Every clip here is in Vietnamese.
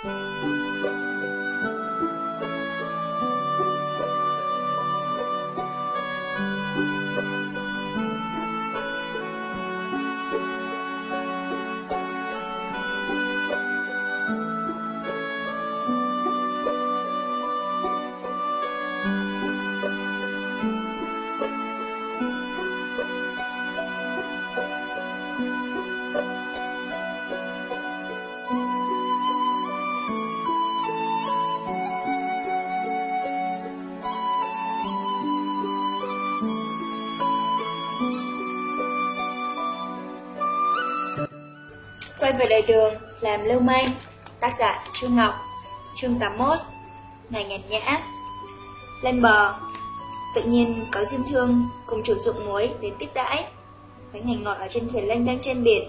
Quay về đời đường, làm lưu manh. Tác giả Trương Ngọc Chương 81 Ngày nhàn nhã. Lên bờ Tự nhiên có diêm thương cùng chủ dụng muối đến tiếp đãi. Mấy ngày ngồi ở trên thuyền lênh đang trên biển.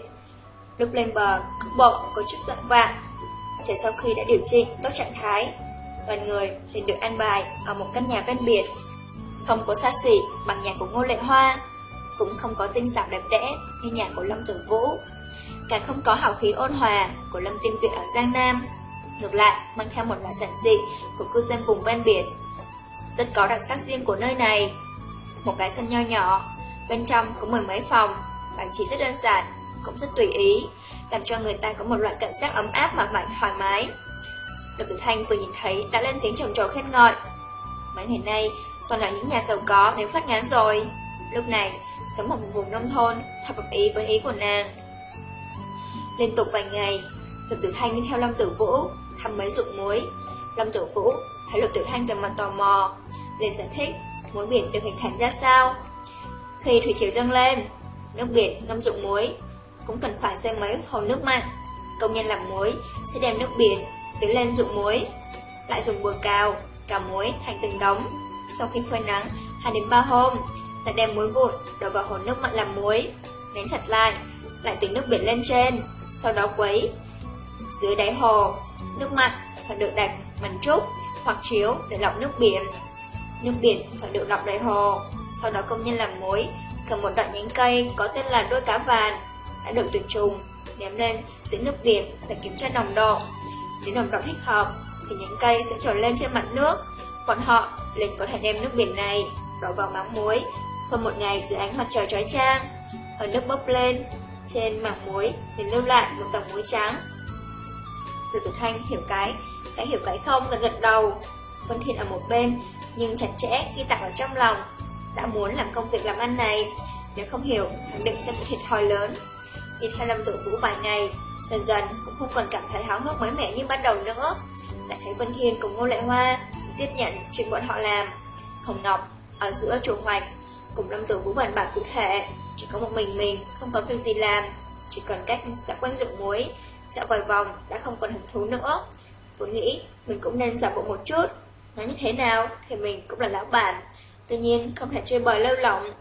Lúc lên bờ, cước bộ có chút dọn vạng. Chỉ sau khi đã điều chỉnh tốt trạng thái Đoàn người liền được an bài ở một căn nhà ven biển. Không có xa xỉ bằng nhà của Ngô Lệ Hoa Cũng không có tinh xảo đẹp đẽ như nhà của Lâm Tử Vũ càng không có hào khí ôn hòa của Lâm Tiên Viện ở Giang Nam. Ngược lại, mang theo một loại giản dị của cư dân vùng ven biển. Rất có đặc sắc riêng của nơi này. Một cái sân nho nhỏ, bên trong có mười mấy phòng, bảng chỉ rất đơn giản, cũng rất tùy ý, làm cho người ta có một loại cảm giác ấm áp mà mạnh thoải mái. Lục Tử Thanh vừa nhìn thấy đã lên tiếng trầm trồ khen ngợi. Mấy ngày nay, toàn là những nhà giàu có đến phát ngán rồi. Lúc này, sống ở một vùng nông thôn, thật hợp ý với ý của nàng. Liên tục vài ngày, Lục Tử Thanh đi theo Lâm Tử Vũ, thăm mấy dụng muối. Lâm Tử Vũ thấy Lục Tử Thanh về mặt tò mò, liền giải thích muối biển được hình thành ra sao. Khi thủy triều dâng lên, nước biển ngâm dụng muối, cũng cần phải xem mấy hồ nước mặn. Công nhân làm muối sẽ đem nước biển tưới lên dụng muối, lại dùng bừa cào, cào muối thành từng đống. Sau khi phơi nắng 2 đến 3 hôm, lại đem muối vụn đổ vào hồ nước mặn làm muối, nén chặt lại, lại tính nước biển lên trên, sau đó quấy. Dưới đáy hồ, nước mặn phải được đặt mảnh trúc hoặc chiếu để lọc nước biển. Nước biển phải được lọc đầy hồ, sau đó công nhân làm muối, cầm một đoạn nhánh cây có tên là đôi cá vàng đã được tuyệt trùng, ném lên dưới nước biển để kiểm tra nồng độ. nếu nồng độ thích hợp thì nhánh cây sẽ trồi lên trên mặt nước, bọn họ liền có thể đem nước biển này đổ vào máng muối, sau một ngày dưới ánh mặt trời trói trang. Ở nước bốc lên, trên mảng muối để lưu lại một tầng muối trắng. Lục Tử Thanh hiểu cái, cái hiểu cái không gần gật đầu. Vân Thiên ở một bên, nhưng chặt chẽ ghi tặng ở trong lòng. Đã muốn làm công việc làm ăn này, nếu không hiểu, khẳng định sẽ bị thiệt thòi lớn. Đi theo Lâm Tử Vũ vài ngày, dần dần cũng không còn cảm thấy háo hức mới mẻ như ban đầu nữa. Đã thấy Vân Thiên cùng Ngô Lệ Hoa tiếp nhận chuyện bọn họ làm. Hồng Ngọc ở giữa chủ hoạch cùng Lâm Tử Vũ bàn bạc cụ thể chỉ có một mình mình, không có việc gì làm. Chỉ còn cách dạo quanh ruộng muối Dạo vài vòng đã không còn hứng thú nữa. Vốn nghĩ mình cũng nên giả bộ một chút. Nói như thế nào thì mình cũng là lão bản. Tuy nhiên không thể chơi bời lâu lỏng.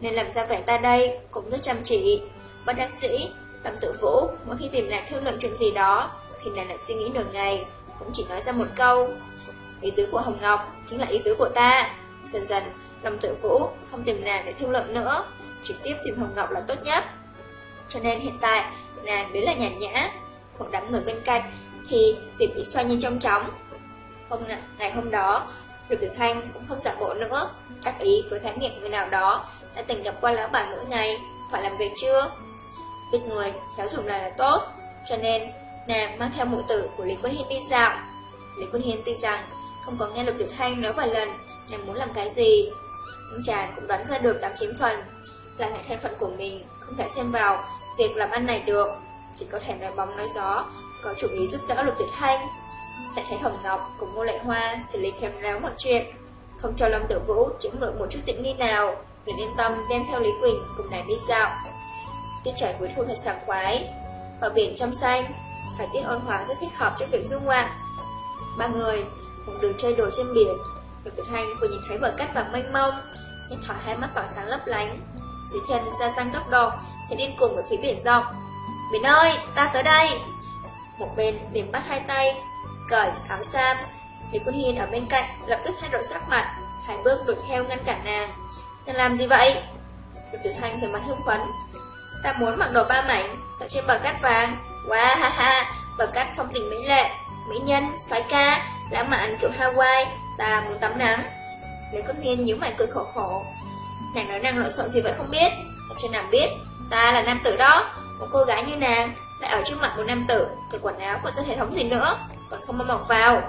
Nên làm ra vẻ ta đây cũng rất chăm chỉ. Bất đắc sĩ làm tự vũ mỗi khi tìm nàng thương lượng chuyện gì đó Thì nàng lại suy nghĩ nửa ngày Cũng chỉ nói ra một câu. Ý tứ của Hồng Ngọc chính là ý tứ của ta. Dần dần lòng tự vũ không tìm nàng để thương lượng nữa trực tiếp tìm Hồng Ngọc là tốt nhất. Cho nên hiện tại, nàng đến là nhàn nhã, một đám người bên cạnh thì việc bị xoay như trong chóng. Hôm ngày hôm đó, Lục Tiểu Thanh cũng không giả bộ nữa, đắc ý với khám nghiệm người nào đó đã từng gặp qua lão bà mỗi ngày, phải làm việc chưa? Biết người, giáo dục này là tốt, cho nên nàng mang theo mụ tử của Lý Quân Hiên đi dạo. Lý Quân Hiên tuy rằng không có nghe Lục Tiểu Thanh nói vài lần nàng muốn làm cái gì, nhưng chàng cũng đoán ra được 89 phần là ngại thân phận của mình, không thể xem vào việc làm ăn này được, chỉ có thể nói bóng nói gió, có chủ ý giúp đỡ Lục Tuyệt Thanh. Lại thấy Hồng Ngọc cùng Ngô Lệ Hoa xử lý khéo léo mọi chuyện, không cho Lâm Tử Vũ chiếm được một chút tiện nghi nào, liền yên tâm đem theo Lý Quỳnh cùng nàng đi dạo. Tiết trời cuối thu thật sảng khoái, bờ biển trong xanh, thời tiết ôn hòa rất thích hợp cho việc du ngoạn. Ba người cùng đường chơi đồ trên biển, Lục Tuyệt Thanh vừa nhìn thấy bờ cát vàng mênh mông, nhất thỏa hai mắt tỏ sáng lấp lánh, dưới chân gia tăng tốc độ, sẽ điên cuồng về phía biển rộng. Biển ơi, ta tới đây! Một bên liền bắt hai tay, cởi áo sam. Lý Quân Hiên ở bên cạnh lập tức thay đổi sắc mặt, hai bước đuổi theo ngăn cản nàng. Nàng làm gì vậy? Lục Tử Thanh về mặt hưng phấn. Ta muốn mặc đồ ba mảnh, dạo trên bờ cát vàng. Wow ha ha, bờ cát phong tình mỹ lệ, mỹ nhân, xoái ca, lãng mạn kiểu Hawaii, ta muốn tắm nắng. Lý Quân Hiên nhíu mày cười khổ khổ. Nàng nói năng lộn xộn gì vậy không biết, thật cho nàng biết, ta là nam tử đó, một cô gái như nàng lại ở trước mặt một nam tử, Thì quần áo còn rất hệ thống gì nữa, còn không mong mọc vào.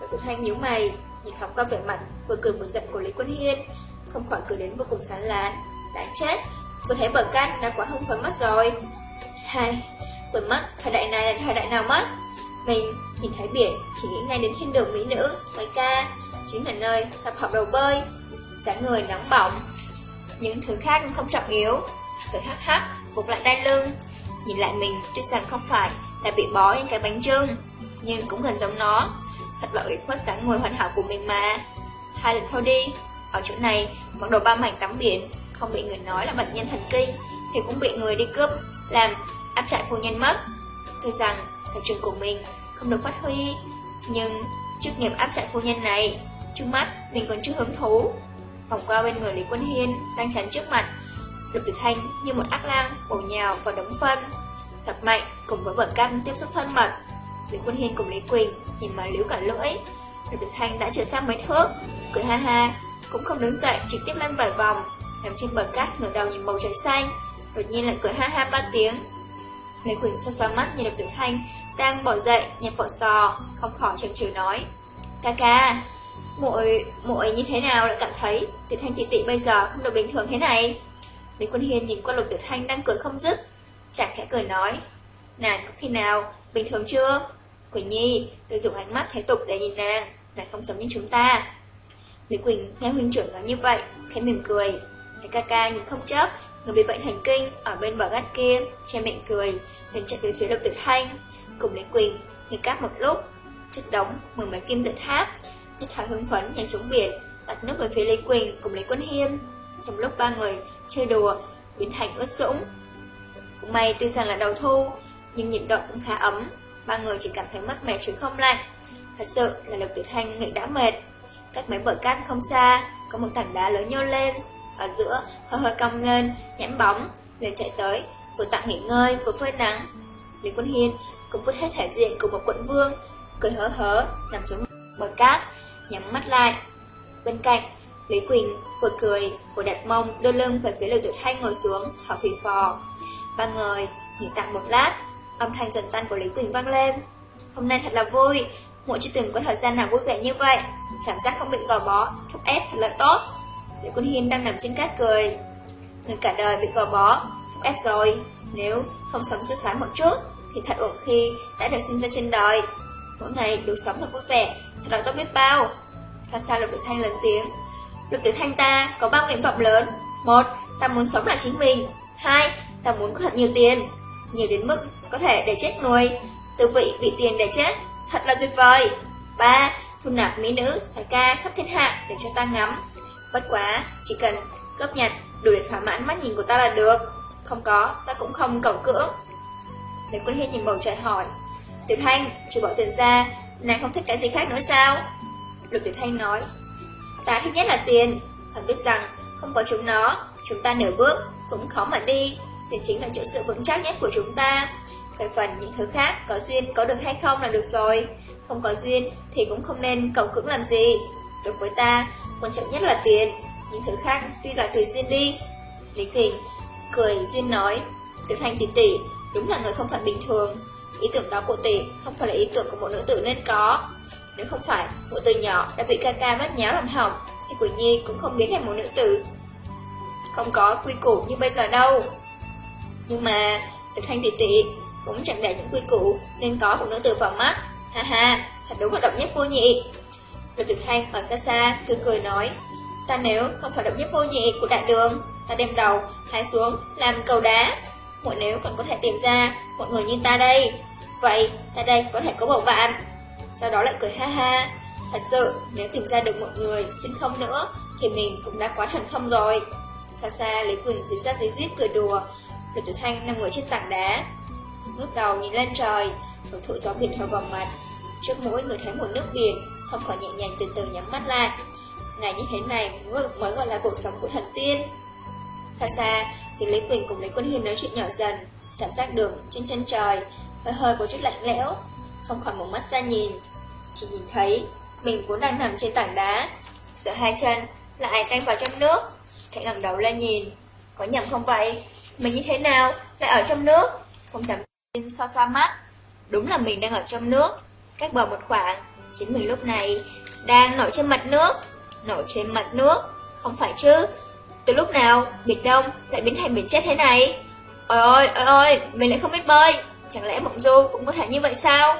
Đội tử thanh nhíu mày, nhìn học qua vẻ mặt vừa cười vừa giận của Lý Quân Hiên, không khỏi cười đến vô cùng sán lán. Đáng chết, cô thấy bờ cát đã quá hưng phấn mất rồi. Hai, quên mất, thời đại này là thời đại nào mất? Mình nhìn thấy biển, chỉ nghĩ ngay đến thiên đường mỹ nữ, xoay ca, chính là nơi tập hợp đầu bơi, dáng người nóng bỏng. Những thứ khác không trọng yếu, cười hắc hắc, buộc lại đai lưng. Nhìn lại mình, tuy rằng không phải là bị bó những cái bánh trưng, nhưng cũng gần giống nó. Thật là ủy khuất dáng người hoàn hảo của mình mà. Hai lần thôi đi, ở chỗ này, mặc đồ ba mảnh tắm biển, không bị người nói là bệnh nhân thần kinh, thì cũng bị người đi cướp, làm áp trại phu nhân mất. Tuy rằng, sở trường của mình không được phát huy, nhưng chức nghiệp áp trại phu nhân này, trước mắt mình còn chưa hứng thú. Vòng qua bên người Lý Quân Hiên, đang chắn trước mặt, Lục Tử Thanh như một ác lang bổ nhào vào đống phân, thật mạnh cùng với bờ căn tiếp xúc thân mật. Lý Quân Hiên cùng Lý Quỳnh nhìn mà liếu cả lưỡi. Lục Tử Thanh đã trượt sang mấy thước, cười ha ha, cũng không đứng dậy trực tiếp lăn vài vòng, nằm trên bờ cát ngửa đầu nhìn bầu trời xanh, đột nhiên lại cười ha ha ba tiếng. Lý Quỳnh xoa xoa mắt nhìn Lục Tử Thanh đang bỏ dậy nhặt vỏ sò, không khỏi chần chừ nói: "Ca ca, Mội, mội như thế nào lại cảm thấy Tiểu Thanh tỷ tỷ bây giờ không được bình thường thế này?" Lý Quân Hiên nhìn qua Lục tiểu Thanh đang cười không dứt, chàng khẽ cười nói: "Nàng có khi nào bình thường chưa?" Quỳnh Nhi, đừng dùng ánh mắt thế tục để nhìn nàng, nàng không giống như chúng ta. Lý Quỳnh nghe huynh trưởng nói như vậy, khẽ mỉm cười. Thấy ca ca nhìn không chớp, người bị bệnh thần kinh ở bên bờ gắt kia, che miệng cười, liền chạy về phía Lục tiểu Thanh, cùng Lý Quỳnh Nghe cáp một lúc, chất đóng mười mấy kim tự tháp, nhất thời hưng phấn nhảy xuống biển, đặt nước về phía Lý Quỳnh cùng Lý Quân Hiên. Trong lúc ba người chơi đùa, biến thành ướt sũng. Cũng may tuy rằng là đầu thu, nhưng nhiệt độ cũng khá ấm, ba người chỉ cảm thấy mát mẻ chứ không lạnh. Thật sự là Lục Tuyệt Thanh nghĩ đã mệt. Cách mấy bờ cát không xa, có một tảng đá lớn nhô lên, ở giữa hơi hơi cong lên, nhãn bóng, liền chạy tới, vừa tặng nghỉ ngơi, vừa phơi nắng. Lý Quân Hiên cũng vứt hết thể diện của một quận vương, cười hớ hớ, nằm xuống bờ cát, nhắm mắt lại. Bên cạnh, Lý Quỳnh vừa cười, vừa đặt mông, đưa lưng về phía Lục tuyệt Thanh ngồi xuống, thở phì phò. Ba người nghỉ tạm một lát, âm thanh dần tan của Lý Quỳnh vang lên. Hôm nay thật là vui, muội chưa từng có thời gian nào vui vẻ như vậy, cảm giác không bị gò bó, thúc ép thật là tốt. Lý Quân Hiên đang nằm trên cát cười. Người cả đời bị gò bó, thúc ép rồi, nếu không sống tươi sáng một chút, thì thật uổng khi đã được sinh ra trên đời. Mỗi ngày được sống thật vui vẻ, thật là tốt biết bao. Xa xa Lục Tử Thanh lớn tiếng. Lục Tử Thanh ta có ba nguyện vọng lớn. Một, ta muốn sống lại chính mình. Hai, ta muốn có thật nhiều tiền. Nhiều đến mức có thể để chết người. Tư vị bị tiền để chết, thật là tuyệt vời. Ba, thu nạp mỹ nữ, xoài ca khắp thiên hạ để cho ta ngắm. Bất quá, chỉ cần cấp nhặt đủ để thỏa mãn mắt nhìn của ta là được. Không có, ta cũng không cầu cưỡng. Lý Quân Hiên nhìn bầu trời hỏi. Tiểu Thanh, trừ bỏ tiền ra, nàng không thích cái gì khác nữa sao? Lục Tiểu Thanh nói, ta thích nhất là tiền, hắn biết rằng không có chúng nó, chúng ta nửa bước cũng khó mà đi, tiền chính là chỗ sự vững chắc nhất của chúng ta. Về phần những thứ khác, có duyên có được hay không là được rồi, không có duyên thì cũng không nên cầu cưỡng làm gì. Đối với ta, quan trọng nhất là tiền, những thứ khác tuy là tùy duyên đi. Lý Kình cười duyên nói, Tiểu Thanh tỷ tỷ, đúng là người không phải bình thường. Ý tưởng đó của tỷ không phải là ý tưởng của một nữ tử nên có. Nếu không phải một từ nhỏ đã bị ca ca bắt nháo làm hỏng, thì Quỳnh Nhi cũng không biến thành một nữ tử. Không có quy củ như bây giờ đâu. Nhưng mà, Tiểu Thanh tỷ tỷ cũng chẳng để những quy củ nên có của nữ tử vào mắt. Ha ha, thật đúng là động nhất vô nhị. rồi Tiểu Thanh ở xa xa, cứ cười nói, ta nếu không phải động nhất vô nhị của đại đường, ta đem đầu, hái xuống, làm cầu đá. Muội nếu còn có thể tìm ra một người như ta đây, vậy ta đây có thể có bầu bạn. Sau đó lại cười ha ha. Thật sự, nếu tìm ra được một người xuyên không nữa, thì mình cũng đã quá thành không rồi. Xa xa, Lý Quỳnh dịu ra dịu dít cười đùa, Lục Tiểu Thanh nằm ngồi trên tảng đá. Ngước đầu nhìn lên trời, hưởng thụ gió biển thổi vào mặt. Trước mũi người thấy mùi nước biển, không khỏi nhẹ nhàng từ từ nhắm mắt lại. Ngày như thế này mới gọi là cuộc sống của thần tiên. Xa xa, thì Lý Quỳnh cùng Lý Quân Hiên nói chuyện nhỏ dần, cảm giác đường trên chân trời, hơi hơi có chút lạnh lẽo. không khỏi một mắt ra nhìn, chỉ nhìn thấy mình vốn đang nằm trên tảng đá, sợ hai chân lại canh vào trong nước, khẽ ngẩng đầu lên nhìn, có nhầm không vậy? Mình như thế nào lại ở trong nước? Không dám tin so so mắt, đúng là mình đang ở trong nước, cách bờ một khoảng, chính mình lúc này đang nổi trên mặt nước, nổi trên mặt nước, không phải chứ? Từ lúc nào biển đông lại biến thành biển chết thế này? Ôi ôi ôi ôi, mình lại không biết bơi, chẳng lẽ mộng du cũng có thể như vậy sao?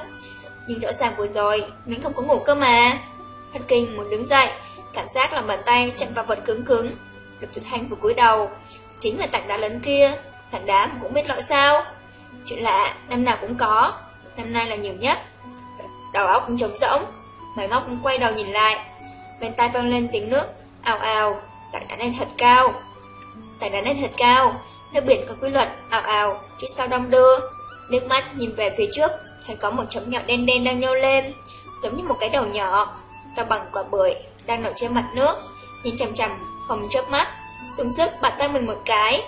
Nhưng rõ ràng vừa rồi, mình không có ngủ cơ mà. Hân kinh muốn đứng dậy, cảm giác là bàn tay chạm vào vật cứng cứng. Lục Tuyệt Thanh vừa cúi đầu, chính là tảng đá lớn kia, tảng đá mà cũng biết loại sao. Chuyện lạ, năm nào cũng có, năm nay là nhiều nhất. Đầu óc cũng trống rỗng, mày móc cũng quay đầu nhìn lại. Bên tai vang lên tiếng nước, ào ào, tảng đá này thật cao. Tảng đá này thật cao, nước biển có quy luật, ảo ảo, trước sau đông đưa. Nước mắt nhìn về phía trước, thấy có một chấm nhỏ đen đen đang nhô lên, giống như một cái đầu nhỏ, to bằng quả bưởi, đang nổi trên mặt nước, nhìn chằm chằm, hồng chớp mắt, dùng sức bật tay mình một cái,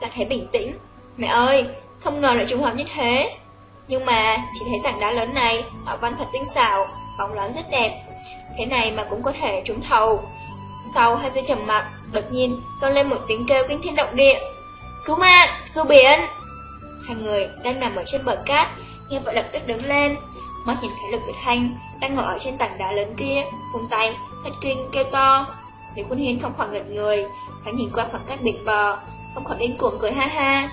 là thấy bình tĩnh. Mẹ ơi, không ngờ lại trùng hợp như thế. Nhưng mà chỉ thấy tảng đá lớn này, họ văn thật tinh xảo, bóng loáng rất đẹp. Thế này mà cũng có thể trúng thầu. Sau hai giây trầm mặc, đột nhiên vang lên một tiếng kêu kinh thiên động địa. Cứu mạng, du biển! Hai người đang nằm ở trên bờ cát, nghe vậy lập tức đứng lên. Mắt nhìn thấy lực Tuyệt Thanh đang ngồi ở trên tảng đá lớn kia, vung tay, thất kinh kêu to. Lý Quân Hiên không khỏi ngật người, phải nhìn qua khoảng cách biển bờ, không khỏi đến cuồng cười ha ha.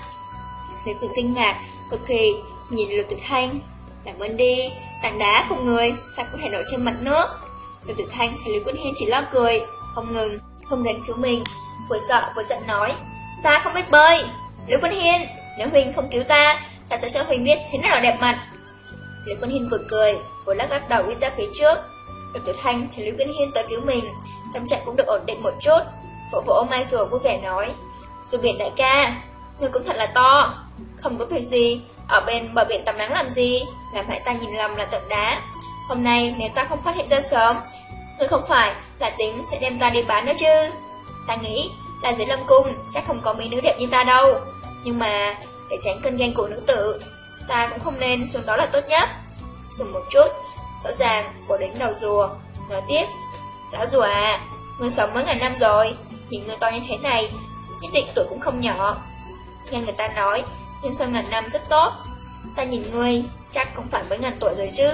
Lý Quân kinh ngạc, cực kỳ, nhìn Lục Tuyệt Thanh, làm ơn đi, tảng đá cùng người, sao có thể nổi trên mặt nước. Lục Tuyệt Thanh thấy Lý Quân Hiên chỉ lo cười, không ngừng, không đến cứu mình, vừa sợ vừa giận nói, ta không biết bơi. Lữ Quân Hiên, nếu Huynh không cứu ta, ta sẽ cho Huynh biết thế nào đẹp mặt. Lữ Quân Hiên vừa cười, vừa lắc lắc đầu đi ra phía trước. được Tiểu Thanh thấy Lữ Quân Hiên tới cứu mình, tâm trạng cũng được ổn định một chút. Vỗ vỗ mai rùa vui vẻ nói, Dù biển đại ca, người cũng thật là to. Không có việc gì, ở bên bờ biển tắm nắng làm gì, làm hại ta nhìn lầm là tượng đá. Hôm nay nếu ta không phát hiện ra sớm, người không phải là tính sẽ đem ta đi bán nữa chứ. Ta nghĩ là dưới lâm cung chắc không có mấy nữ đẹp như ta đâu. Nhưng mà, để tránh cơn ghen của nữ tử, ta cũng không nên xuống đó là tốt nhất. Dừng một chút, rõ ràng bổ đến đầu rùa, nói tiếp. Lão rùa à, người sống mấy ngàn năm rồi, nhìn người to như thế này, nhất định tuổi cũng không nhỏ. Nghe người ta nói, nhân sau ngàn năm rất tốt. Ta nhìn ngươi, chắc cũng phải mấy ngàn tuổi rồi chứ.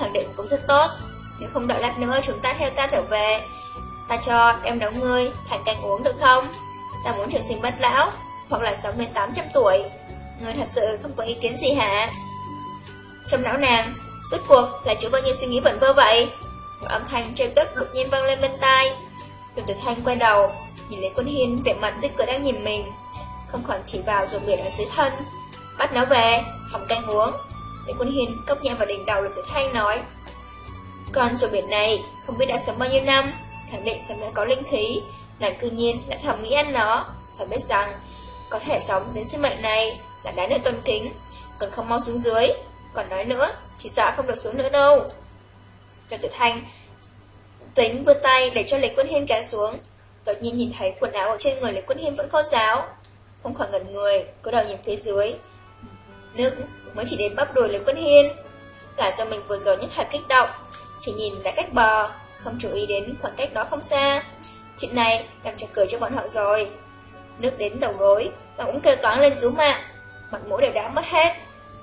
Khẳng định cũng rất tốt, nếu không đợi lát nữa chúng ta theo ta trở về. Ta cho em nấu ngươi thành canh uống được không? Ta muốn trường sinh bất lão, hoặc là sống đến 800 tuổi. Ngươi thật sự không có ý kiến gì hả? Trong não nàng, rốt cuộc là chứa bao nhiêu suy nghĩ vẩn vơ vậy? Một âm thanh trêu tức đột nhiên vang lên bên tai. Lục Tuyệt Thanh quay đầu, nhìn lấy quân hiên vẻ mặt tích cười đang nhìn mình, không khỏi chỉ vào rồi biển ở dưới thân. Bắt nó về, hỏng canh uống. Lấy quân hiên cốc nhẹ vào đỉnh đầu Lục Tuyệt Thanh nói. Con rùa biển này không biết đã sống bao nhiêu năm, khẳng định sống đã có linh khí, nàng cư nhiên đã thầm nghĩ ăn nó, phải biết rằng có thể sống đến sinh mệnh này là đáng được tôn kính, còn không mau xuống dưới. Còn nói nữa, chỉ sợ không được xuống nữa đâu. Trần Tử Thanh tính vươn tay để cho Lý Quân Hiên kéo xuống. Đột nhiên nhìn thấy quần áo ở trên người Lý Quân Hiên vẫn khô ráo. Không khỏi ngẩn người, cứ đầu nhìn phía dưới. Nước mới chỉ đến bắp đùi Lý Quân Hiên. Là do mình vừa rồi nhất thời kích động, chỉ nhìn lại cách bờ, không chú ý đến khoảng cách đó không xa. Chuyện này làm cho cười cho bọn họ rồi. Nước đến đầu gối, và cũng kêu toán lên cứu mạng. Mặt mũi đều đã mất hết.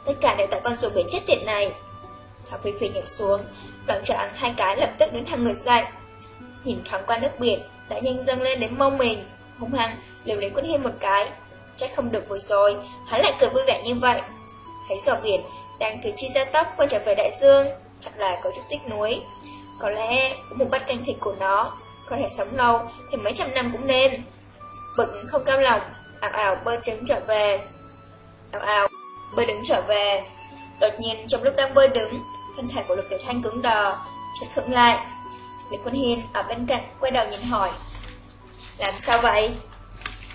Tất cả đều tại con rùa biển chết tiệt này. Thảo Phi Phi nhảy xuống, đoạn trợ ăn hai cái lập tức đến thằng người dậy. Nhìn thoáng qua nước biển, đã nhanh dâng lên đến mông mình. Hung hăng, liều lấy quân hiên một cái. chắc không được vừa rồi, hắn lại cười vui vẻ như vậy. Thấy giò biển, đang từ chi ra tóc quay trở về đại dương, thật là có chút tiếc nuối. Có lẽ một bát canh thịt của nó, có thể sống lâu thì mấy trăm năm cũng nên. Bực không cao lòng, ảo ảo bơi trứng trở về. Ảo ảo, bơi đứng trở về. Đột nhiên trong lúc đang bơi đứng, thân thể của Lục Tiểu Thanh cứng đờ, chợt khựng lại. Lý Quân Hiên ở bên cạnh quay đầu nhìn hỏi. Làm sao vậy?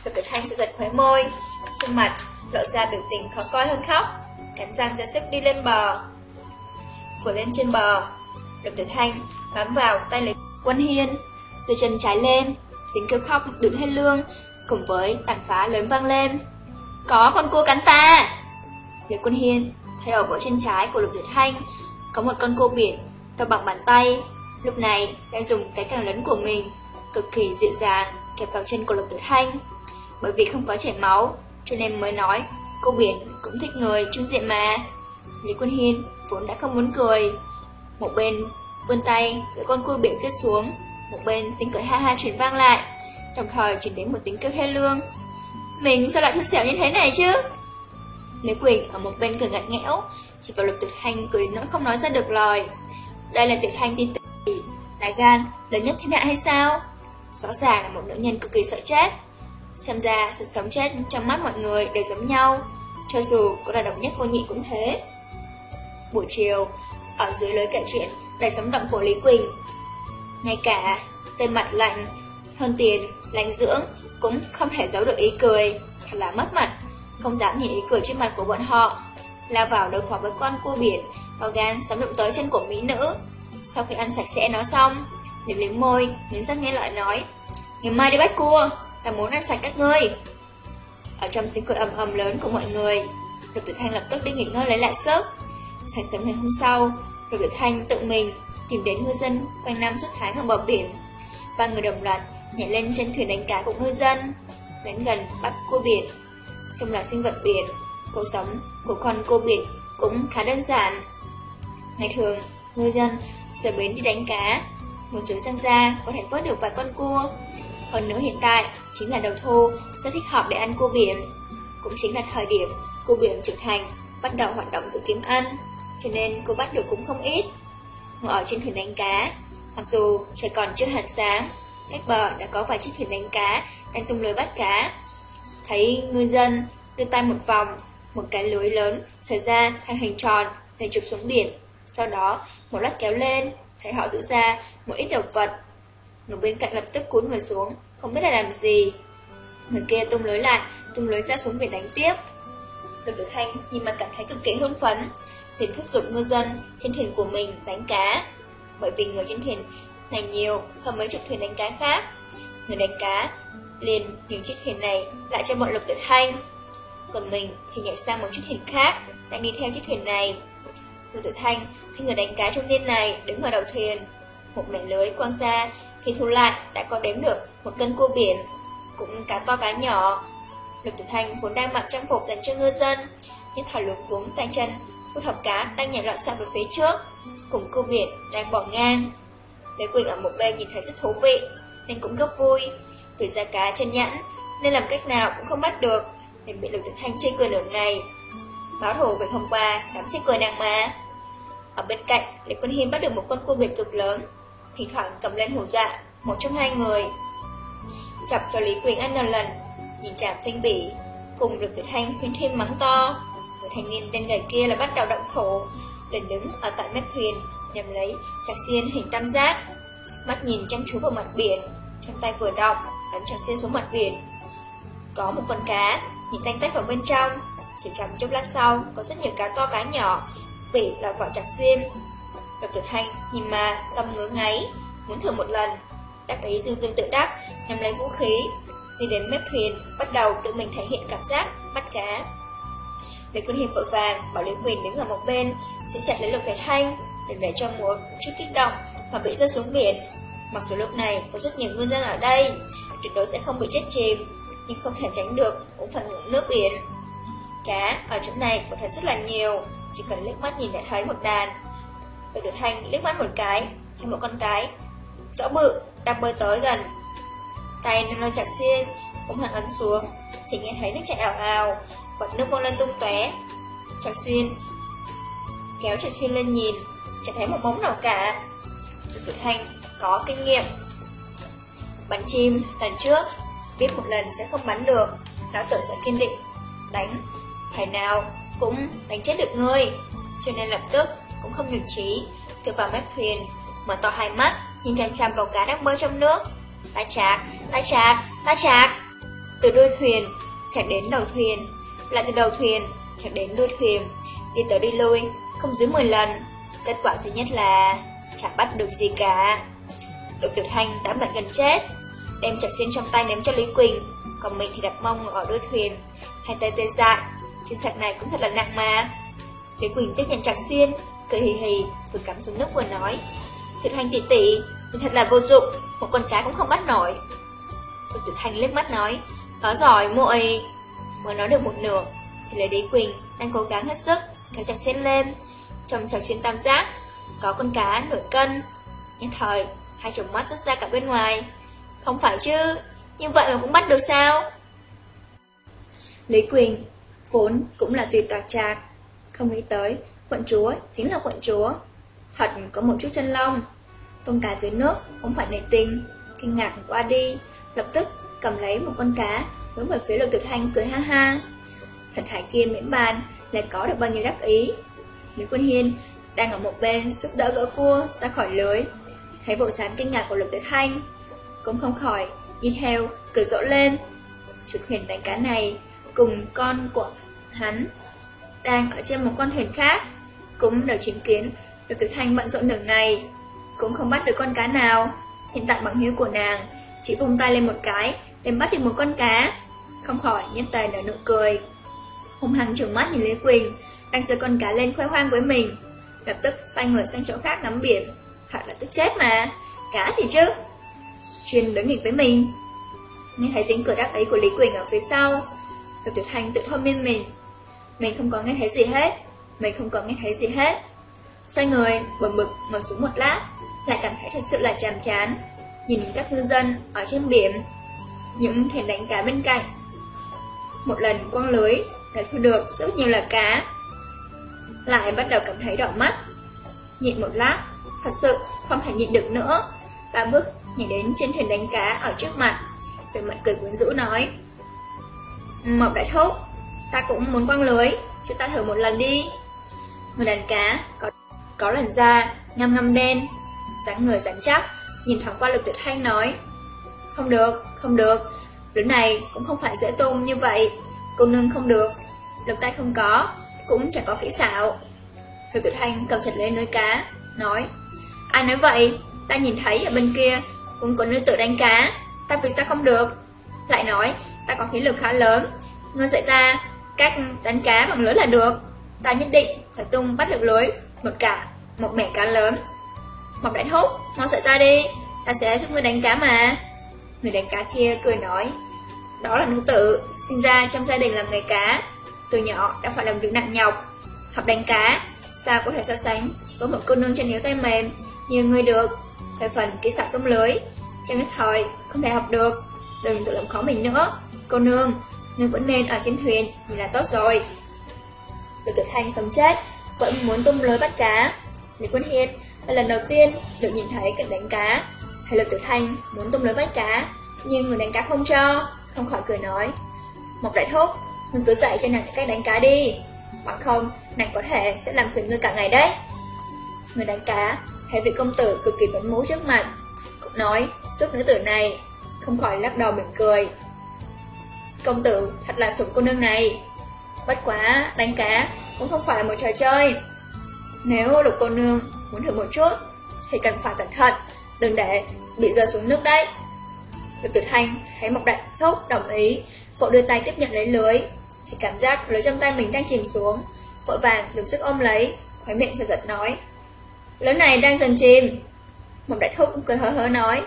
Lục Tiểu Thanh sẽ giật khóe môi, trên mặt lộ ra biểu tình khó coi hơn khóc, cắn răng ra sức đi lên bờ. Vừa lên trên bờ, Lục Tiểu Thanh bám vào tay lấy Quân Hiên, rồi chân trái lên, tiếng kêu khóc được hết lương, cùng với tàn phá lớn vang lên. Có con cua cắn ta! Lý Quân Hiên thấy ở bộ chân trái của Lục Tuyệt Thanh có một con cua biển to bằng bàn tay, lúc này đang dùng cái càng lớn của mình, cực kỳ dịu dàng kẹp vào chân của Lục Tuyệt Thanh. Bởi vì không có chảy máu, cho nên mới nói cô biển cũng thích người trung diện mà. Lý Quân Hiên vốn đã không muốn cười, một bên vươn tay gỡ con cua biển kết xuống, một bên tiếng cười ha ha truyền vang lại, đồng thời truyền đến một tiếng kêu thê lương. Mình sao lại thức xẻo như thế này chứ? Nữ Quỳnh ở một bên cười ngặt nghẽo, chỉ vào lục tuyệt thanh cười nỗi không nói ra được lời. Đây là tuyệt thanh tin tỷ, đại gan, lớn nhất thiên hạ hay sao? Rõ ràng là một nữ nhân cực kỳ sợ chết. Xem ra sự sống chết trong mắt mọi người đều giống nhau, cho dù có là độc nhất vô nhị cũng thế. Buổi chiều, ở dưới lối kể chuyện đầy sóng động của Lý Quỳnh, ngay cả tên mặt lạnh, hơn tiền, lành dưỡng cũng không thể giấu được ý cười, thật là mất mặt, không dám nhìn ý cười trên mặt của bọn họ. Lao vào đối phó với con cua biển, to gan dám động tới chân của mỹ nữ. Sau khi ăn sạch sẽ nó xong, liếm liếm môi, nghiến răng nghe lại nói, ngày mai đi bắt cua, ta muốn ăn sạch các ngươi. Ở trong tiếng cười ầm ầm lớn của mọi người, Lục Tử Thanh lập tức đi nghỉ ngơi lấy lại sức. Sáng sớm ngày hôm sau, Lục Tử Thanh tự mình tìm đến ngư dân quanh năm suốt tháng ở bờ biển. Ba người đồng loạt nhảy lên trên thuyền đánh cá của ngư dân, đến gần bắt cua biển. Trong loài sinh vật biển, cuộc sống của con cua biển cũng khá đơn giản. Ngày thường, ngư dân rời bến đi đánh cá, một dưới sang ra có thể vớt được vài con cua. Hơn nữa hiện tại chính là đầu thu, rất thích hợp để ăn cua biển. Cũng chính là thời điểm cua biển trưởng thành, bắt đầu hoạt động tự kiếm ăn, cho nên cô bắt được cũng không ít. Ngồi ở trên thuyền đánh cá, mặc dù trời còn chưa hẳn sáng, cách bờ đã có vài chiếc thuyền đánh cá đang tung lưới bắt cá. Thấy ngư dân đưa tay một vòng, một cái lưới lớn xảy ra thành hình tròn để chụp xuống biển. Sau đó, một lát kéo lên, thấy họ giữ ra một ít động vật. Người bên cạnh lập tức cúi người xuống, không biết là làm gì. Người kia tung lưới lại, tung lưới ra xuống biển đánh tiếp. Lục Tử Thanh nhìn mà cảm thấy cực kỳ hưng phấn, liền thúc giục ngư dân trên thuyền của mình đánh cá. Bởi vì người trên thuyền này nhiều hơn mấy chục thuyền đánh cá khác. Người đánh cá liền những chiếc thuyền này lại cho bọn Lục tuyệt Thanh. Còn mình thì nhảy sang một chiếc thuyền khác, đang đi theo chiếc thuyền này. Lục tuyệt Thanh khi người đánh cá trung niên này đứng ở đầu thuyền, một mẻ lưới quăng ra, khi thu lại đã có đếm được một cân cua biển, cũng cá to cá nhỏ. Lục tuyệt Thanh vốn đang mặc trang phục dành cho ngư dân, nhưng thảo lục cuống tay chân, hút hộp cá đang nhảy loạn xạ về phía trước, cùng cua biển đang bỏ ngang. Lê Quỳnh ở một bên nhìn thấy rất thú vị, nên cũng gấp vui. Vì ra cá chân nhẵn, nên làm cách nào cũng không bắt được, nên bị Lục Tử Thanh chê cười nửa ngày. Báo thù về hôm qua, dám chê cười nàng mà. Ở bên cạnh, Lê Quân Hiên bắt được một con cua biển cực lớn, thỉnh thoảng cầm lên hù dạ một trong hai người. Chọc cho Lý Quỳnh ăn lần lần, nhìn chạm phanh bỉ, cùng lục Tử Thanh khuyên thêm mắng to. Thanh niên tên người kia là bắt đầu động thổ, lần đứng ở tại mép thuyền, nhằm lấy chạc xiên hình tam giác. Mắt nhìn chăm chú vào mặt biển, trong tay vừa động, đánh chạc xiên xuống mặt biển. Có một con cá, nhìn tanh tách vào bên trong, chỉ trong chốc lát sau, có rất nhiều cá to cá nhỏ, bị là vỏ chạc xiên. Độc tuyệt hành nhìn mà tâm ngứa ngáy, muốn thử một lần. Đắc ý dương dương tự đắc, nhằm lấy vũ khí, đi đến mép thuyền, bắt đầu tự mình thể hiện cảm giác bắt cá. Lý Quân Hiệp vội vàng bảo Lý Quỳnh đứng ở một bên, sẽ chặt lấy Lục Thể Thanh, đừng để cho một chút kích động mà bị rơi xuống biển. Mặc dù lúc này có rất nhiều ngư dân ở đây, tuyệt đối sẽ không bị chết chìm, nhưng không thể tránh được, cũng phần nước biển. Cá ở chỗ này có thật rất là nhiều, chỉ cần liếc mắt nhìn đã thấy một đàn. Lục Tử Thanh liếc mắt một cái, thấy một con cái, rõ bự, đang bơi tới gần. Tay nâng lên chặt xiên, cũng hẳn ấn xuống, thì nghe thấy nước chảy ảo ảo, bọt nước vô lên tung tóe. Chặt xuyên kéo chặt xuyên lên nhìn, chẳng thấy một bóng nào cả. Tử Thanh có kinh nghiệm. Bắn chim lần trước, biết một lần sẽ không bắn được, nó tự sẽ kiên định, đánh, phải nào cũng đánh chết được ngươi. Cho nên lập tức cũng không nhụt trí, tựa vào mép thuyền, mở to hai mắt, nhìn chằm chằm vào cá đang bơi trong nước. Ta chạc, ta chạc, ta chạc. Từ đuôi thuyền, chạc đến đầu thuyền, lại từ đầu thuyền, chạc đến đuôi thuyền, đi tới đi lui, không dưới 10 lần. Kết quả duy nhất là chẳng bắt được gì cả. đội Tiểu Thanh đã mệt gần chết, đem chặt xiên trong tay ném cho Lý Quỳnh, còn mình thì đặt mông ở đuôi thuyền, hai tay tê dại, trên sạc này cũng thật là nặng mà. Lý Quỳnh tiếp nhận chặt xiên, cười hì hì, vừa cắm xuống nước vừa nói. tiểu thanh tỷ tỷ, thì thật là vô dụng, một con cá cũng không bắt nổi. Đội tiểu Thanh liếc mắt nói, có giỏi muội. Mới nói được một nửa, thì lấy Lý Quỳnh đang cố gắng hết sức, kéo chặt xiên lên. Trong chặt xiên tam giác, có con cá nửa cân. Nhân thời, hai chồng mắt rất ra cả bên ngoài. Không phải chứ, như vậy mà cũng bắt được sao? Lý Quỳnh, vốn cũng là tùy tạc trạc, không nghĩ tới, quận chúa chính là quận chúa. Thật có một chút chân lông. Tôm cá dưới nước không phải nề tình, kinh ngạc qua đi, lập tức cầm lấy một con cá, hướng về phía lục tuyệt thanh cười ha ha. Thần hải kia miễn bàn, lại có được bao nhiêu đắc ý. Lý Quân Hiên đang ở một bên giúp đỡ gỡ cua ra khỏi lưới. Thấy bộ dáng kinh ngạc của lục tuyệt thanh cũng không khỏi, nhìn theo, cười rỗ lên. Chuột huyền đánh cá này, cùng con của hắn, đang ở trên một con thuyền khác, cũng đều chứng kiến được tuyệt thanh bận rộn nửa ngày, cũng không bắt được con cá nào. Hiện tại bằng hiếu của nàng, chỉ vùng tay lên một cái, đem bắt được một con cá, không khỏi nhất tay nở nụ cười. Hùng hăng trừng mắt nhìn Lý Quỳnh, đang giơ con cá lên khoe khoang với mình, lập tức xoay người sang chỗ khác ngắm biển. Thật là tức chết mà, cá gì chứ? Chuyên đối nghịch với mình. Nghe thấy tiếng cười đắc ấy của Lý Quỳnh ở phía sau, Lục Tiểu Thanh tự thôi miên mình. Mình không có nghe thấy gì hết, mình không có nghe thấy gì hết. Xoay người, bầm bực ngồi xuống một lát, lại cảm thấy thật sự là chàm chán. Nhìn các ngư dân ở trên biển, những thuyền đánh cá bên cạnh. Một lần quăng lưới, đã thu được rất nhiều là cá. Lại bắt đầu cảm thấy đỏ mắt. Nhịn một lát, thật sự không thể nhịn được nữa. Ba bước nhảy đến trên thuyền đánh cá ở trước mặt, về mặt cười quyến rũ nói. Mộc đại thúc, ta cũng muốn quăng lưới, chúng ta thử một lần đi. Người đàn cá có có làn da ngăm ngăm đen, dáng người rắn chắc, nhìn thoáng qua Lục Tuyệt Thanh nói: "Không được, không được, lưới này cũng không phải dễ tung như vậy, cô nương không được, lực tay không có, cũng chẳng có kỹ xảo." Lục Tuyệt Hành cầm chặt lấy lưới cá, nói: "Ai nói vậy? Ta nhìn thấy ở bên kia cũng có nữ tự đánh cá, ta vì sao không được?" Lại nói: "Ta có khí lực khá lớn, ngươi dạy ta cách đánh cá bằng lưới là được, ta nhất định phải tung bắt được lưới." một cả, một mẻ cá lớn. Mộc đại thúc, mau dạy ta đi, ta sẽ giúp ngươi đánh cá mà. Người đánh cá kia cười nói, đó là nữ tử, sinh ra trong gia đình làm nghề cá, từ nhỏ đã phải làm việc nặng nhọc, học đánh cá, sao có thể so sánh với một cô nương chân yếu tay mềm như người được, về phần kỹ xảo tung lưới, trong nhất thời không thể học được, đừng tự làm khó mình nữa. Cô nương, ngươi vẫn nên ở trên thuyền, thì là tốt rồi. Được tự thành sống chết, vẫn muốn tung lưới bắt cá. Lý Quân Hiệt là lần đầu tiên được nhìn thấy cảnh đánh cá. Thầy Lục Tử Thanh muốn tung lưới bắt cá, nhưng người đánh cá không cho, không khỏi cười nói. Một đại thúc, ngươi cứ dạy cho nàng cách đánh cá đi, bằng không nàng có thể sẽ làm phiền ngươi cả ngày đấy. Người đánh cá thấy vị công tử cực kỳ tuấn mũ trước mặt, cũng nói giúp nữ tử này, không khỏi lắc đầu mỉm cười. Công tử thật là sủng cô nương này. Bất quá, đánh cá cũng không phải là một trò chơi. Nếu lục cô nương muốn thử một chút, thì cần phải cẩn thận, đừng để bị rơi xuống nước đấy. Lục tuyệt thanh thấy mộc đại thúc đồng ý, cậu đưa tay tiếp nhận lấy lưới. Chỉ cảm giác lưới trong tay mình đang chìm xuống, vội vàng dùng sức ôm lấy, khói miệng giật giật nói. Lưới này đang dần chìm. mộc đại thúc cười hớ hớ nói.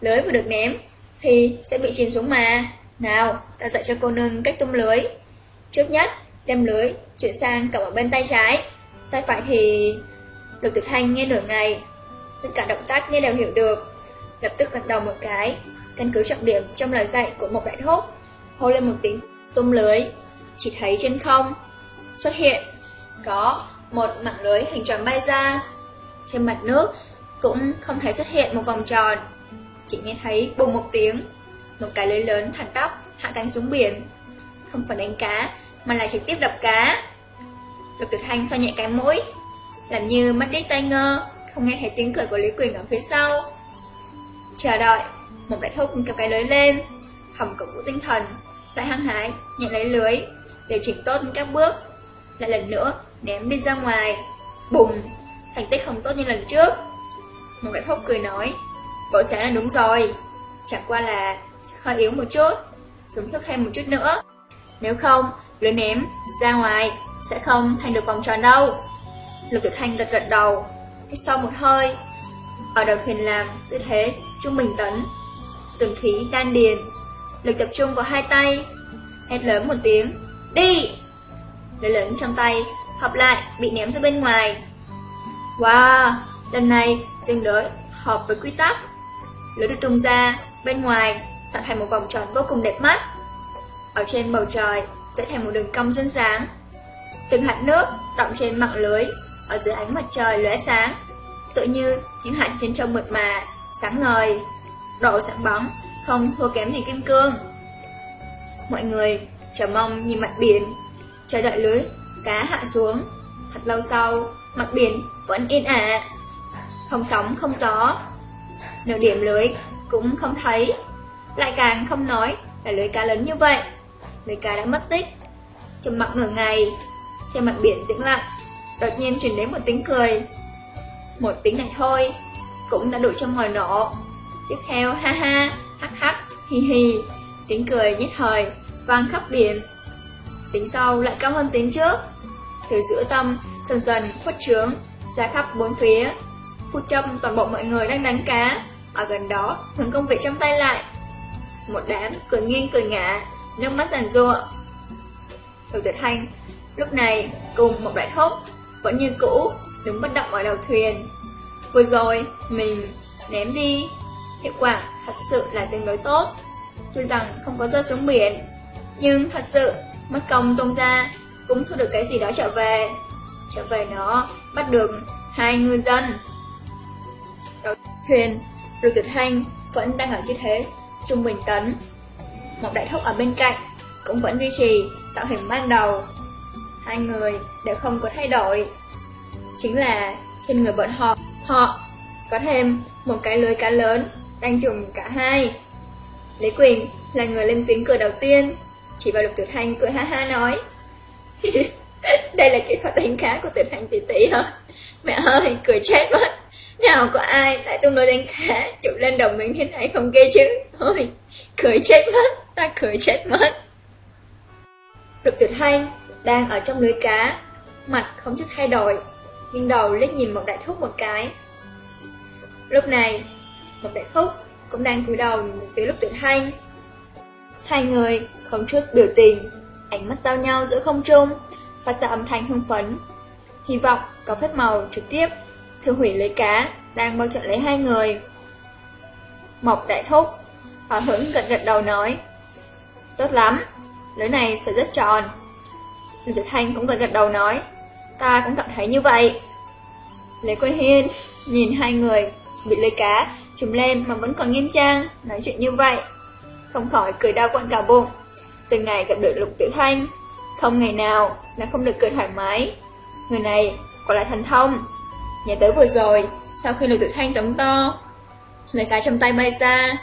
Lưới vừa được ném, thì sẽ bị chìm xuống mà. Nào, ta dạy cho cô nương cách tung lưới. Trước nhất, đem lưới chuyển sang cầm ở bên tay trái. Tay phải thì... Lục tuyệt thanh nghe nửa ngày, tất cả động tác nghe đều hiểu được. Lập tức gật đầu một cái, căn cứ trọng điểm trong lời dạy của một đại thúc, hô lên một tiếng tung lưới, chỉ thấy trên không xuất hiện có một mạng lưới hình tròn bay ra. Trên mặt nước cũng không thấy xuất hiện một vòng tròn, chỉ nghe thấy bùng một tiếng, một cái lưới lớn thẳng tóc hạ cánh xuống biển. Không phải đánh cá, mà là trực tiếp đập cá. Lục tuyệt hành so nhẹ cái mũi, làm như mắt đi tay ngơ, không nghe thấy tiếng cười của Lý Quỳnh ở phía sau. Chờ đợi, một đại thúc cầm cái lưới lên, hầm cổ vũ tinh thần, lại hăng hái, nhận lấy lưới, điều chỉnh tốt các bước, lại lần nữa ném đi ra ngoài. Bùng, thành tích không tốt như lần trước. Một đại thúc cười nói, bộ sáng là đúng rồi, chẳng qua là hơi yếu một chút, dùng sức thêm một chút nữa. Nếu không, lưới ném ra ngoài sẽ không thành được vòng tròn đâu. Lục Tuyệt Thanh gật gật đầu, hít sâu một hơi. Ở đầu thuyền làm tư thế trung bình tấn, dồn khí đan điền, lực tập trung vào hai tay, hét lớn một tiếng, đi! Lời lớn trong tay, hợp lại, bị ném ra bên ngoài. Wow, lần này tương đối hợp với quy tắc. Lưới được tung ra, bên ngoài, tạo thành một vòng tròn vô cùng đẹp mắt. Ở trên bầu trời, vẽ thành một đường cong chân sáng. Từng hạt nước đọng trên mạng lưới, ở dưới ánh mặt trời lóe sáng, tự như những hạt trên trong mượt mà, sáng ngời, độ sáng bóng, không thua kém gì kim cương. Mọi người chờ mong nhìn mặt biển, chờ đợi lưới, cá hạ xuống. Thật lâu sau, mặt biển vẫn yên ả, không sóng không gió. Nửa điểm lưới cũng không thấy, lại càng không nói là lưới cá lớn như vậy. Lưới cá đã mất tích. Trầm mặc nửa ngày, trên mặt biển tĩnh lặng, đột nhiên truyền đến một tiếng cười. Một tiếng này thôi, cũng đã đủ cho ngồi nổ. Tiếp theo, ha ha, hắc hắc, hi hi, tiếng cười nhất thời, vang khắp biển. Tiếng sau lại cao hơn tiếng trước. Từ giữa tâm, dần dần khuất trướng, ra khắp bốn phía. Phút châm toàn bộ mọi người đang đánh cá, ở gần đó hướng công việc trong tay lại. Một đám cười nghiêng cười ngã, nước mắt giàn rụa. Đầu tuyệt hành, lúc này cùng một đại thúc, vẫn như cũ, đứng bất động ở đầu thuyền. Vừa rồi, mình ném đi, hiệu quả thật sự là tương đối tốt. Tuy rằng không có rơi xuống biển, nhưng thật sự mất công tung ra, cũng thu được cái gì đó trở về. Trở về nó, bắt được hai ngư dân. Đầu thuyền, Lục Tuyệt Thanh vẫn đang ở như thế, trung bình tấn. Một đại thúc ở bên cạnh cũng vẫn duy trì tạo hình ban đầu. Hai người đều không có thay đổi. Chính là trên người bọn họ, họ có thêm một cái lưới cá lớn đang trùng cả hai. Lý Quỳnh là người lên tiếng cười đầu tiên, chỉ vào Lục Tuyệt Thanh cười ha ha nói. Đây là kỹ thuật đánh cá của Tuyệt Thanh tỷ tỷ hả? Mẹ ơi, cười chết mất. Nào có ai lại tung đôi đánh cá chụp lên đầu mình thế này không ghê chứ? Ôi, cười chết mất, ta cười chết mất. Lục Tuyệt Thanh đang ở trong lưới cá, mặt không chút thay đổi, nghiêng đầu liếc nhìn một đại thúc một cái. Lúc này, một đại thúc cũng đang cúi đầu nhìn phía Lục Tuyệt Thanh. Hai người không chút biểu tình, ánh mắt giao nhau giữa không trung, phát ra âm thanh hưng phấn. Hy vọng có phép màu trực tiếp thư hủy lấy cá đang bao trận lấy hai người. Mộc đại thúc, hòa hứng gật gật đầu nói. Tốt lắm, lưới này sẽ rất tròn. Lưu Tuyệt Thanh cũng gật gật đầu nói. Ta cũng cảm thấy như vậy. Lê Quân Hiên nhìn hai người bị lưới cá trùm lên mà vẫn còn nghiêm trang nói chuyện như vậy. Không khỏi cười đau quặn cả bụng. Từ ngày gặp được Lục Tiểu Thanh, không ngày nào là không được cười thoải mái. Người này quả là thành thông. Nhớ tới vừa rồi, sau khi Lục Tiểu Thanh giống to, lấy cái trong tay bay ra,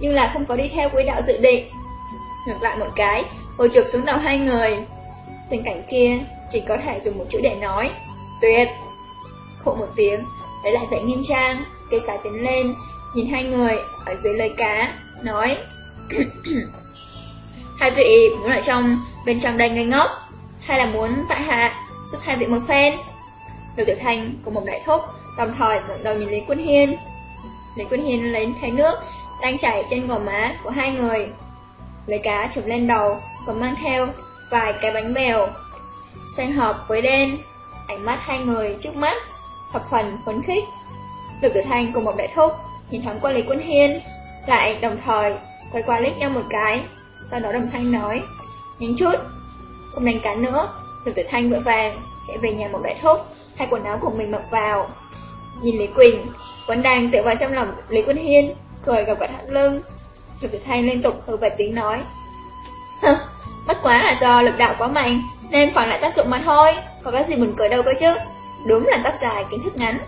nhưng là không có đi theo quỹ đạo dự định. Ngược lại một cái, hồi chụp xuống đầu hai người. Tình cảnh kia chỉ có thể dùng một chữ để nói. Tuyệt! Khổ một tiếng, lấy lại vẻ nghiêm trang, cây xài tiến lên, nhìn hai người ở dưới lời cá, nói Hai vị muốn ở trong, bên trong đây ngây ngốc, hay là muốn tại hạ giúp hai vị một phen? Lưu Tiểu Thanh cùng một đại thúc, đồng thời ngẩng đầu nhìn Lý Quân Hiên. Lý Quân Hiên lấy thấy nước đang chảy trên gò má của hai người. Lấy cá chụp lên đầu, còn mang theo vài cái bánh bèo. Xanh hợp với đen, ánh mắt hai người trước mắt, thập phần phấn khích. Lưu Tiểu Thanh cùng một đại thúc nhìn thoáng qua Lý Quân Hiên, lại đồng thời quay qua liếc nhau một cái, sau đó đồng thanh nói, nhanh chút, không đánh cá nữa. lục tử Thanh vội vàng chạy về nhà một đại thúc, thay quần áo của mình mặc vào. Nhìn Lý Quỳnh, vẫn đang tự vào trong lòng Lý Quân Hiên, cười gặp gật hẳn lưng. Lục Tử Thanh liên tục hư vài tiếng nói. hơ bất quá là do lực đạo quá mạnh, nên phản lại tác dụng mà thôi, có cái gì buồn cười đâu cơ chứ. Đúng là tóc dài kiến thức ngắn.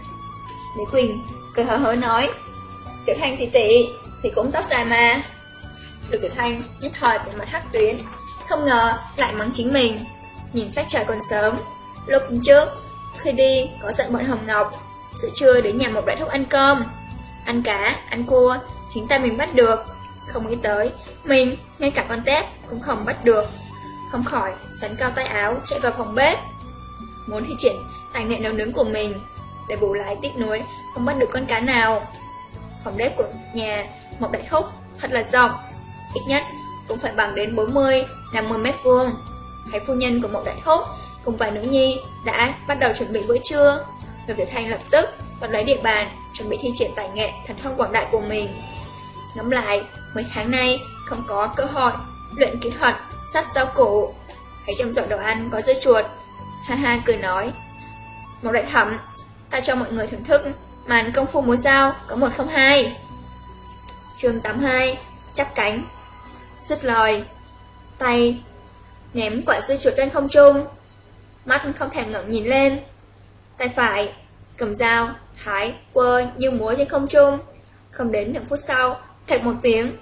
Lý Quỳnh cười hờ hớ nói. Tiểu Thanh tỷ tỷ thì cũng tóc dài mà. Được tiểu Thanh nhất thời về mặt hắc tuyến, không ngờ lại mắng chính mình. Nhìn sách trời còn sớm, lúc trước khi đi, có giận bọn Hồng Ngọc Giữa trưa đến nhà một đại thúc ăn cơm Ăn cá, ăn cua Chính tay mình bắt được Không nghĩ tới Mình, ngay cả con tép cũng không bắt được không khỏi sắn cao tay áo chạy vào phòng bếp. Muốn thi triển tài nghệ nấu nướng của mình để bù lại tiếc nuối không bắt được con cá nào. Phòng bếp của nhà Mộc Đại Thúc thật là rộng, ít nhất cũng phải bằng đến 40, 50 mét vuông. Thấy phu nhân của Mộc Đại Thúc cùng vài nữ nhi đã bắt đầu chuẩn bị bữa trưa. Lục Tiểu Thanh lập tức bắt lấy địa bàn, chuẩn bị thi triển tài nghệ thần thông quảng đại của mình. Ngắm lại, mấy tháng nay không có cơ hội luyện kỹ thuật sắt rau củ. Thấy trong dọn đồ ăn có dưa chuột, ha ha cười nói. Một đại thẩm, ta cho mọi người thưởng thức màn công phu múa sao có 102. chương 82, chắc cánh. Dứt lời, tay ném quả dưa chuột lên không trung, mắt không thèm ngẩng nhìn lên. Tay phải cầm dao, thái, quơ như múa trên không trung. Không đến nửa phút sau, thạch một tiếng,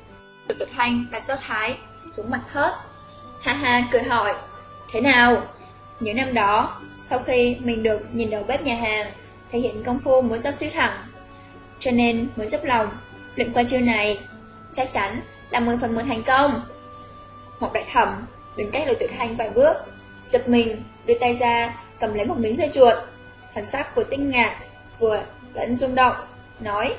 được tuyệt thanh đặt dao thái xuống mặt thớt. Ha ha cười hỏi, thế nào? Những năm đó, sau khi mình được nhìn đầu bếp nhà hàng, thể hiện công phu muốn dốc siêu thẳng. Cho nên muốn giúp lòng, luyện qua chiêu này, chắc chắn là 10 phần 10 thành công. Một đại thẩm, đứng cách lôi tuyệt thanh vài bước, giật mình, đưa tay ra, cầm lấy một miếng dưa chuột. Thần sắc vừa tinh ngạc, vừa lẫn rung động, nói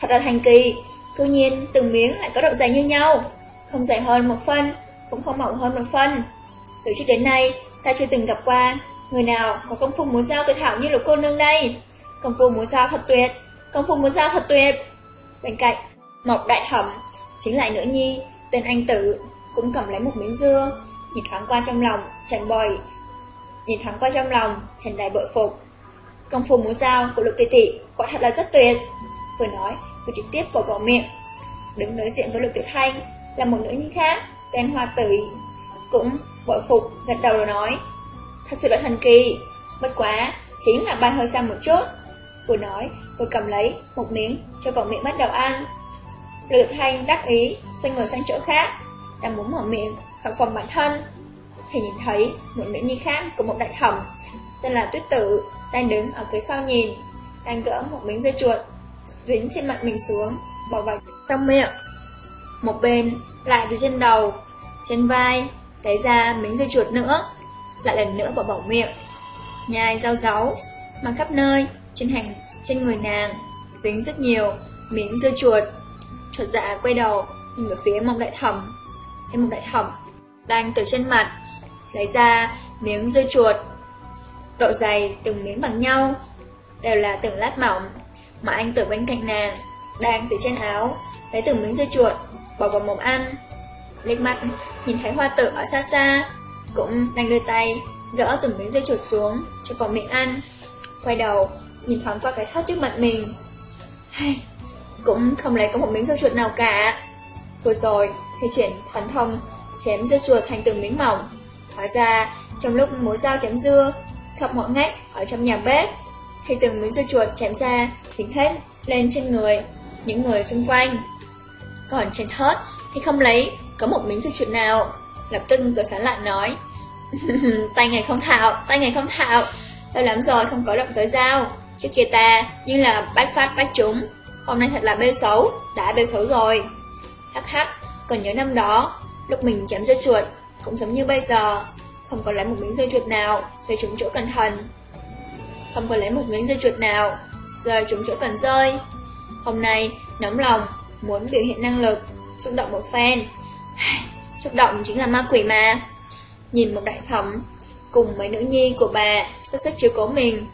Thật là thành kỳ, cư nhiên từng miếng lại có độ dày như nhau, không dày hơn một phân, cũng không mỏng hơn một phân. Từ trước đến nay, ta chưa từng gặp qua người nào có công phu muốn dao tuyệt hảo như lục cô nương đây. Công phu muốn dao thật tuyệt, công phu muốn dao thật tuyệt. Bên cạnh, Mộc Đại Thẩm, chính lại nữ nhi, tên anh tử, cũng cầm lấy một miếng dưa, nhìn thoáng qua trong lòng, tràn bòi. nhìn thoáng qua trong lòng, tràn đầy bội phục. Công phu múa dao của lục tỷ tỷ quả thật là rất tuyệt. Vừa nói, vừa trực tiếp bỏ vào miệng. Đứng đối diện với lục tuyệt thanh là một nữ nhi khác, tên Hoa Tử. Cũng bội phục, gật đầu rồi nói. Thật sự là thần kỳ, bất quá, chính là bay hơi xa một chút. Vừa nói, vừa cầm lấy một miếng cho vào miệng bắt đầu ăn. Lục thanh đắc ý, xoay người sang chỗ khác, đang muốn mở miệng, hoặc phòng bản thân. Thì nhìn thấy một nữ nhi khác của một đại thẩm, tên là Tuyết Tử, đang đứng ở phía sau nhìn, đang gỡ một miếng dây chuột, dính trên mặt mình xuống, bỏ vào trong miệng. Một bên lại từ trên đầu, trên vai, lấy ra miếng dây chuột nữa, lại lần nữa bỏ bỏ miệng. Nhai rau ráu, mang khắp nơi, trên hành, trên người nàng, dính rất nhiều miếng dưa chuột. Chuột dạ quay đầu, nhìn về phía mông đại thẩm. Thấy mông đại thẩm, đang từ trên mặt, lấy ra miếng dưa chuột, Độ dày từng miếng bằng nhau Đều là từng lát mỏng Mà anh từ bên cạnh nàng Đang từ trên áo Lấy từng miếng dưa chuột Bỏ vào mồm ăn Liếc mắt nhìn thấy hoa tử ở xa xa cũng đang đưa tay Gỡ từng miếng dưa chuột xuống Cho vào miệng ăn Quay đầu nhìn thoáng qua cái thớt trước mặt mình hay Cũng không lấy có một miếng dưa chuột nào cả Vừa rồi thì chuyển thần thông Chém dưa chuột thành từng miếng mỏng Hóa ra trong lúc mối dao chém dưa khắp mọi ngách ở trong nhà bếp. thì từng miếng dưa chuột chém ra, dính hết lên trên người, những người xung quanh. Còn trên hết thì không lấy, có một miếng dưa chuột nào. Lập tức cửa sáng lại nói, tay ngày không thạo, tay ngày không thạo. Lâu lắm rồi không có động tới dao. Trước kia ta như là bách phát bách trúng. Hôm nay thật là bêu xấu, đã bêu xấu rồi. Hắc hắc, còn nhớ năm đó, lúc mình chém dây chuột, cũng giống như bây giờ, không có lấy một miếng dây chuột nào Xoay trúng chỗ cẩn thận Không có lấy một miếng dây chuột nào Xoay trúng chỗ cần rơi Hôm nay nóng lòng Muốn biểu hiện năng lực Xúc động một phen Xúc động chính là ma quỷ mà Nhìn một đại phẩm Cùng mấy nữ nhi của bà Sức sức chiếu cố mình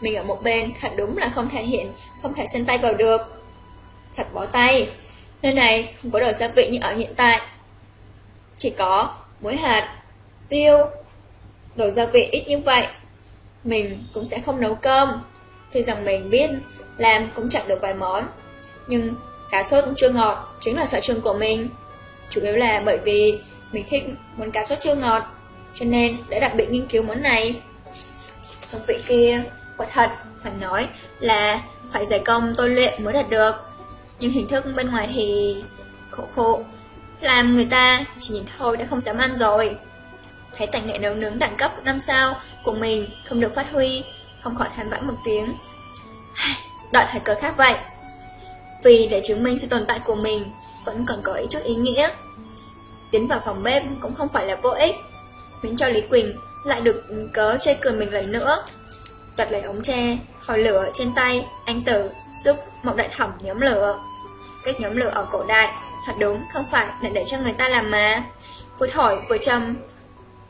Mình ở một bên thật đúng là không thể hiện Không thể xen tay vào được Thật bỏ tay Nơi này không có đồ gia vị như ở hiện tại Chỉ có muối hạt tiêu. Đồ gia vị ít như vậy, mình cũng sẽ không nấu cơm. Tuy rằng mình biết làm cũng chẳng được vài món, nhưng cá sốt cũng chưa ngọt, chính là sở trường của mình. Chủ yếu là bởi vì mình thích món cá sốt chưa ngọt, cho nên đã đặc biệt nghiên cứu món này. hương vị kia, quả thật, phải nói là phải giải công tôi luyện mới đạt được. Nhưng hình thức bên ngoài thì khổ khổ, làm người ta chỉ nhìn thôi đã không dám ăn rồi thấy tài nghệ nấu nướng đẳng cấp 5 sao của mình không được phát huy, không khỏi than vãn một tiếng. Đợi thời cơ khác vậy. Vì để chứng minh sự tồn tại của mình vẫn còn có ý chút ý nghĩa. tiến vào phòng bếp cũng không phải là vô ích. Miễn cho Lý Quỳnh lại được cớ chơi cười mình lần nữa. Đoạt lấy ống tre, khỏi lửa trên tay, anh Tử giúp Mộng Đại Thẩm nhóm lửa. Cách nhóm lửa ở cổ đại, thật đúng không phải là để cho người ta làm mà. Vừa thổi vừa châm,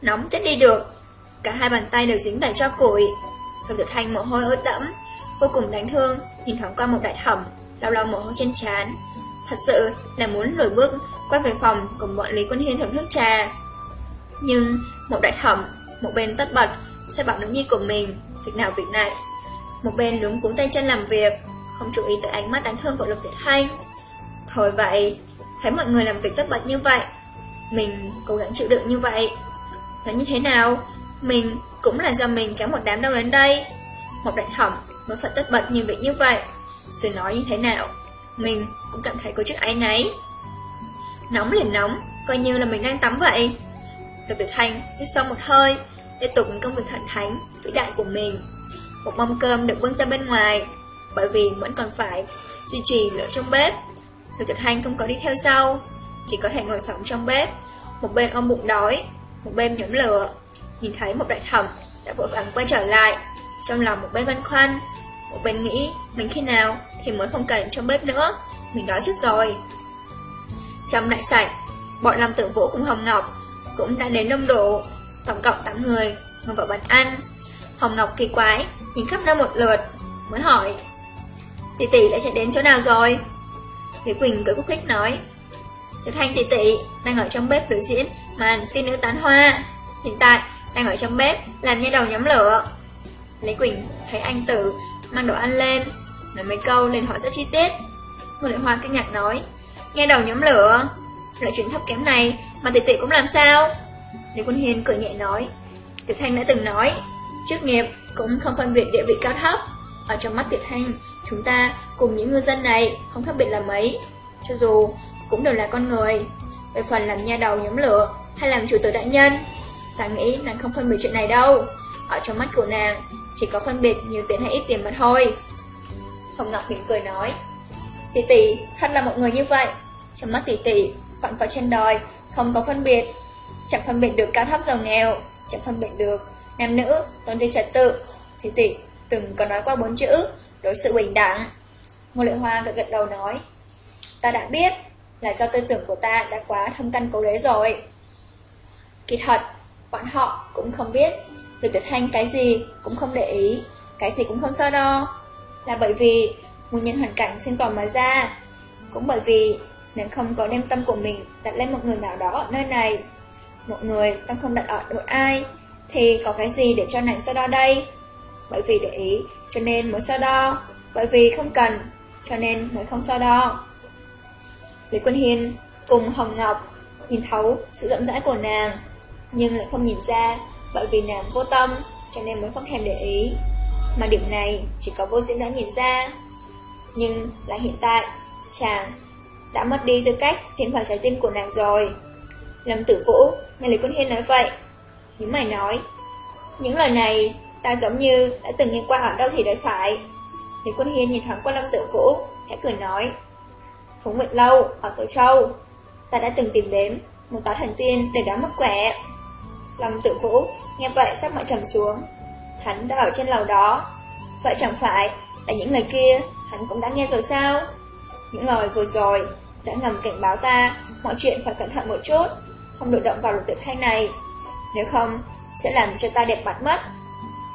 nóng chết đi được. Cả hai bàn tay đều dính đầy cho củi. Lâm Tử Thanh mồ hôi ướt đẫm, vô cùng đáng thương, nhìn thoáng qua Mộng Đại Thẩm, lau lau mồ hôi trên trán. Thật sự là muốn lùi bước quay về phòng cùng bọn Lý Quân Hiên thưởng thức trà. Nhưng một đại thẩm, một bên tất bật, sẽ bảo nữ nhi của mình, việc nào việc này. Một bên đúng cuống tay chân làm việc, không chú ý tới ánh mắt đáng thương của Lục Thiệt Thanh. Thôi vậy, thấy mọi người làm việc tất bật như vậy, mình cố gắng chịu đựng như vậy. Nói như thế nào, mình cũng là do mình kéo một đám đông đến đây. Một đại thẩm mới phải tất bật như vậy như vậy. Rồi nói như thế nào, mình cũng cảm thấy có chút áy náy. Nóng liền nóng, coi như là mình đang tắm vậy. Lục Tuyệt Thanh hít sâu một hơi, tiếp tục công việc thần thánh, vĩ đại của mình. Một mâm cơm được bưng ra bên ngoài, bởi vì vẫn còn phải duy trì lửa trong bếp. Lục Tuyệt Thanh không có đi theo sau, chỉ có thể ngồi sống trong bếp, một bên ôm bụng đói, một bên nhóm lửa. Nhìn thấy một đại thẩm đã vội vàng quay trở lại, trong lòng một bên băn khoăn, một bên nghĩ mình khi nào thì mới không cần trong bếp nữa, mình đói chết rồi. Trong đại sảnh, bọn làm Tử Vũ cùng Hồng Ngọc cũng đã đến đông đủ, tổng cộng 8 người, ngồi vào bàn ăn. Hồng Ngọc kỳ quái, nhìn khắp nơi một lượt, mới hỏi. Tỷ tỷ đã chạy đến chỗ nào rồi? Lý Quỳnh cười khúc khích nói. Tuyệt Thanh tỷ tỷ đang ở trong bếp biểu diễn màn tiên nữ tán hoa. Hiện tại đang ở trong bếp làm như đầu nhóm lửa. Lý Quỳnh thấy anh Tử mang đồ ăn lên, nói mấy câu lên hỏi rất chi tiết. người Lệ Hoa kinh ngạc nói, nghe đầu nhóm lửa, loại chuyện thấp kém này mà tỷ tỷ cũng làm sao? Lý Quân Hiên cười nhẹ nói, Tiểu Thanh đã từng nói, trước nghiệp cũng không phân biệt địa vị cao thấp. Ở trong mắt Tiểu Thanh, chúng ta cùng những ngư dân này không khác biệt là mấy. Cho dù cũng đều là con người. Về phần làm nha đầu nhóm lửa hay làm chủ tử đại nhân, ta nghĩ nàng không phân biệt chuyện này đâu. Ở trong mắt của nàng, chỉ có phân biệt nhiều tiền hay ít tiền mà thôi. Hồng Ngọc mỉm cười nói, Tỷ tỷ thật là một người như vậy. Trong mắt tỷ tỷ, phận vào trên đòi không có phân biệt. Chẳng phân biệt được cao thấp giàu nghèo, chẳng phân biệt được nam nữ, tôn ti trật tự. Tỷ tỷ từng có nói qua bốn chữ, đối sự bình đẳng. Ngô Lệ Hoa gật gật đầu nói, ta đã biết là do tư tưởng của ta đã quá thâm căn cố đế rồi. Kỳ thật, bọn họ cũng không biết, được tuyệt hành cái gì cũng không để ý, cái gì cũng không so đo. Là bởi vì nguyên nhân hoàn cảnh sinh tồn mà ra. Cũng bởi vì nếu không có đem tâm của mình đặt lên một người nào đó ở nơi này. Một người tâm không đặt ở một ai, thì có cái gì để cho nàng so đo đây? Bởi vì để ý, cho nên mới so đo. Bởi vì không cần, cho nên mới không so đo. Lý Quân Hiên cùng Hồng Ngọc nhìn thấu sự rộng rãi của nàng, nhưng lại không nhìn ra bởi vì nàng vô tâm, cho nên mới không thèm để ý. Mà điểm này chỉ có vô diễn đã nhìn ra. Nhưng là hiện tại, chàng đã mất đi tư cách tiến vào trái tim của nàng rồi. Lâm tử vũ, nghe Lý Quân Hiên nói vậy. Những mày nói, những lời này ta giống như đã từng nghe qua ở đâu thì đấy phải. Lý Quân Hiên nhìn thoáng qua Lâm tử vũ, Hãy cười nói. Phú Nguyệt Lâu, ở Tổ Châu, ta đã từng tìm đến một tá thần tiên để đón mất quẻ. Lâm tử vũ, nghe vậy sắc mặt trầm xuống. Hắn đã ở trên lầu đó. Vậy chẳng phải là những lời kia hắn cũng đã nghe rồi sao? Những lời vừa rồi đã ngầm cảnh báo ta mọi chuyện phải cẩn thận một chút, không được động vào lục tuyệt thanh này. Nếu không, sẽ làm cho ta đẹp mặt mất.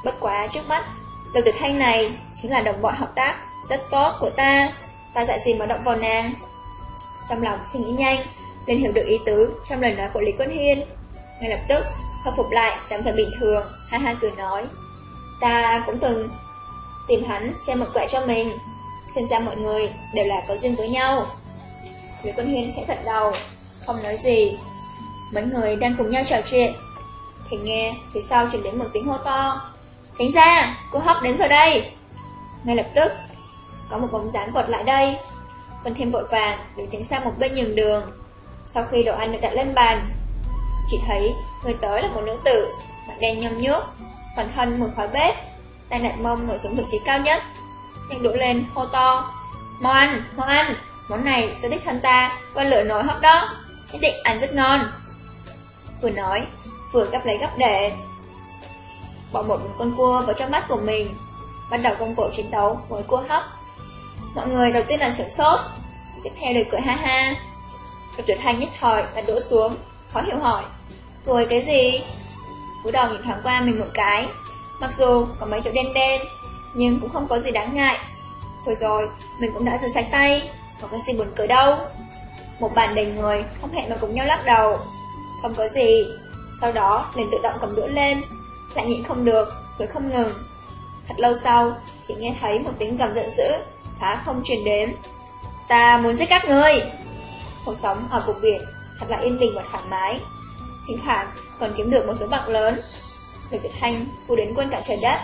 Bất quá trước mắt, lục tuyệt thanh này chính là đồng bọn hợp tác rất tốt của ta. Ta dạy gì mà động vào nàng? Trong lòng suy nghĩ nhanh, liền hiểu được ý tứ trong lời nói của Lý Quân Hiên. Ngay lập tức, khôi phục lại, giảm thật bình thường, ha ha cười nói. Ta cũng từng tìm hắn xem một quẻ cho mình, Xem ra mọi người đều là có duyên với nhau. Lý Quân Hiên khẽ gật đầu Không nói gì. Mấy người đang cùng nhau trò chuyện Thì nghe phía sau chuyển đến một tiếng hô to. Tránh ra, cô hóc đến rồi đây. Ngay lập tức Có một bóng dáng vọt lại đây. Vân Thêm vội vàng đứng tránh sang một bên nhường đường. Sau khi đồ ăn được đặt lên bàn Chỉ thấy người tới là một nữ tử Mặt đen nhom nhúc Toàn thân mùi khói bếp Đang đặt mông ngồi xuống vị trí cao nhất Nhanh đũa lên, hô to Mau ăn, mau ăn Món này sẽ đích thân ta Qua lửa nồi hấp đó nhất định ăn rất ngon. Vừa nói, vừa gấp lấy gấp để. Bỏ một con cua vào trong bát của mình, bắt đầu công cuộc chiến đấu với cua hấp. Mọi người đầu tiên là sửng sốt, tiếp theo đều cười ha ha. Rồi tuyệt hành nhất thời là đổ xuống, khó hiểu hỏi. Cười cái gì? Cúi đầu nhìn thoáng qua mình một cái. Mặc dù có mấy chỗ đen đen, nhưng cũng không có gì đáng ngại. Vừa rồi, mình cũng đã rửa sạch tay, có cái gì buồn cười đâu. Một bàn đầy người, không hẹn mà cùng nhau lắc đầu. Không có gì. Sau đó, liền tự động cầm đũa lên, lại nhịn không được, rồi không ngừng. Thật lâu sau, chỉ nghe thấy một tiếng cầm giận dữ, phá không truyền đến. Ta muốn giết các ngươi! Cuộc sống ở vùng biển thật là yên bình và thoải mái. Thỉnh thoảng còn kiếm được một số bạc lớn. Người Việt Thanh phù đến quân cả trời đất.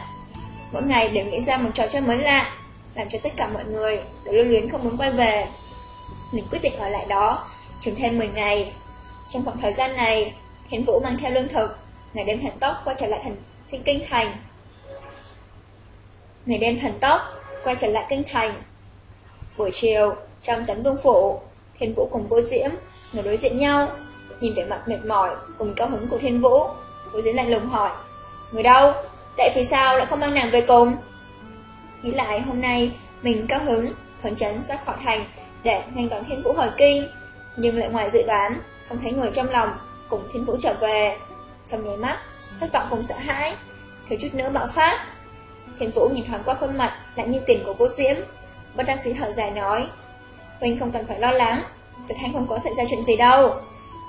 Mỗi ngày đều nghĩ ra một trò chơi mới lạ, làm cho tất cả mọi người đều lưu luyến không muốn quay về. Mình quyết định ở lại đó, chừng thêm 10 ngày. Trong khoảng thời gian này, Hiến Vũ mang theo lương thực, ngày đêm thần tốc quay trở lại thành thiên kinh thành. Ngày đêm thần tốc quay trở lại kinh thành. Buổi chiều, trong tấn vương phủ, Thiên Vũ cùng Vô Diễm ngồi đối diện nhau, nhìn vẻ mặt mệt mỏi cùng cao hứng của Thiên Vũ. vũ Diễm lạnh lùng hỏi, người đâu? Tại vì sao lại không mang nàng về cùng? Nghĩ lại hôm nay mình cao hứng, phấn chấn ra khỏi thành để nhanh đón Thiên Vũ hồi kinh, nhưng lại ngoài dự đoán, không thấy người trong lòng cùng Thiên Vũ trở về. Trong nháy mắt, thất vọng cùng sợ hãi, thiếu chút nữa bạo phát. Thiên Vũ nhìn thoáng qua khuôn mặt lại như tiền của vô diễm, bất đăng sĩ thở dài nói, Huynh không cần phải lo lắng, tuyệt thanh không có xảy ra chuyện gì đâu.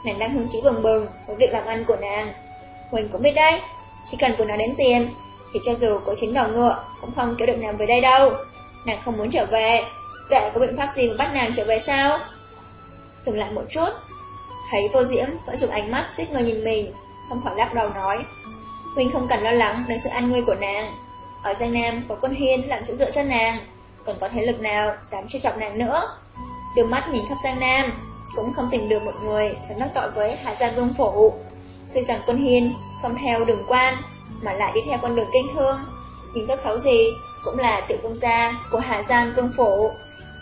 Nàng đang hứng chí bừng bừng với việc làm ăn của nàng. huỳnh cũng biết đấy, chỉ cần của nó đến tiền, thì cho dù có chính đầu ngựa cũng không kéo được nàng về đây đâu. Nàng không muốn trở về, vậy có biện pháp gì mà bắt nàng trở về sao? Dừng lại một chút, thấy vô diễm vẫn dùng ánh mắt giết người nhìn mình, không khỏi lắc đầu nói. huỳnh không cần lo lắng đến sự an nguy của nàng. Ở Giang Nam có quân hiên làm chỗ dựa cho nàng, còn có thế lực nào dám trêu chọc nàng nữa. Đưa mắt nhìn khắp Giang Nam, cũng không tìm được một người dám đắc tội với Hà Giang Vương Phủ. Tuy rằng quân hiên không theo đường quan, mà lại đi theo con đường kinh hương, nhưng tốt xấu gì cũng là tiểu vương gia của Hà Giang Vương Phủ,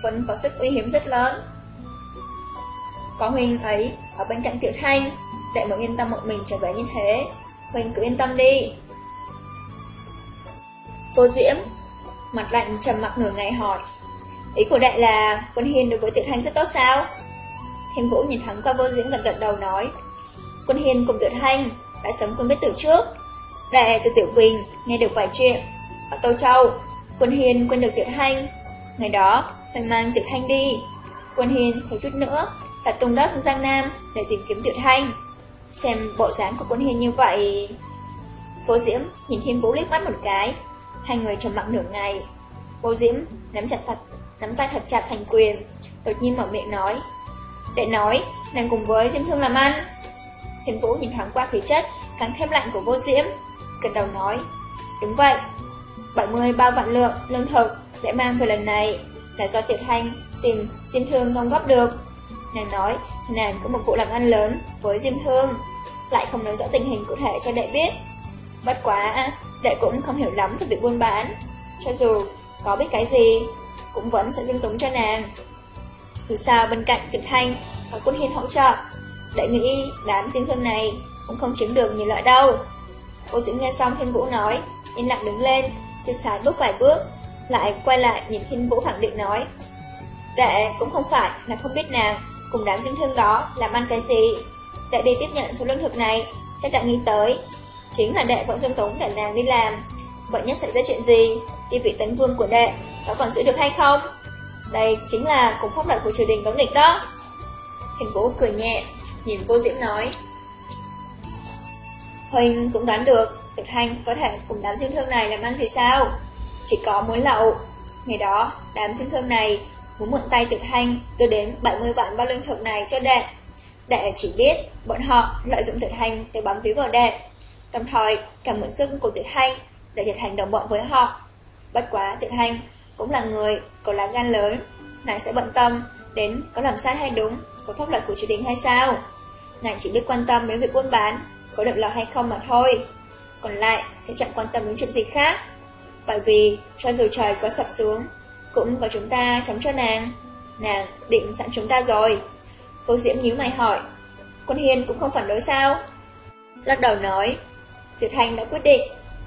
vẫn có sức uy hiếm rất lớn. Có huynh ấy ở bên cạnh tiểu thanh, đại mộng yên tâm một mình trở về như thế. Huynh cứ yên tâm đi. Vô Diễm, mặt lạnh trầm mặc nửa ngày hỏi. Ý của đại là quân hiên đối với tiểu thanh rất tốt sao? Thiên Vũ nhìn thẳng qua vô diễm gật gật đầu nói. Quân hiên cùng tuyệt thanh đã sống quen biết từ trước. Đệ từ tiểu quỳnh nghe được vài chuyện. Ở Tô Châu, quân hiên quên được tuyệt thanh. Ngày đó, phải mang tuyệt thanh đi. Quân hiên thấy chút nữa là tung đất Giang Nam để tìm kiếm tuyệt thanh. Xem bộ dáng của quân hiên như vậy... Vô Diễm nhìn Thiên Vũ liếc mắt một cái, hai người trầm mặc nửa ngày. Vô Diễm nắm chặt thật, nắm tay thật chặt thành quyền, đột nhiên mở miệng nói. Để nói, nàng cùng với Diễm Thương làm ăn. Thiên Vũ nhìn thoáng qua khí chất, càng thêm lạnh của Vô Diễm, gật đầu nói. Đúng vậy, 70 bao vạn lượng lương thực để mang về lần này là do Tiểu Thanh tìm Diêm Thương không góp được. Nàng nói, nàng có một vụ làm ăn lớn với Diêm Thương, lại không nói rõ tình hình cụ thể cho đệ biết. Bất quá, đệ cũng không hiểu lắm về việc buôn bán. Cho dù có biết cái gì, cũng vẫn sẽ dung túng cho nàng. Dù sao bên cạnh Tiểu Thanh và quân hiên hỗ trợ, đệ nghĩ đám chiến Thương này cũng không chiếm được nhiều loại đâu. Cô dĩ nghe xong Thiên Vũ nói, yên lặng đứng lên, tiêu sái bước vài bước, lại quay lại nhìn Thiên Vũ khẳng định nói. Đệ cũng không phải là không biết nàng cùng đám chiến thương đó làm ăn cái gì. Đệ đi tiếp nhận số lương thực này, chắc đã nghĩ tới. Chính là đệ vẫn dung túng để nàng đi làm. Vậy nhất xảy ra chuyện gì? Địa vị tấn vương của đệ có còn giữ được hay không? Đây chính là cục pháp luật của triều đình đấu nghịch đó. hình Vũ cười nhẹ, nhìn vô diễm nói. Huỳnh cũng đoán được, tuyệt Thanh có thể cùng đám diêm thương này làm ăn gì sao? Chỉ có muốn lậu. Ngày đó, đám diêm thương này muốn mượn tay Tuyệt Thanh đưa đến 70 vạn bao lương thực này cho đệ. Đệ chỉ biết bọn họ lợi dụng Tuyệt Thanh để bám víu vào đệ, đồng thời càng mượn sức của Tuyệt Thanh để trở thành đồng bọn với họ. Bất quá Tuyệt Thanh cũng là người có lá gan lớn, nàng sẽ bận tâm đến có làm sai hay đúng có pháp luật của triều đình hay sao. Nàng chỉ biết quan tâm đến việc buôn bán, có được lòng hay không mà thôi. Còn lại sẽ chẳng quan tâm đến chuyện gì khác. Bởi vì cho dù trời có sập xuống cũng có chúng ta chống cho nàng Nàng định sẵn chúng ta rồi Vô Diễm nhíu mày hỏi Quân Hiên cũng không phản đối sao? Lắc đầu nói, Tiểu Hành đã quyết định,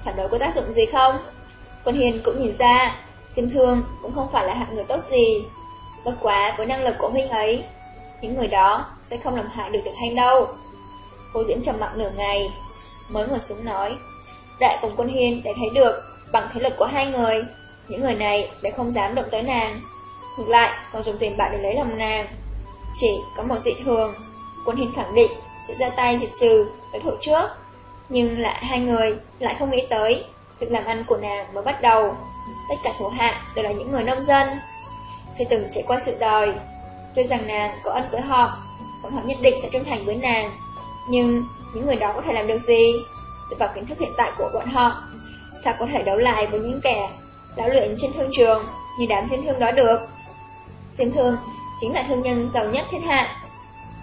phản đối có tác dụng gì không? Quân hiền cũng nhìn ra, Diêm Thương cũng không phải là hạng người tốt gì. Bất quá với năng lực của huynh ấy, những người đó sẽ không làm hại được Tiểu Thanh đâu. Cô Diễm trầm mặc nửa ngày, mới ngồi xuống nói, Đại cùng Quân Hiên để thấy được bằng thế lực của hai người, những người này để không dám động tới nàng. Ngược lại, còn dùng tiền bạc để lấy lòng nàng. Chỉ có một dị thường, Quân Hiên khẳng định sẽ ra tay diệt trừ đối thủ trước. Nhưng lại hai người lại không nghĩ tới việc làm ăn của nàng mới bắt đầu. Tất cả thủ hạ đều là những người nông dân. Khi từng trải qua sự đời, tuy rằng nàng có ân với họ, bọn họ nhất định sẽ trung thành với nàng. Nhưng những người đó có thể làm được gì? Dựa vào kiến thức hiện tại của bọn họ, sao có thể đấu lại với những kẻ lão luyện trên thương trường như đám diêm thương đó được? Diêm thương chính là thương nhân giàu nhất thiên hạ.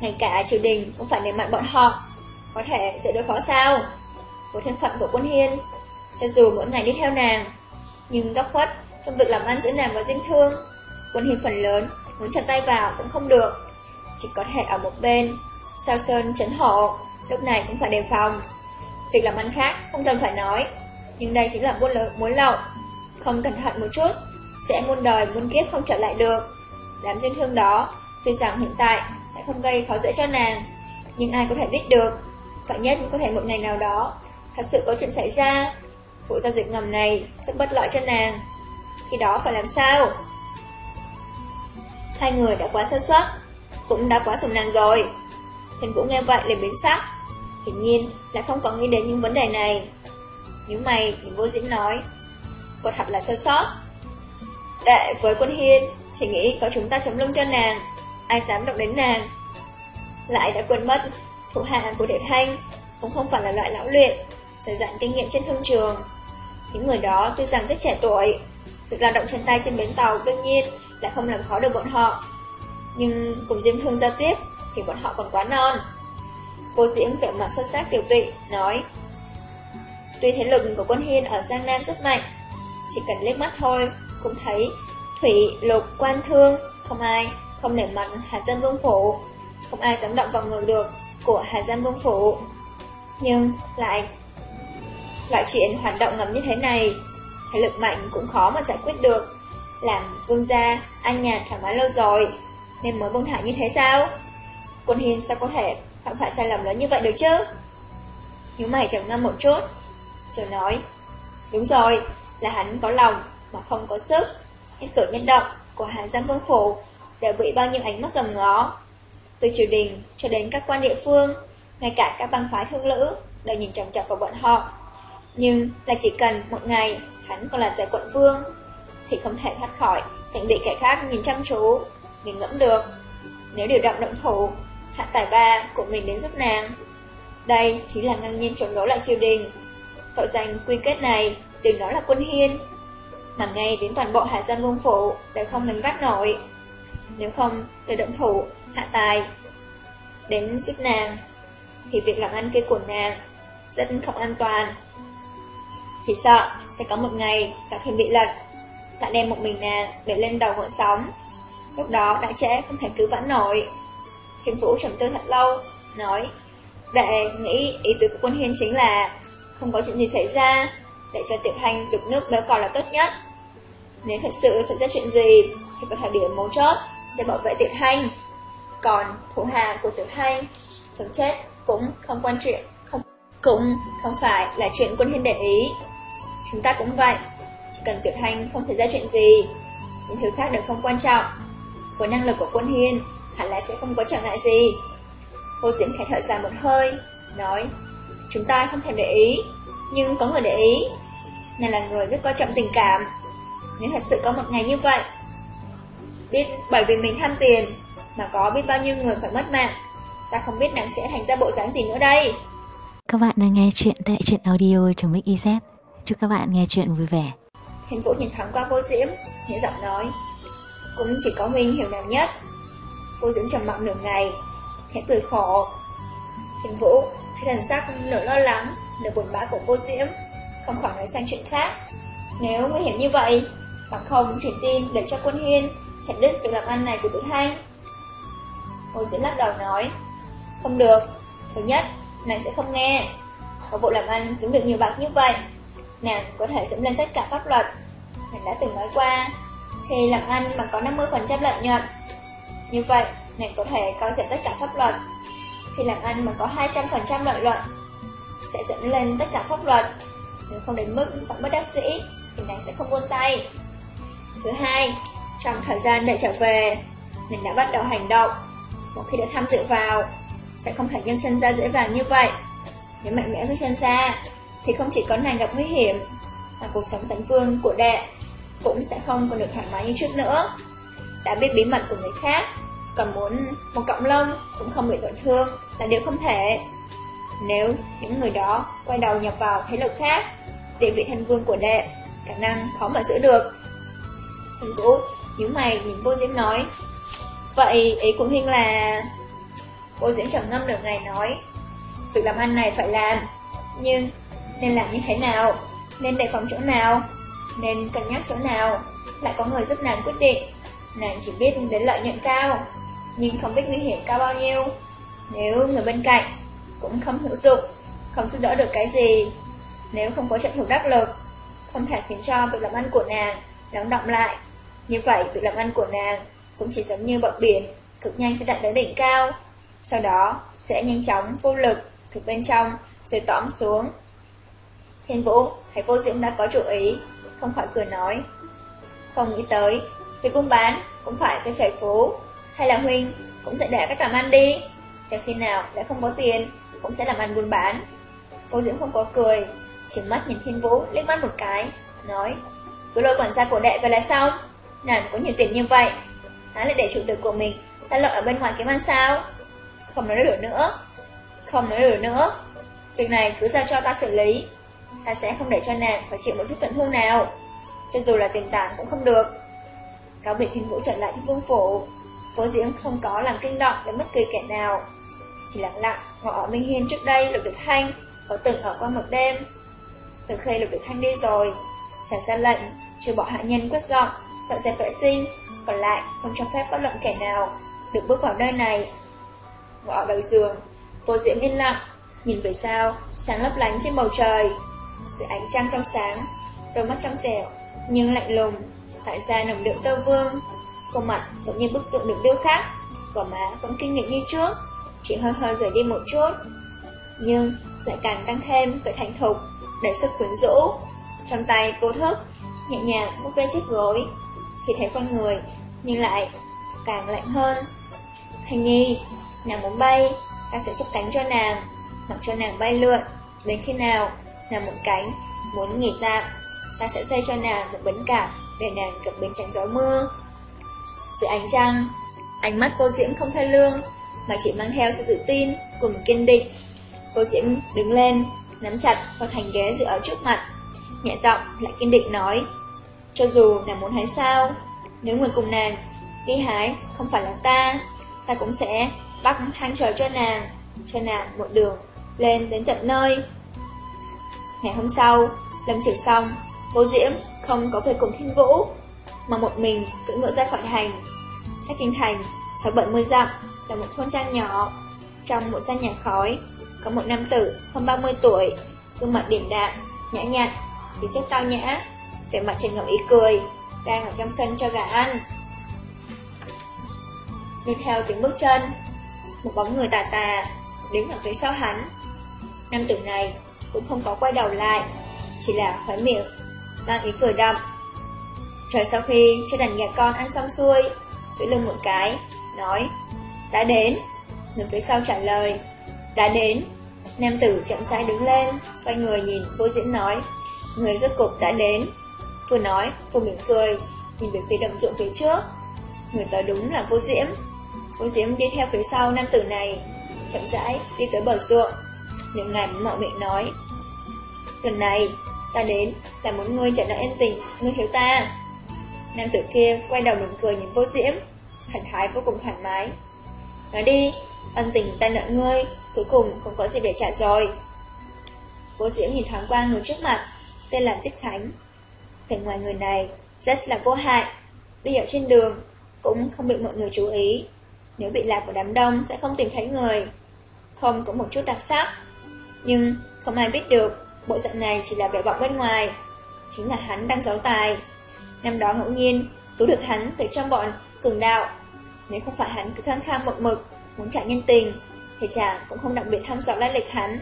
Ngay cả triều đình cũng phải nề mặt bọn họ. Có thể dễ đối phó sao? Với thân phận của quân hiên, cho dù mỗi ngày đi theo nàng, nhưng góc khuất trong việc làm ăn giữa nàng và dinh thương, quân hình phần lớn muốn chặt tay vào cũng không được. Chỉ có thể ở một bên, sao sơn chấn hộ, lúc này cũng phải đề phòng. Việc làm ăn khác không cần phải nói, nhưng đây chính là buôn lậu muối lậu. Không cẩn thận một chút, sẽ muôn đời muôn kiếp không trở lại được. Đám duyên thương đó, tuy rằng hiện tại sẽ không gây khó dễ cho nàng, nhưng ai có thể biết được, phải nhất có thể một ngày nào đó, thật sự có chuyện xảy ra. Vụ giao dịch ngầm này rất bất lợi cho nàng. Khi đó phải làm sao? Hai người đã quá sơ suất, cũng đã quá sùng nàng rồi. Thiên Vũ nghe vậy liền biến sắc. Hiển nhiên là không có nghĩ đến những vấn đề này. Nếu mày, thì vô diễn nói, quật thật là sơ sót. Đệ với quân hiên, chỉ nghĩ có chúng ta chống lưng cho nàng, ai dám động đến nàng. Lại đã quên mất, thủ hạ của Đệ Thanh cũng không phải là loại lão luyện, dày dạn kinh nghiệm trên thương trường. Những người đó tuy rằng rất trẻ tuổi, việc lao động chân tay trên bến tàu đương nhiên là không làm khó được bọn họ. Nhưng cùng Diêm Thương giao tiếp thì bọn họ còn quá non. Vô Diễm vẻ mặt xuất sắc tiểu tụy, nói Tuy thế lực của quân Hiên ở Giang Nam rất mạnh, chỉ cần liếc mắt thôi, cũng thấy Thủy, Lục, Quan Thương, không ai không nể mặt Hà Giang Vương Phủ, không ai dám động vào người được của Hà Giang Vương Phủ. Nhưng lại loại chuyện hoạt động ngầm như thế này, thế lực mạnh cũng khó mà giải quyết được. Làm vương gia, an nhàn thoải mái lâu rồi, nên mới buông thả như thế sao? Quân Hiên sao có thể phạm phải sai lầm lớn như vậy được chứ? Nếu mày trầm ngâm một chút, rồi nói, đúng rồi, là hắn có lòng mà không có sức, nhất cử nhất động của Hàn Giang Vương Phủ đều bị bao nhiêu ánh mắt dòng ngó. Từ triều đình cho đến các quan địa phương, ngay cả các băng phái thương lữ đều nhìn trọng chọc vào bọn họ. Nhưng là chỉ cần một ngày hắn còn là tại quận vương, thì không thể thoát khỏi cảnh bị kẻ khác nhìn chăm chú, mình ngẫm được. Nếu điều động động thủ, hạ tài ba của mình đến giúp nàng. Đây chỉ là ngang nhiên chống đấu lại triều đình. Tội danh quy kết này đừng nói là quân hiên, mà ngay đến toàn bộ Hà Giang Vương Phủ đều không ngừng vác nổi. Nếu không để động thủ, hạ tài, đến giúp nàng, thì việc làm ăn kia của nàng rất không an toàn. Chỉ sợ sẽ có một ngày cả thiên bị lật, lại đem một mình nàng để lên đầu ngọn sóng. Lúc đó đã trễ không thể cứu vãn nổi. Thiên Vũ trầm tư thật lâu, nói, đệ nghĩ ý tứ của quân hiên chính là không có chuyện gì xảy ra, để cho Tiểu Thanh được nước béo cò là tốt nhất. Nếu thật sự xảy ra chuyện gì, thì vào thời điểm mấu chốt sẽ bảo vệ Tiểu Thanh. Còn thủ hạ của Tiểu Thanh, sống chết cũng không quan chuyện, không cũng không phải là chuyện quân hiên để ý. Chúng ta cũng vậy, chỉ cần Tiểu Thanh không xảy ra chuyện gì, những thứ khác đều không quan trọng. Với năng lực của quân hiên, hẳn là sẽ không có trở ngại gì. cô Diễm khẽ thở dài một hơi, nói, chúng ta không thèm để ý, nhưng có người để ý. Nàng là người rất coi trọng tình cảm. Nếu thật sự có một ngày như vậy, biết bởi vì mình tham tiền, mà có biết bao nhiêu người phải mất mạng, ta không biết nàng sẽ thành ra bộ dáng gì nữa đây. Các bạn đang nghe chuyện tại truyện audio trong Mix EZ. Chúc các bạn nghe chuyện vui vẻ. hiền Vũ nhìn thoáng qua vô diễm, nhẹ giọng nói, cũng chỉ có mình hiểu nàng nhất. Vô diễm trầm mặc nửa ngày, khẽ cười khổ. hiền Vũ thấy thần sắc nửa lo lắng, nửa buồn bã của vô diễm, không khỏi nói sang chuyện khác. Nếu nguy hiểm như vậy, bằng không truyền tin để cho quân hiên chặt đứt việc làm ăn này của tụi Thanh. Vô diễm lắc đầu nói, Không được, thứ nhất, nàng sẽ không nghe. Có vụ làm ăn kiếm được nhiều bạc như vậy, nàng có thể dẫm lên tất cả pháp luật. Nàng đã từng nói qua, khi làm ăn mà có 50% lợi nhuận, như vậy nàng có thể coi rẻ tất cả pháp luật. Khi làm ăn mà có 200% lợi nhuận, sẽ dẫn lên tất cả pháp luật. Nếu không đến mức phải bất đắc dĩ, thì nàng sẽ không buông tay. Thứ hai, trong thời gian để trở về, mình đã bắt đầu hành động. Một khi đã tham dự vào, sẽ không thể nhân chân ra dễ dàng như vậy. Nếu mạnh mẽ rút chân ra, thì không chỉ có nàng gặp nguy hiểm, mà cuộc sống tấn vương của đệ cũng sẽ không còn được thoải mái như trước nữa. Đã biết bí mật của người khác, còn muốn một cọng lông cũng không bị tổn thương là điều không thể. Nếu những người đó quay đầu nhập vào thế lực khác, địa vị thân vương của đệ, khả năng khó mà giữ được. Thần Vũ nhíu mày nhìn vô diễm nói, Vậy ý của Huynh là... Vô diễm trầm ngâm nửa ngày nói, Việc làm ăn này phải làm, nhưng nên làm như thế nào? Nên đề phòng chỗ nào? Nên cân nhắc chỗ nào? Lại có người giúp nàng quyết định. Nàng chỉ biết đến lợi nhuận cao, nhưng không biết nguy hiểm cao bao nhiêu. Nếu người bên cạnh cũng không hữu dụng, không giúp đỡ được cái gì, nếu không có trợ thủ đắc lực, không thể khiến cho việc làm ăn của nàng đóng động lại. Như vậy, việc làm ăn của nàng cũng chỉ giống như bọt biển, cực nhanh sẽ đạt đến đỉnh cao, sau đó sẽ nhanh chóng vô lực từ bên trong rồi tõm xuống. Thiên Vũ thấy vô diễm đã có chủ ý, không khỏi cười nói. Không nghĩ tới, việc buôn bán cũng phải sẽ trời phú, hay là Huynh cũng sẽ để các làm ăn đi, cho khi nào đã không có tiền cũng sẽ làm ăn buôn bán. Vô diễm không có cười, chỉ mắt nhìn Thiên Vũ liếc mắt một cái, nói Cứ lôi quản gia của đệ về là xong, nàng có nhiều tiền như vậy, hắn lại để chủ tử của mình đã lợi ở bên ngoài kiếm ăn sao? Không nói được nữa, không nói được nữa, việc này cứ giao cho ta xử lý, ta sẽ không để cho nàng phải chịu một chút tổn thương nào, cho dù là tiền tảng cũng không được. Cáo biệt Thiên Vũ trở lại thiên vương phủ, Phố Diễm không có làm kinh động đến bất kỳ kẻ nào, chỉ lặng lặng ngọ ở Minh Hiên trước đây Lục Tuyệt Thanh có từng ở qua một đêm. Từ khi Lục Tuyệt Thanh đi rồi, chàng ra lệnh trừ bỏ hạ nhân quét dọn, dọn dẹp vệ sinh, còn lại không cho phép bất luận kẻ nào được bước vào nơi này. Ngọ ở đầu giường, Vô Diễm yên lặng, nhìn về sao, sáng lấp lánh trên bầu trời. Sự ánh trăng trong sáng, đôi mắt trong dẻo, nhưng lạnh lùng, tại ra nồng đượm tơ vương. khuôn mặt giống như bức tượng được điêu khắc, gò má vẫn kinh nghiệm như trước, chỉ hơi hơi gửi đi một chút. Nhưng lại càng tăng thêm vẻ thành thục, đầy sức quyến rũ. Trong tay cô thức, nhẹ nhàng bút ve chiếc gối, khi thấy con người, nhưng lại càng lạnh hơn. Thanh Nhi, nàng muốn bay, ta sẽ chấp cánh cho nàng, mặc cho nàng bay lượn, đến khi nào nàng một cánh, muốn nghỉ tạm, ta sẽ xây cho nàng một bấn cảng để nàng cập bên tránh gió mưa. Giữa ánh trăng, ánh mắt cô Diễm không thay lương, mà chỉ mang theo sự tự tin cùng kiên định. Cô Diễm đứng lên, nắm chặt vào thành ghế dựa ở trước mặt, nhẹ giọng lại kiên định nói, cho dù nàng muốn hái sao, nếu người cùng nàng đi hái không phải là ta, ta cũng sẽ bắt thang trời cho nàng, cho nàng một đường lên đến tận nơi. Ngày hôm sau, lâm trực xong, vô diễm không có về cùng thiên vũ, mà một mình cưỡi ngựa ra khỏi thành. Cách kinh thành, 6-70 dặm là một thôn trang nhỏ. Trong một gian nhà khói, có một nam tử hơn 30 tuổi, gương mặt điển đạm, nhã nhặn, thì chất tao nhã, vẻ mặt trần ngập ý cười, đang ở trong sân cho gà ăn. Đi theo tiếng bước chân, một bóng người tà tà đứng ở phía sau hắn. Nam tử này cũng không có quay đầu lại, chỉ là khóe miệng, mang ý cười đậm. Rồi sau khi cho đàn gà con ăn xong xuôi, duỗi lưng một cái, nói, đã đến. Người phía sau trả lời, đã đến. Nam tử chậm rãi đứng lên, xoay người nhìn vô diễn nói, người rốt cục đã đến. Vừa nói, vừa mỉm cười, nhìn về phía đồng ruộng phía trước. Người tới đúng là vô diễm. Vô diễm đi theo phía sau nam tử này, chậm rãi đi tới bờ ruộng. Niệm ngàn mạo miệng nói, lần này ta đến là muốn ngươi trả nợ ân tình, ngươi hiểu ta. Nam tử kia quay đầu mỉm cười nhìn vô diễm, Hẳn thái vô cùng thoải mái. Nói đi, ân tình ta nợ ngươi, cuối cùng không có gì để trả rồi. Vô diễm nhìn thoáng qua người trước mặt, tên là Tích Khánh. Vẻ ngoài người này rất là vô hại, đi ở trên đường cũng không bị mọi người chú ý. Nếu bị lạc của đám đông sẽ không tìm thấy người. không có một chút đặc sắc. Nhưng không ai biết được, bộ dạng này chỉ là vẻ bọc bên ngoài. Chính là hắn đang giấu tài. Năm đó ngẫu nhiên, cứu được hắn từ trong bọn cường đạo. Nếu không phải hắn cứ khăng khăng mực mực, muốn trả nhân tình, thì chàng cũng không đặc biệt thăm dò lai lịch hắn.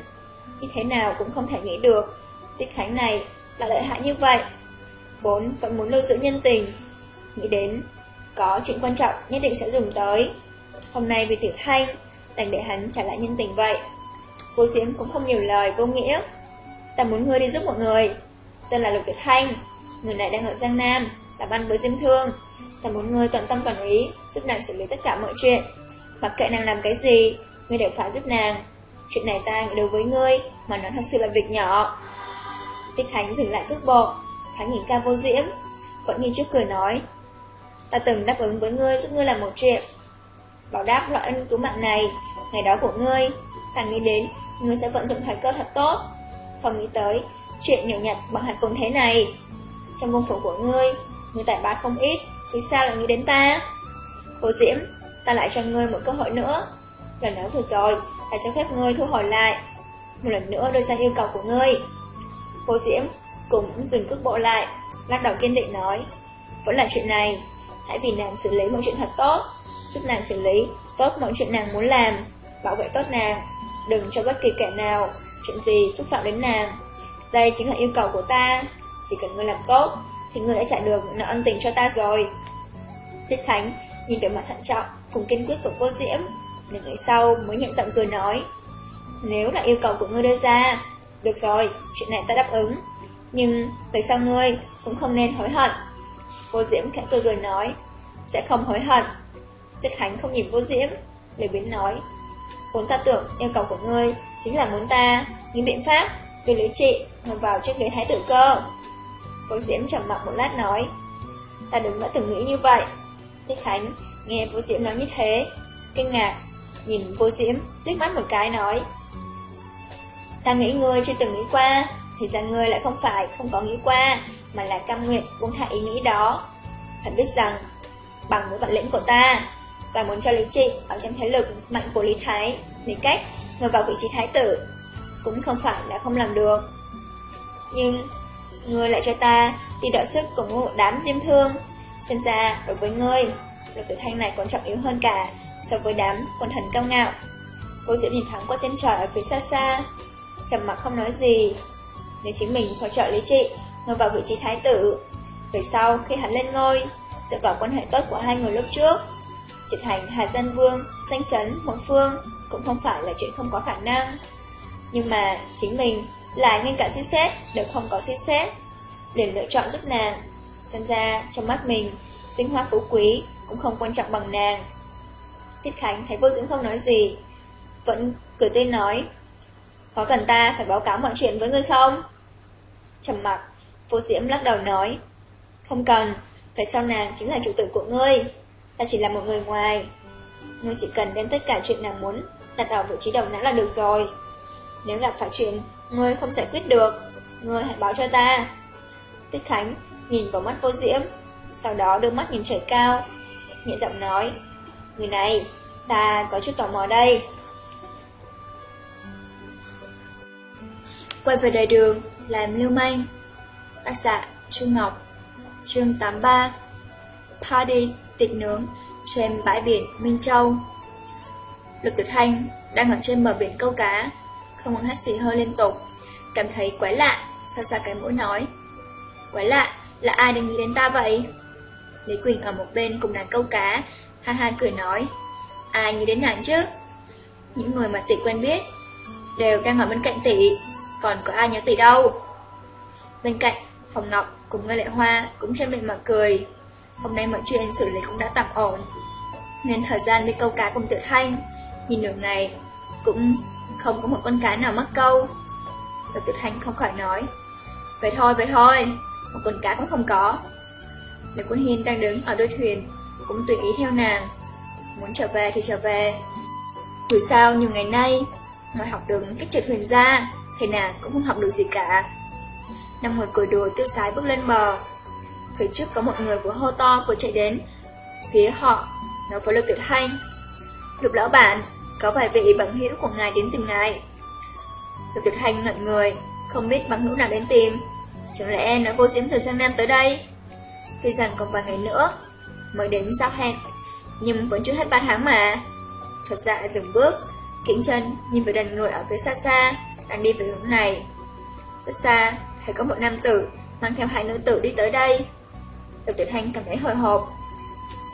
Như thế nào cũng không thể nghĩ được, Tiết Khánh này là lợi hại như vậy. Vốn vẫn muốn lưu giữ nhân tình, nghĩ đến có chuyện quan trọng nhất định sẽ dùng tới. Hôm nay vì Tiểu Thanh, đành để hắn trả lại nhân tình vậy. Vô Diễm cũng không nhiều lời vô nghĩa. Ta muốn ngươi đi giúp một người, tên là Lục Tuyệt Thanh, người này đang ở Giang Nam, làm ăn với Diêm Thương. Ta muốn ngươi toàn tâm toàn ý, giúp nàng xử lý tất cả mọi chuyện. Mặc kệ nàng làm cái gì, ngươi đều phải giúp nàng. Chuyện này ta đối với ngươi, mà nó thật sự là việc nhỏ. Tích Khánh dừng lại cước bộ, Khánh nhìn ca vô diễm, vẫn như trước cười nói. Ta từng đáp ứng với ngươi giúp ngươi làm một chuyện. Bảo đáp loại ân cứu mạng này, ngày đó của ngươi, ta nghĩ đến người sẽ vận dụng thời cơ thật tốt. Không nghĩ tới, chuyện nhỏ nhặt bằng hạt cùng thế này. Trong công phủ của ngươi, ngươi tài bá không ít, thì sao lại nghĩ đến ta? Hồ diễm, ta lại cho ngươi một cơ hội nữa. Lần nữa vừa rồi ta cho phép ngươi thu hồi lại. Một lần nữa đưa ra yêu cầu của ngươi. Hồ diễm cũng dừng cước bộ lại, lắc đầu kiên định nói. Vẫn là chuyện này, hãy vì nàng xử lý mọi chuyện thật tốt, giúp nàng xử lý tốt mọi chuyện nàng muốn làm, bảo vệ tốt nàng, đừng cho bất kỳ kẻ nào, chuyện gì xúc phạm đến nàng. Đây chính là yêu cầu của ta, chỉ cần ngươi làm tốt, thì ngươi đã trả được nợ ân tình cho ta rồi. Tiết Khánh nhìn vẻ mặt thận trọng, cùng kiên quyết của cô Diễm, nửa ngày sau mới nhận giọng cười nói. Nếu là yêu cầu của ngươi đưa ra, được rồi, chuyện này ta đáp ứng. Nhưng về sau ngươi cũng không nên hối hận. Vô Diễm khẽ cười cười nói, sẽ không hối hận. Tiết Khánh không nhìn vô Diễm, lời biến nói, vốn ta tưởng yêu cầu của ngươi chính là muốn ta nghĩ biện pháp đưa lý trị ngồi vào trước ghế thái tử cơ. Vô Diễm trầm mặc một lát nói, ta đúng đã từng nghĩ như vậy. Tiết Khánh nghe vô Diễm nói như thế, kinh ngạc, nhìn vô Diễm, liếc mắt một cái nói, Ta nghĩ ngươi chưa từng nghĩ qua, thì ra ngươi lại không phải không có nghĩ qua, mà là cam nguyện buông thả ý nghĩ đó. Phải biết rằng, bằng với vận lĩnh của ta, và muốn cho Lý Trị ở trong thế lực mạnh của Lý Thái, lý cách ngồi vào vị trí thái tử, cũng không phải là không làm được. Nhưng, ngươi lại cho ta đi đạo sức cùng một đám diêm thương, xem ra đối với ngươi, lực tử thanh này còn trọng yếu hơn cả so với đám quân thần cao ngạo. Cô sẽ nhìn thắng qua chân trời ở phía xa xa, trầm mặc không nói gì. Nếu chính mình hỗ trợ lý trị, ngồi vào vị trí thái tử, về sau khi hắn lên ngôi, dựa vào quan hệ tốt của hai người lúc trước, trở thành Hà Dân Vương, danh chấn hoàng phương cũng không phải là chuyện không có khả năng. Nhưng mà chính mình lại ngay cả suy xét đều không có suy xét, liền lựa chọn giúp nàng. Xem ra trong mắt mình, tinh hoa phú quý cũng không quan trọng bằng nàng. Tiết Khánh thấy vô dưỡng không nói gì, vẫn cười tươi nói, có cần ta phải báo cáo mọi chuyện với ngươi không? Trầm mặt, vô diễm lắc đầu nói. Không cần, phải sau nàng chính là chủ tử của ngươi. Ta chỉ là một người ngoài. Ngươi chỉ cần đem tất cả chuyện nàng muốn đặt ở vị trí đầu não là được rồi. Nếu gặp phải chuyện ngươi không giải quyết được, ngươi hãy báo cho ta. tuyết Khánh nhìn vào mắt vô diễm, sau đó đưa mắt nhìn trời cao, nhẹ giọng nói. Người này, ta có chút tò mò đây. Quay về đời đường, làm lưu manh Tác giả Trương Ngọc Chương 83 Party, tiệc nướng Trên bãi biển Minh Châu. Lục Tử Thanh đang ở trên bờ biển câu cá Không ngừng hắt xì hơi liên tục. Cảm thấy quái lạ Sao sao cái mũi nói? Quái lạ, là ai đang nghĩ đến ta vậy? Lý Quỳnh ở một bên cùng nàng câu cá Ha ha cười nói Ai nghĩ đến nàng chứ? Những người mà tỷ quen biết Đều đang ở bên cạnh tỷ còn có ai nhớ tỷ đâu. Bên cạnh, Hồng Ngọc cùng Ngân Lệ Hoa cũng trên miệng mà cười. Hôm nay mọi chuyện xử lý cũng đã tạm ổn. Nên thời gian đi câu cá cùng tự thanh, nhìn nửa ngày, cũng không có một con cá nào mắc câu. Và tự thanh không khỏi nói, Vậy thôi, vậy thôi, một con cá cũng không có. Nếu quân hiên đang đứng ở đôi thuyền, cũng tùy ý theo nàng. Muốn trở về thì trở về. Dù sao nhiều ngày nay, ngoài học được cách trượt thuyền ra, thì nàng cũng không học được gì cả. Năm người cười đùa tiêu sái bước lên bờ. Phía trước có một người vừa hô to vừa chạy đến. Phía họ, nói với Lục Tiểu Thanh. Lục lão bản, có vài vị bằng hữu của ngài đến tìm ngài. Lục Tuyệt thanh ngẩn người, không biết bằng hữu nào đến tìm. Chẳng lẽ nó vô diễm từ Giang Nam tới đây? Tuy rằng còn vài ngày nữa mới đến giao hẹn, nhưng vẫn chưa hết 3 tháng mà. Thật dạ dừng bước, kính chân nhìn về đàn người ở phía xa xa, đang đi về hướng này. Rất xa, thấy có một nam tử mang theo hai nữ tử đi tới đây. Lục Tuyệt Hành cảm thấy hồi hộp.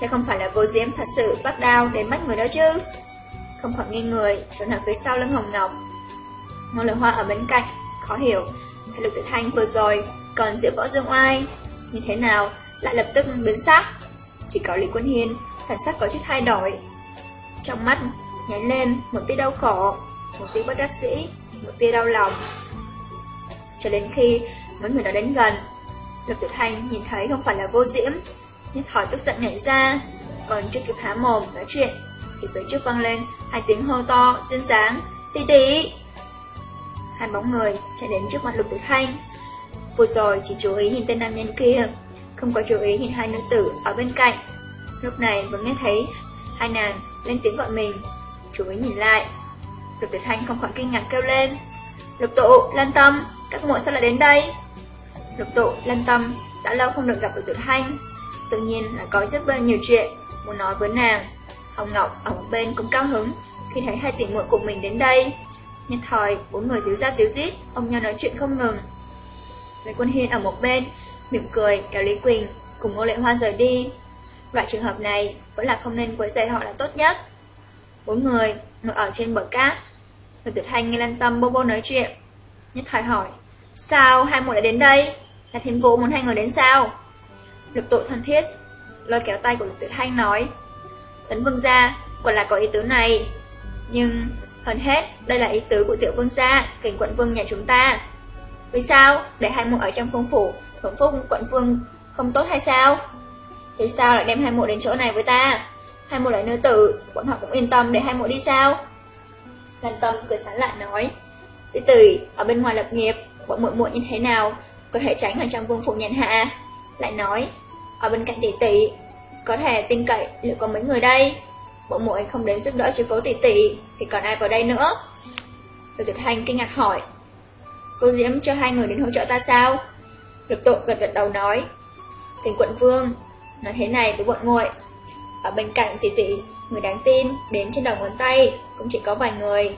Sẽ không phải là vô diễm thật sự vác đao để bắt người đó chứ? Không khỏi nghi người, trốn ở phía sau lưng Hồng Ngọc. Ngô lời hoa ở bên cạnh, khó hiểu. Thấy Lục Tuyệt Hành vừa rồi còn giữa võ dương oai, như thế nào lại lập tức biến sắc. Chỉ có Lý Quân Hiên, thần sắc có chút thay đổi. Trong mắt nháy lên một tia đau khổ, một tia bất đắc dĩ, một tia đau lòng. Cho đến khi mấy người đó đến gần, Lục Tiểu Thanh nhìn thấy không phải là vô diễm, nhất thời tức giận nhảy ra, còn chưa kịp há mồm nói chuyện, thì phía trước vang lên hai tiếng hô to, duyên dáng, tì tì. Hai bóng người chạy đến trước mặt Lục Tiểu Thanh. Vừa rồi chỉ chú ý nhìn tên nam nhân kia, không có chú ý nhìn hai nữ tử ở bên cạnh. Lúc này vẫn nghe thấy hai nàng lên tiếng gọi mình, chú ý nhìn lại. Lục Tiểu Thanh không khỏi kinh ngạc kêu lên. Lục tụ, lan tâm, các muội sao lại đến đây? Lục tụ, lan tâm, đã lâu không được gặp được Tuyệt Thanh, Tự nhiên là có rất bao nhiêu chuyện muốn nói với nàng. Hồng Ngọc ở một bên cũng cao hứng khi thấy hai tỷ muội của mình đến đây. Nhân thời, bốn người díu ra díu dít, ông nhau nói chuyện không ngừng. Lê Quân Hiên ở một bên, mỉm cười kéo Lý Quỳnh cùng Ngô Lệ Hoa rời đi. Loại trường hợp này vẫn là không nên quấy rầy họ là tốt nhất. Bốn người ngồi ở trên bờ cát. Lục Tuyệt Thanh nghe Lan Tâm bô bô nói chuyện. Nhất thời hỏi, sao hai muội lại đến đây? Là thiên vũ muốn hai người đến sao? Lục tụ thân thiết, lôi kéo tay của Lục Tuyệt Thanh nói. Tấn Vương Gia, quả là có ý tứ này. Nhưng hơn hết, đây là ý tứ của tiểu vương gia, kình quận vương nhà chúng ta. Vì sao? Để hai mụ ở trong phương phủ, hưởng phúc quận vương không tốt hay sao? Vì sao lại đem hai mụ đến chỗ này với ta? Hai mụ là nữ tử, bọn họ cũng yên tâm để hai mụ đi sao? Lan tâm cười sán lạ nói. Tỷ tỷ, ở bên ngoài lập nghiệp, bọn muội muội như thế nào? Có thể tránh ở trong vương phủ nhàn hạ. Lại nói, ở bên cạnh tỷ tỷ, có thể tin cậy liệu có mấy người đây? Bộ muội không đến giúp đỡ chiếu cố tỷ tỷ Thì còn ai vào đây nữa? Rồi tuyệt hành kinh ngạc hỏi Cô Diễm cho hai người đến hỗ trợ ta sao? Lục tụ gật gật đầu nói Tình quận vương Nói thế này với bọn muội. Ở bên cạnh tỷ tỷ Người đáng tin đến trên đầu ngón tay Cũng chỉ có vài người.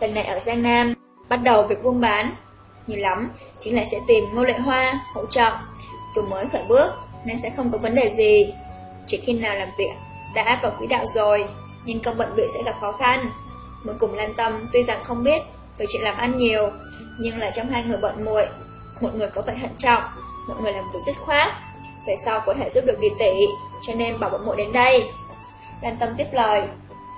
Lần này ở Giang Nam Bắt đầu việc buôn bán. Nhiều lắm Chính là sẽ tìm Ngô Lệ Hoa hỗ trợ Vừa mới khởi bước Nên sẽ không có vấn đề gì Chỉ khi nào làm việc đã vào quỹ đạo rồi, nhưng công bận bịu sẽ gặp khó khăn. Muốn cùng Lan Tâm tuy rằng không biết về chuyện làm ăn nhiều, nhưng là trong hai người bận muội, một người có vẻ thận trọng, một người làm việc dứt khoát. Về sau có thể giúp được tỷ tỷ, cho nên bảo bọn muội đến đây. Lan Tâm tiếp lời,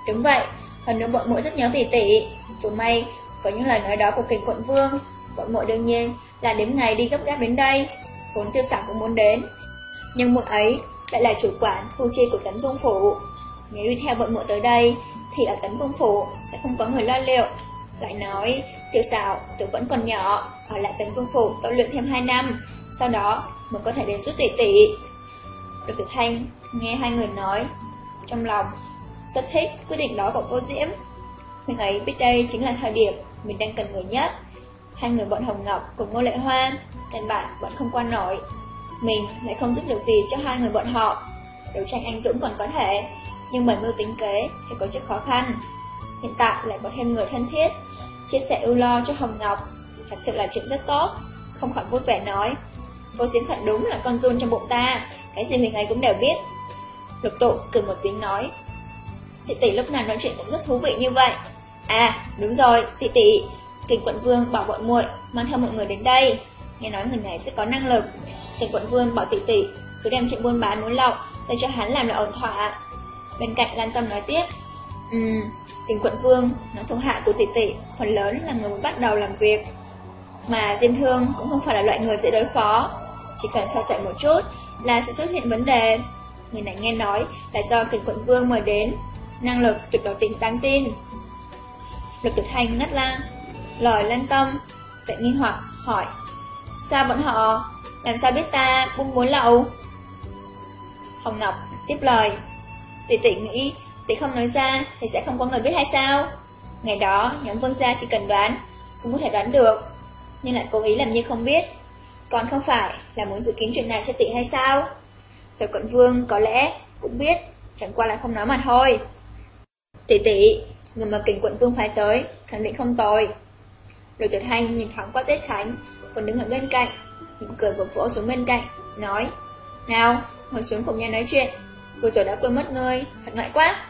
đúng vậy, hơn nữa bọn muội rất nhớ tỷ tỷ. Vừa may có những lời nói đó của kình quận vương, bọn mội đương nhiên là đếm ngày đi gấp gáp đến đây, vốn tiêu sản cũng muốn đến. Nhưng muội ấy lại là chủ quản khu chi của Tấn Vương Phủ. Nếu đi theo bọn mội tới đây, thì ở Tấn Vương Phủ sẽ không có người lo liệu. Lại nói, tiểu xảo, tôi vẫn còn nhỏ, ở lại Tấn Vương Phủ tôi luyện thêm 2 năm, sau đó mới có thể đến giúp tỷ tỷ. Được Tử Thanh nghe hai người nói, trong lòng rất thích quyết định đó của vô diễm. Mình ấy biết đây chính là thời điểm mình đang cần người nhất. Hai người bọn Hồng Ngọc cùng Ngô Lệ Hoa, căn bản vẫn không qua nổi. Mình lại không giúp được gì cho hai người bọn họ. Đấu tranh anh Dũng còn có thể Nhưng bởi mưu tính kế thì có chút khó khăn. Hiện tại lại có thêm người thân thiết Chia sẻ ưu lo cho Hồng Ngọc. Thật sự là chuyện rất tốt Không khỏi vui vẻ nói. Vô diễm thật đúng là con run trong bụng ta Cái gì mình ấy cũng đều biết. Lục tụ cười một tiếng nói. Thị tỷ lúc nào nói chuyện cũng rất thú vị như vậy. À đúng rồi Thị tỷ Kình quận vương bảo bọn muội Mang theo mọi người đến đây Nghe nói người này sẽ có năng lực Thầy quận vương bảo tỷ tỷ cứ đem chuyện buôn bán muốn lọc, dành cho hắn làm là ổn thỏa. Bên cạnh Lan Tâm nói tiếp, Ừm, tình quận vương, nói thuộc hạ của tỷ tỷ, phần lớn là người muốn bắt đầu làm việc. Mà Diêm Thương cũng không phải là loại người dễ đối phó, chỉ cần sao sợi một chút là sẽ xuất hiện vấn đề. Người này nghe nói là do tình quận vương mời đến, năng lực tuyệt đối tính đáng tin. Lục tuyệt hành ngắt la, lời Lan Tâm, vệ nghi hoặc hỏi, sao bọn họ? Làm sao biết ta buông muốn lậu? Hồng Ngọc tiếp lời. Tỷ tỷ nghĩ Tỷ không nói ra thì sẽ không có người biết hay sao? Ngày đó nhóm vương gia chỉ cần đoán Cũng có thể đoán được. Nhưng lại cố ý làm như không biết. Còn không phải là muốn dự kiến chuyện này cho tỷ hay sao? Tiểu quận vương có lẽ cũng biết Chẳng qua là không nói mà thôi. Tỷ tỷ Người mà kình quận vương phái tới Khẳng định không tồi. Lục tuyệt hành nhìn thoáng qua Tết Khánh, Còn đứng ở bên cạnh, Mỉm cười vỗ vỗ xuống bên cạnh, Nói, Nào, ngồi xuống cùng nhau nói chuyện. Vừa rồi đã quên mất ngươi Thật ngại quá.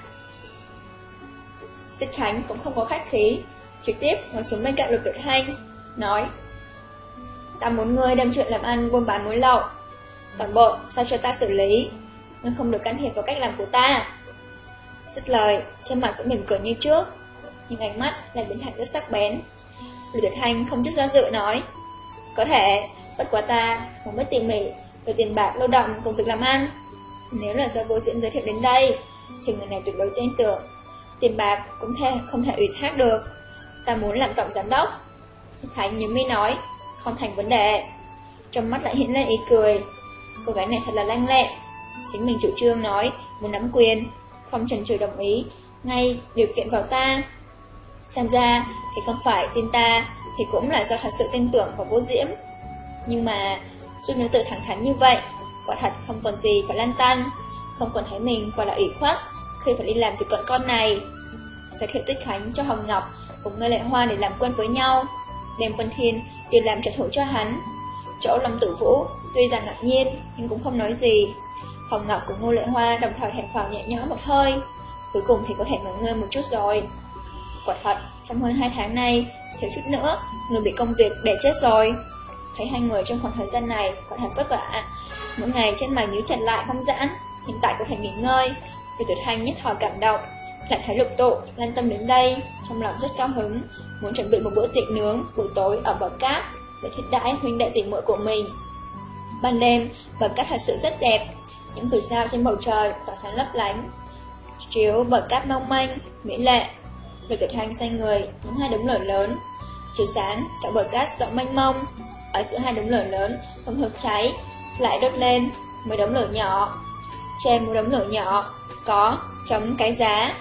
Tết Khánh cũng không có khách khí, Trực tiếp ngồi xuống bên cạnh lục tuyệt hành Nói, Ta muốn ngươi đem chuyện làm ăn buôn bán muối lậu. Toàn bộ sao cho ta xử lý, Nhưng không được can thiệp vào cách làm của ta. Dứt lời, Trên mặt vẫn mỉm cười như trước, Nhưng ánh mắt lại biến thành rất sắc bén. Lục tuyệt hành không chút do dự nói Có thể Bất quá ta muốn mất tỉ mỉ Về tiền bạc lao động cùng việc làm ăn. Nếu là do vô diễm giới thiệu đến đây Thì người này tuyệt đối tin tưởng. Tiền bạc cũng thể, không thể ủy thác được. Ta muốn làm tổng giám đốc. Khánh nhớ mi nói Không thành vấn đề. Trong mắt lại hiện lên ý cười. Cô gái này thật là lanh lẹ. Chính mình chủ trương nói Muốn nắm quyền Không chần chừ đồng ý Ngay điều kiện vào ta. Xem ra thì không phải tin ta Thì cũng là do thật sự tin tưởng vào vô diễm. Nhưng mà Giúp nữ tự thẳng thắn như vậy, Quả thật không còn gì phải lăn tăn, Không còn thấy mình quả là ủy khuất. Khi phải đi làm việc con con này. Giới thiệu Tuyết Khánh cho Hồng Ngọc Cùng Ngân Lệ Hoa để làm quân với nhau. Đem Vân Thiên đều làm trợ thủ cho hắn. Chỗ Lâm Tử Vũ Tuy rằng ngạc nhiên nhưng cũng không nói gì. Hồng Ngọc cùng Ngô Lệ Hoa đồng thời thẹn phào nhẹ nhõm một hơi. Cuối cùng thì có thể ngủ ngơi một chút rồi. Quả thật, trong hơn 2 tháng nay Thiếu chút nữa, người bị công việc để chết rồi. Thấy hai người trong khoảng thời gian này Quả thật vất vả. Mỗi ngày trên mày nhíu chặt lại không giãn Hiện tại có thể nghỉ ngơi. Vì tuyệt hành nhất thời cảm động Lại thấy lục tụ, lan tâm đến đây Trong lòng rất cao hứng Muốn chuẩn bị một bữa tiệc nướng buổi tối ở bờ cát Để thiết đãi huynh đệ tỉ muội của mình. Ban đêm, bờ cát thật sự rất đẹp Những vì sao trên bầu trời tỏa sáng lấp lánh. Chiếu bờ cát mong manh, mỹ lệ Lục tuyệt hành xoay người, nhắm hai đống lửa lớn. Chiều sáng, cả bờ cát rộng mênh mông. Ở giữa hai đống lửa lớn, hồng hợp cháy Lại đốt lên, mấy đống lửa nhỏ. Trên một đống lửa nhỏ, có chấm cái giá.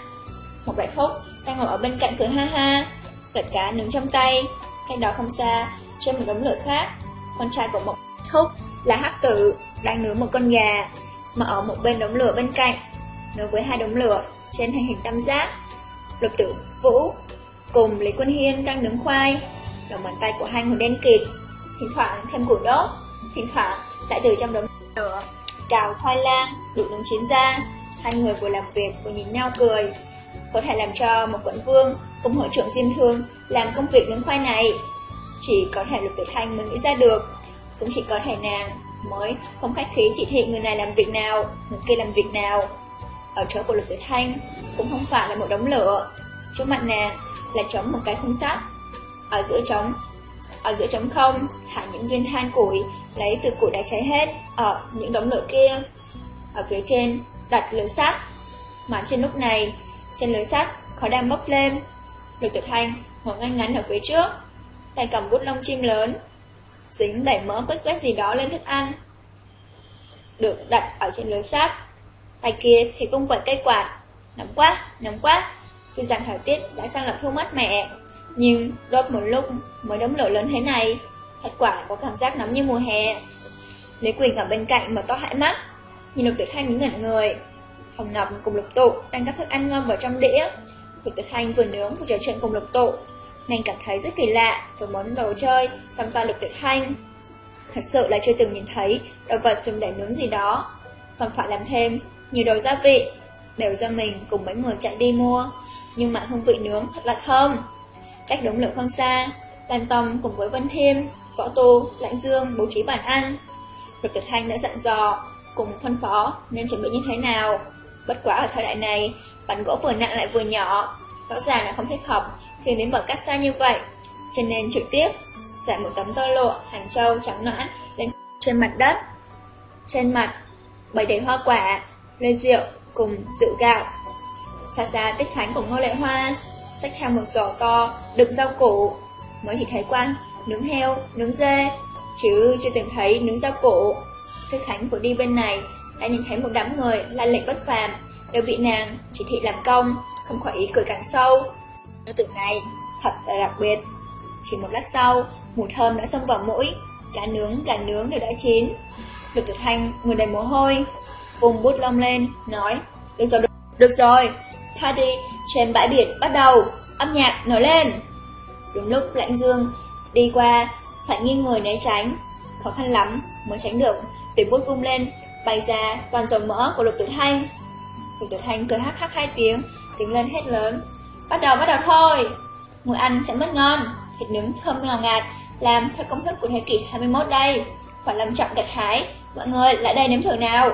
Một bạch hút đang ngồi ở bên cạnh cửa ha ha Lật cá nướng trong tay. Cách đó không xa, trên một đống lửa khác Con trai của một hút là hắc tử Đang nướng một con gà Mà ở một bên đống lửa bên cạnh Nối với hai đống lửa trên thành hình tam giác. Lục tử Vũ cùng Lý Quân Hiên đang nướng khoai. Lòng bàn tay của hai người đen kịt. Thỉnh thoảng thêm củi đốt. Thỉnh thoảng lại từ trong đống lửa Cào khoai lang, đủ nướng chín ra. Hai người vừa làm việc vừa nhìn nhau cười. Có thể làm cho một quận vương Cùng hội trưởng Diêm Thương Làm công việc nướng khoai này. Chỉ có thể Lục Tử Thanh mới nghĩ ra được. Cũng chỉ có thể nàng mới không khách khí chỉ thị người này làm việc nào Người kia làm việc nào. Ở chỗ của Lục Tử Thanh Cũng không phải là một đống lửa. Trước mặt nàng là trống một cái khung sắt Ở giữa trống Ở giữa trống không thả những viên than củi Lấy từ củi đã cháy hết Ở những đống lửa kia. Ở phía trên đặt lưới sắt. Mà trên lúc này Trên lưới sắt khói đang bốc lên. Lục tuyệt hành ngồi ngay ngắn ở phía trước Tay cầm bút lông chim lớn Dính đẩy mỡ quét quét gì đó lên thức ăn. Được đặt ở trên lưới sắt. Tay kia thì cung vẩy cây quạt. Nóng quá, nóng quá. Tuy rằng thời tiết đã sang lập thu mát mẻ Nhưng đốt một lúc mới đống lửa lớn thế này, Thật quả có cảm giác nóng như mùa hè. Lý Quỳnh ở bên cạnh mở to hai mắt, Nhìn Lục Tuyệt Thanh đứng ngẩn người. Hồng Ngọc cùng Lục Tụ đang cắt thức ăn ngon vào trong đĩa. Lục Tuyệt Thanh vừa nướng vừa trò chuyện cùng Lục Tụ, Nên cảm thấy rất kỳ lạ với món đồ chơi trong tay Lục Tuyệt Thanh. Thật sự là chưa từng nhìn thấy đồ vật dùng để nướng gì đó. Còn phải làm thêm nhiều đồ gia vị, Đều do mình cùng mấy người chạy đi mua nhưng mà hương vị nướng thật là thơm. Cách đống lửa không xa, Lan Tâm cùng với Vân Thiêm, Võ tô Lãnh Dương bố trí bàn ăn. Rồi Tuyệt Thanh đã dặn dò, cùng phân phó nên chuẩn bị như thế nào. Bất quá ở thời đại này, bản gỗ vừa nặng lại vừa nhỏ, rõ ràng là không thích hợp khi đến bờ cát xa như vậy. Cho nên trực tiếp xẻ một tấm tơ lụa hàng châu trắng nõn lên trên mặt đất. Trên mặt bày đầy hoa quả, lê rượu cùng rượu gạo Xa xa Tích Khánh cùng Ngô Lệ Hoa Xách theo một giỏ to đựng rau củ Mới chỉ thấy quan nướng heo, nướng dê Chứ chưa từng thấy nướng rau củ Tích Khánh vừa đi bên này Đã nhìn thấy một đám người la lệnh bất phàm đều bị nàng chỉ thị làm công, không khỏi ý cười càng sâu. Nữ tử này thật là đặc biệt. Chỉ một lát sau, mùi thơm đã xông vào mũi, cá nướng, cá nướng đều đã chín. Lục Tử Thanh người đầy mồ hôi, vùng bút lông lên, nói, được rồi, được, được rồi, party trên bãi biển bắt đầu, âm nhạc nổi lên. Đúng lúc Lãnh Dương đi qua, phải nghiêng người né tránh, khó khăn lắm mới tránh được, tuyển bút vung lên, bay ra toàn dầu mỡ của Lục Tử Thanh. Lục Tử Thanh cười hắc hắc hai tiếng, tiếng lên hết lớn. Bắt đầu bắt đầu thôi, mùi ăn sẽ mất ngon, thịt nướng thơm ngào ngạt, làm theo công thức của thế kỷ 21 đây. Phải làm trọng gặt hái, mọi người lại đây nếm thử nào.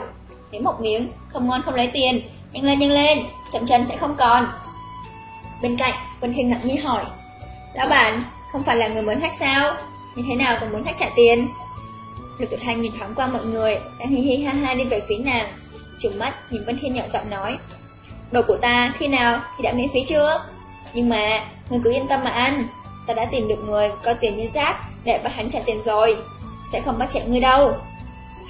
Nếm một miếng, không ngon không lấy tiền, nhanh lên nhanh lên, chậm chân sẽ không còn. Bên cạnh, vân Hình ngạc nhiên hỏi, Lão bản, không phải là người muốn khách sao? Như thế nào còn muốn khách trả tiền? Lục Tuyệt Thanh nhìn thoáng qua mọi người, đang hi hi ha ha đi về phía nàng. Trùng mắt nhìn Vân Thiên nhỏ giọng nói, Đồ của ta khi nào thì đã miễn phí chưa? Nhưng mà, người cứ yên tâm mà ăn, ta đã tìm được người có tiền như giáp để bắt hắn trả tiền rồi, sẽ không bắt chạy ngươi đâu.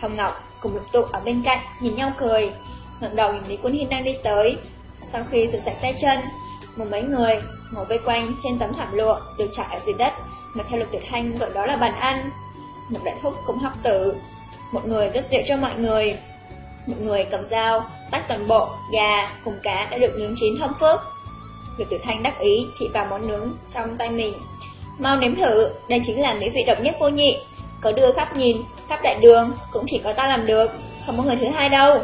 Hồng Ngọc cùng lục tụ ở bên cạnh nhìn nhau cười, ngẩng đầu nhìn Lý Quân Hiên đang đi tới. Sau khi rửa sạch tay chân, một mấy người ngồi vây quanh trên tấm thảm lụa được trải ở dưới đất mà theo lục tuyệt thanh gọi đó là bàn ăn. Một đại thúc cũng hóc tử, một người rất rượu cho mọi người. Một người cầm dao, tách toàn bộ gà cùng cá đã được nướng chín thơm phước. Lục tuyệt thanh đắc ý chỉ vào món nướng trong tay mình. Mau nếm thử, đây chính là mỹ vị độc nhất vô nhị. Có đưa khắp nhìn, khắp đại đường, cũng chỉ có ta làm được, không có người thứ hai đâu.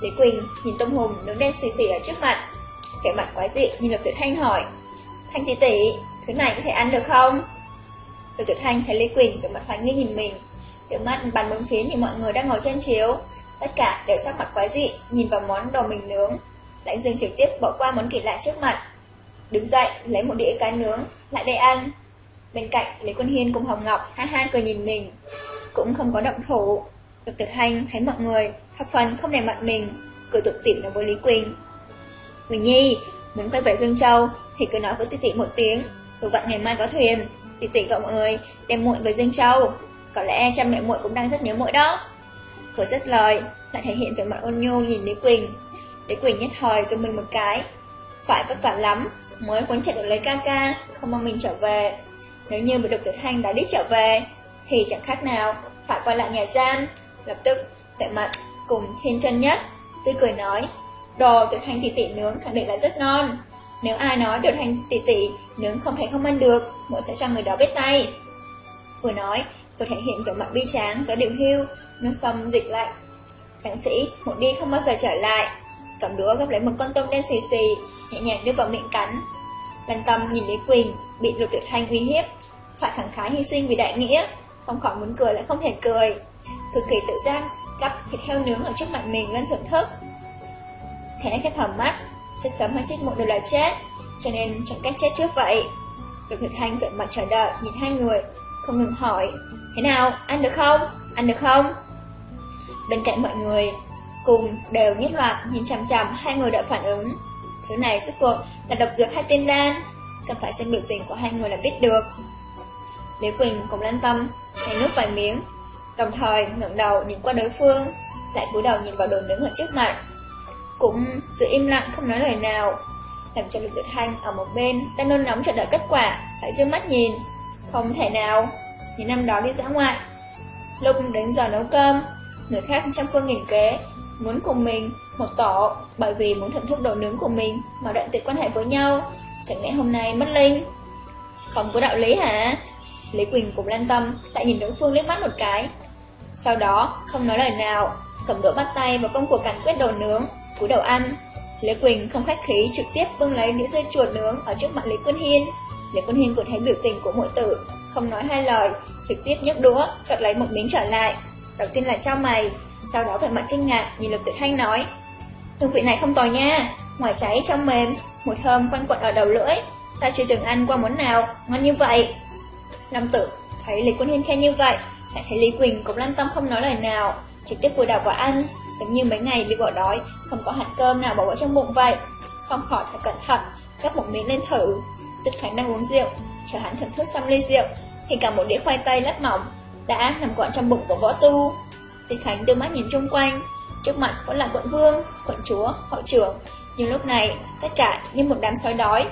Lý Quỳnh nhìn tôm Hùng nướng đen xì xì ở trước mặt, vẻ mặt quái dị nhìn Lục Tuyệt Thanh hỏi, Thanh tỷ tỷ, thứ này có thể ăn được không? Lục Tuyệt Thanh thấy Lý Quỳnh vẻ mặt hoài nghi nhìn mình, đôi mắt bàn bốn phía nhìn mọi người đang ngồi trên chiếu, tất cả đều sắc mặt quái dị nhìn vào món đồ mình nướng. Lãnh Dương trực tiếp bỏ qua món kỳ lạ trước mặt, đứng dậy lấy một đĩa cá nướng lại đây ăn. Bên cạnh Lý Quân Hiên cùng Hồng Ngọc ha ha cười nhìn mình, cũng không có động thủ. Lục Tuyệt Thanh thấy mọi người thập phần không để mặt mình, cười tụt tỉm nói với Lý Quỳnh. Quỳnh Nhi, muốn quay về Dương Châu thì cứ nói với tỷ tỷ một tiếng, vừa vặn ngày mai có thuyền, tỷ tỷ gọi mọi người đem muội về Dương Châu. Có lẽ cha mẹ muội cũng đang rất nhớ muội đó. Vừa dứt lời, lại thể hiện vẻ mặt ôn nhu nhìn Lý Quỳnh. Lý Quỳnh nhất thời cho mình một cái. Phải vất vả lắm, mới quấn chạy được lấy ca ca, không mong mình trở về. Nếu như bị độc tuyệt hành đã đi trở về, thì chẳng khác nào phải quay lại nhà giam. Lập tức, tại mặt cùng thiên chân nhất, tươi cười nói, đồ tiểu thanh tỷ tỷ nướng khẳng định là rất ngon. Nếu ai nói tiểu thanh tỷ tỷ nướng không thể không ăn được, muội sẽ cho người đó biết tay. Vừa nói, vừa thể hiện vẻ mặt bi tráng gió điệu hưu, nước sông dịch lạnh. Tráng sĩ, một đi không bao giờ trở lại. Cầm đũa gấp lấy một con tôm đen xì xì, nhẹ nhàng đưa vào miệng cắn. Lần tâm nhìn Lý Quỳnh, bị lục tiểu thanh uy hiếp, phải khẳng khái hy sinh vì đại nghĩa, không khỏi muốn cười lại không thể cười. Cực kỳ tự gian, cắp thịt heo nướng ở trước mặt mình lên thưởng thức. Thế khép hầm mắt, chết sớm hay chết muộn đều là chết, cho nên chọn cách chết trước vậy. Lục Thực Thanh vẻ mặt chờ đợi nhìn hai người, không ngừng hỏi, thế nào, ăn được không, ăn được không? Bên cạnh mọi người, cùng đều nhất loạt nhìn chằm chằm hai người đợi phản ứng. Thứ này rốt cuộc là độc dược hay tiên đan, cần phải xem biểu tình của hai người là biết được. Lý Quỳnh cùng Lan Tâm hay nước vài miếng, đồng thời ngẩng đầu nhìn qua đối phương, lại cúi đầu nhìn vào đồn nướng ở trước mặt. Cũng giữ im lặng không nói lời nào, làm cho Lục Tuyệt Thanh ở một bên đang nôn nóng chờ đợi kết quả, phải dương mắt nhìn. Không thể nào, những năm đó đi dã ngoại. Lúc đến giờ nấu cơm, người khác trăm phương nghìn kế, muốn cùng mình một tổ bởi vì muốn thưởng thức đồ nướng của mình mà đoạn tuyệt quan hệ với nhau. Chẳng lẽ hôm nay mất linh? Không có đạo lý hả? Lý Quỳnh cũng Lan Tâm lại nhìn đối phương liếc mắt một cái. Sau đó, không nói lời nào, cầm đũa bắt tay vào công cuộc cắn quyết đồ nướng, cúi đầu ăn. Lý Quỳnh không khách khí trực tiếp bưng lấy đĩa dưa chuột nướng ở trước mặt Lý Quân Hiên. Lý Quân Hiên cũng thấy biểu tình của mỗi tử, không nói hai lời, trực tiếp nhấc đũa, cật lấy một miếng trở lại. Đầu tiên là cho mày, sau đó vẻ mặt kinh ngạc nhìn Lục Tuyệt Thanh nói: "Hương vị này không tồi nha, ngoài cháy trong mềm, mùi thơm quanh quẩn ở đầu lưỡi, ta chưa từng ăn qua món nào ngon như vậy." Nam Tử thấy Lý Quân Hiên khen như vậy, lại thấy Lý Quỳnh cũng lăn tâm không nói lời nào, trực tiếp vùi đầu vào ăn, giống như mấy ngày bị bỏ đói, không có hạt cơm nào bỏ vào trong bụng vậy. Không khỏi thật cẩn thận, gắp một miếng lên thử. Tức Khánh đang uống rượu, chờ hắn thưởng thức xong ly rượu, thì cả một đĩa khoai tây lát mỏng đã nằm gọn trong bụng của võ tu. Tịch Khánh đưa mắt nhìn chung quanh, trước mặt vẫn là quận vương, quận chúa, hội trưởng. Nhưng lúc này, tất cả như một đám sói đói.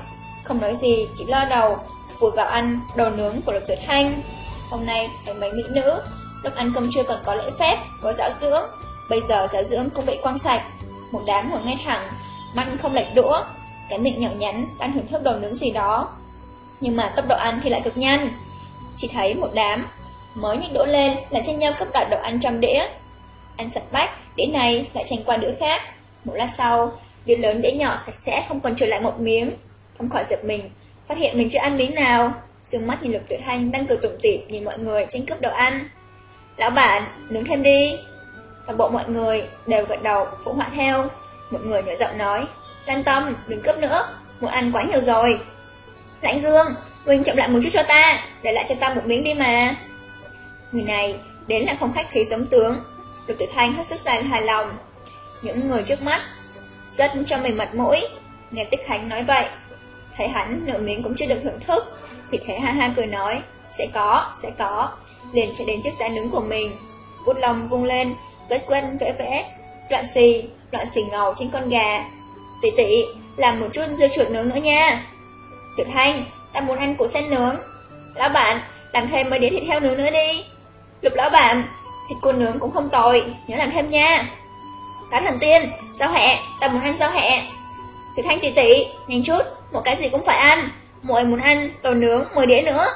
Không nói gì, chỉ lo đầu, vùi vào ăn đồ nướng của Lục Tuyệt Hanh. Hôm nay thấy mấy mỹ nữ, lúc ăn cơm trưa còn có lễ phép, có giáo dưỡng. Bây giờ giáo dưỡng cũng bị quăng sạch. Một đám ngồi ngay thẳng, mắt không lệch đũa, cái miệng nhỏ nhắn đang hưởng thức đồ nướng gì đó. Nhưng mà tốc độ ăn thì lại cực nhanh. Chỉ thấy một đám mới nhích đũa lên là tranh nhau cấp đoạt đồ ăn trong đĩa. Ăn sạch bách, đĩa này lại tranh qua đĩa khác. Một lát sau, đĩa lớn đĩa nhỏ sạch sẽ không còn trở lại một miếng. Không khỏi giật mình, phát hiện mình chưa ăn miếng nào. Dương mắt nhìn Lục Tuyệt Thanh đang cười tủm tỉm nhìn mọi người tranh cướp đồ ăn. Lão bản, nướng thêm đi. Toàn bộ mọi người đều gật đầu, phụ họa theo. Một người nhỏ giọng nói, Lan tâm, đừng cướp nữa, muốn ăn quá nhiều rồi. Lãnh Dương, Huynh chậm lại một chút cho ta, để lại cho ta một miếng đi mà. Người này đến là không khách khí giống tướng, Lục tuyệt Thanh hết sức dài hài lòng. Những người trước mắt rất cho mình mặt mũi, nghe Tích Khánh nói vậy. Thấy hắn nửa miếng cũng chưa được thưởng thức, thì thấy ha ha cười nói, sẽ có, sẽ có. Liền chạy đến chiếc giá nướng của mình, bút lòng vung lên, vết quen vẽ vẽ, loạn xì, loạn xì ngầu trên con gà. Tỷ tỷ, làm một chút dưa chuột nướng nữa nha. Tuyệt Thanh, ta muốn ăn củ sen nướng. Lão bạn, làm thêm mấy đĩa thịt heo nướng nữa đi. Lục lão bạn, thịt cua nướng cũng không tồi, nhớ làm thêm nha. Cá thần tiên, rau hẹ, ta muốn ăn rau hẹ. Tuyệt Thanh tỷ tỷ, nhanh chút, một cái gì cũng phải ăn. Mỗi muốn ăn đồ nướng 10 đĩa nữa.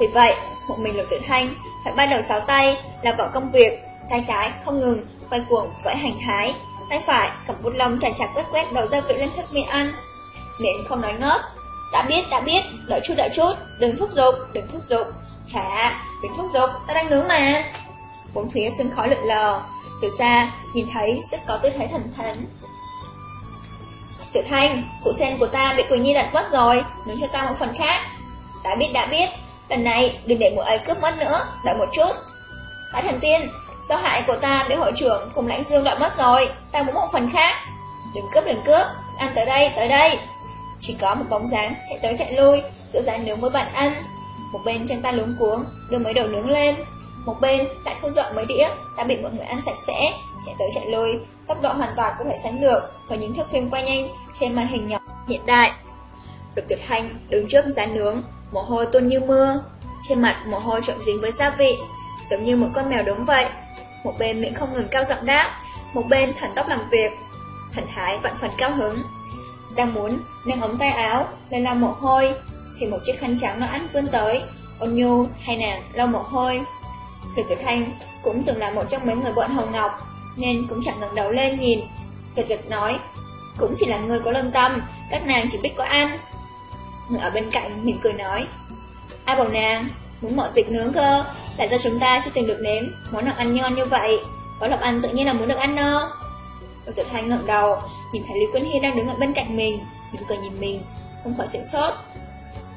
Vì vậy, một mình Lục Tự Thanh phải bắt đầu sáu tay là vào công việc, tay trái không ngừng quay cuồng vẫy hành thái, tay phải cầm bút lông chặt chặt quét quét đầu gia vị lên thức miệng ăn. Miệng không nói ngớp. đã biết, đã biết, đợi chút, đợi chút, đừng thúc giục, đừng thúc giục. Chà, đừng thúc giục, ta đang nướng mà. Bốn phía sương khói lượn lờ, từ xa, nhìn thấy rất có tư thế thần thánh. Tiểu Thanh, cụ sen của ta bị Quỳnh Nhi đặt mất rồi, nướng cho ta một phần khác. Đã biết, đã biết, lần này đừng để mụ ấy cướp mất nữa, đợi một chút. Bá thần tiên, do hại của ta bị hội trưởng cùng lãnh dương đợi mất rồi, ta muốn một phần khác. Đừng cướp, đừng cướp, ăn tới đây, tới đây. Chỉ có một bóng dáng chạy tới chạy lui Giữa dán nướng với bạn ăn Một bên chân ta lúng cuống Đưa mấy đầu nướng lên Một bên lại thu dọn mấy đĩa Đã bị mọi người ăn sạch sẽ Chạy tới chạy lui Tốc độ hoàn toàn có thể sánh được Với những thước phim quay nhanh Trên màn hình nhỏ hiện đại. Lục tuyệt hành, đứng trước giá nướng, Mồ hôi tuôn như mưa. Trên mặt, mồ hôi trộn dính với gia vị, Giống như một con mèo đúng vậy. Một bên miệng không ngừng cao giọng đáp, Một bên thần tốc làm việc. Thần thái vẫn phần cao hứng. Đang muốn nâng ống tay áo lên lau mồ hôi, Thì một chiếc khăn trắng nó ăn vươn tới, Ôn nhu hay nàng lau mồ hôi. Lục Tuyệt Thanh cũng từng là một trong mấy người bọn Hồng Ngọc. Nên cũng chẳng ngẩng đầu lên nhìn. Gật gật nói Cũng chỉ là người có lương tâm Các nàng chỉ biết có ăn. Người ở bên cạnh mỉm cười nói Ai bảo nàng muốn mọi tiệc nướng cơ Tại do chúng ta chưa từng được nếm Món nào ăn ngon như vậy Có Lộc Ăn tự nhiên là muốn được ăn no. Lục Tuyệt Thanh ngẩng đầu Nhìn thấy Lý Quân Hiên đang đứng ở bên cạnh mình Mỉm cười nhìn mình Không khỏi sửng sốt.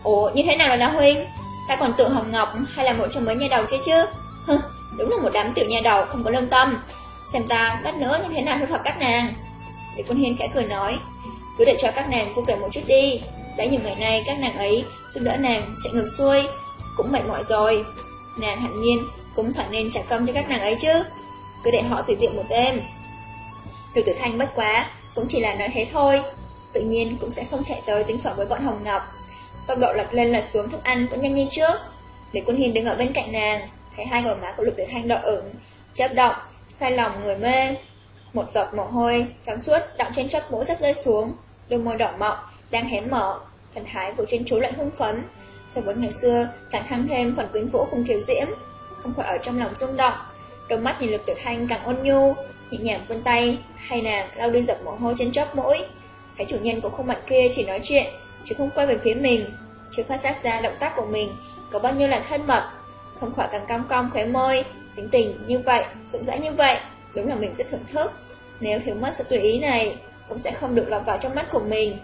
Ồ như thế nào là La Huynh? Ta còn tưởng Hồng Ngọc hay là một trong mấy nhà đầu kia chứ? Hừ, đúng là một đám tiểu nhà đầu không có lương tâm Xem ta lát nữa như thế nào thu thập các nàng. Lý Quân Hiên khẽ cười nói Cứ để cho các nàng vui vẻ một chút đi. Đã nhiều ngày nay các nàng ấy giúp đỡ nàng chạy ngược xuôi Cũng mệt mỏi rồi. Nàng hẳn nhiên cũng phải nên trả công cho các nàng ấy chứ. Cứ để họ tùy tiện một đêm. Rồi tử thanh bất quá cũng chỉ là nói thế thôi. Tự nhiên cũng sẽ không chạy tới tính sổ với bọn Hồng Ngọc. Tốc độ lật lên lật xuống thức ăn vẫn nhanh như trước. Lý Quân Hiên đứng ở bên cạnh nàng Thấy hai gò má của Lục Tuyệt Thanh đỏ ửng chớp động, sai lòng người mê. Một giọt mồ hôi trắng suốt đọng trên chóp mũi sắp rơi xuống. Đôi môi đỏ mọng đang hé mở. Thần thái của trên chú lại hưng phấn. So với ngày xưa càng thăng thêm phần quyến vũ cùng kiều diễm. Không khỏi ở trong lòng rung động. Đôi mắt nhìn Lục Tuyệt Thanh càng ôn nhu nhẹ nhàng vươn tay, hay nàng lau đi giọt mồ hôi trên chóp mũi. Thấy chủ nhân của khuôn mặt kia chỉ nói chuyện, chứ không quay về phía mình, chưa phát giác ra động tác của mình có bao nhiêu là thân mật, không khỏi càng cong cong khóe môi, tính tình như vậy, rộng rãi như vậy, đúng là mình rất thưởng thức. Nếu thiếu mất sự tùy ý này, cũng sẽ không được lọt vào trong mắt của mình.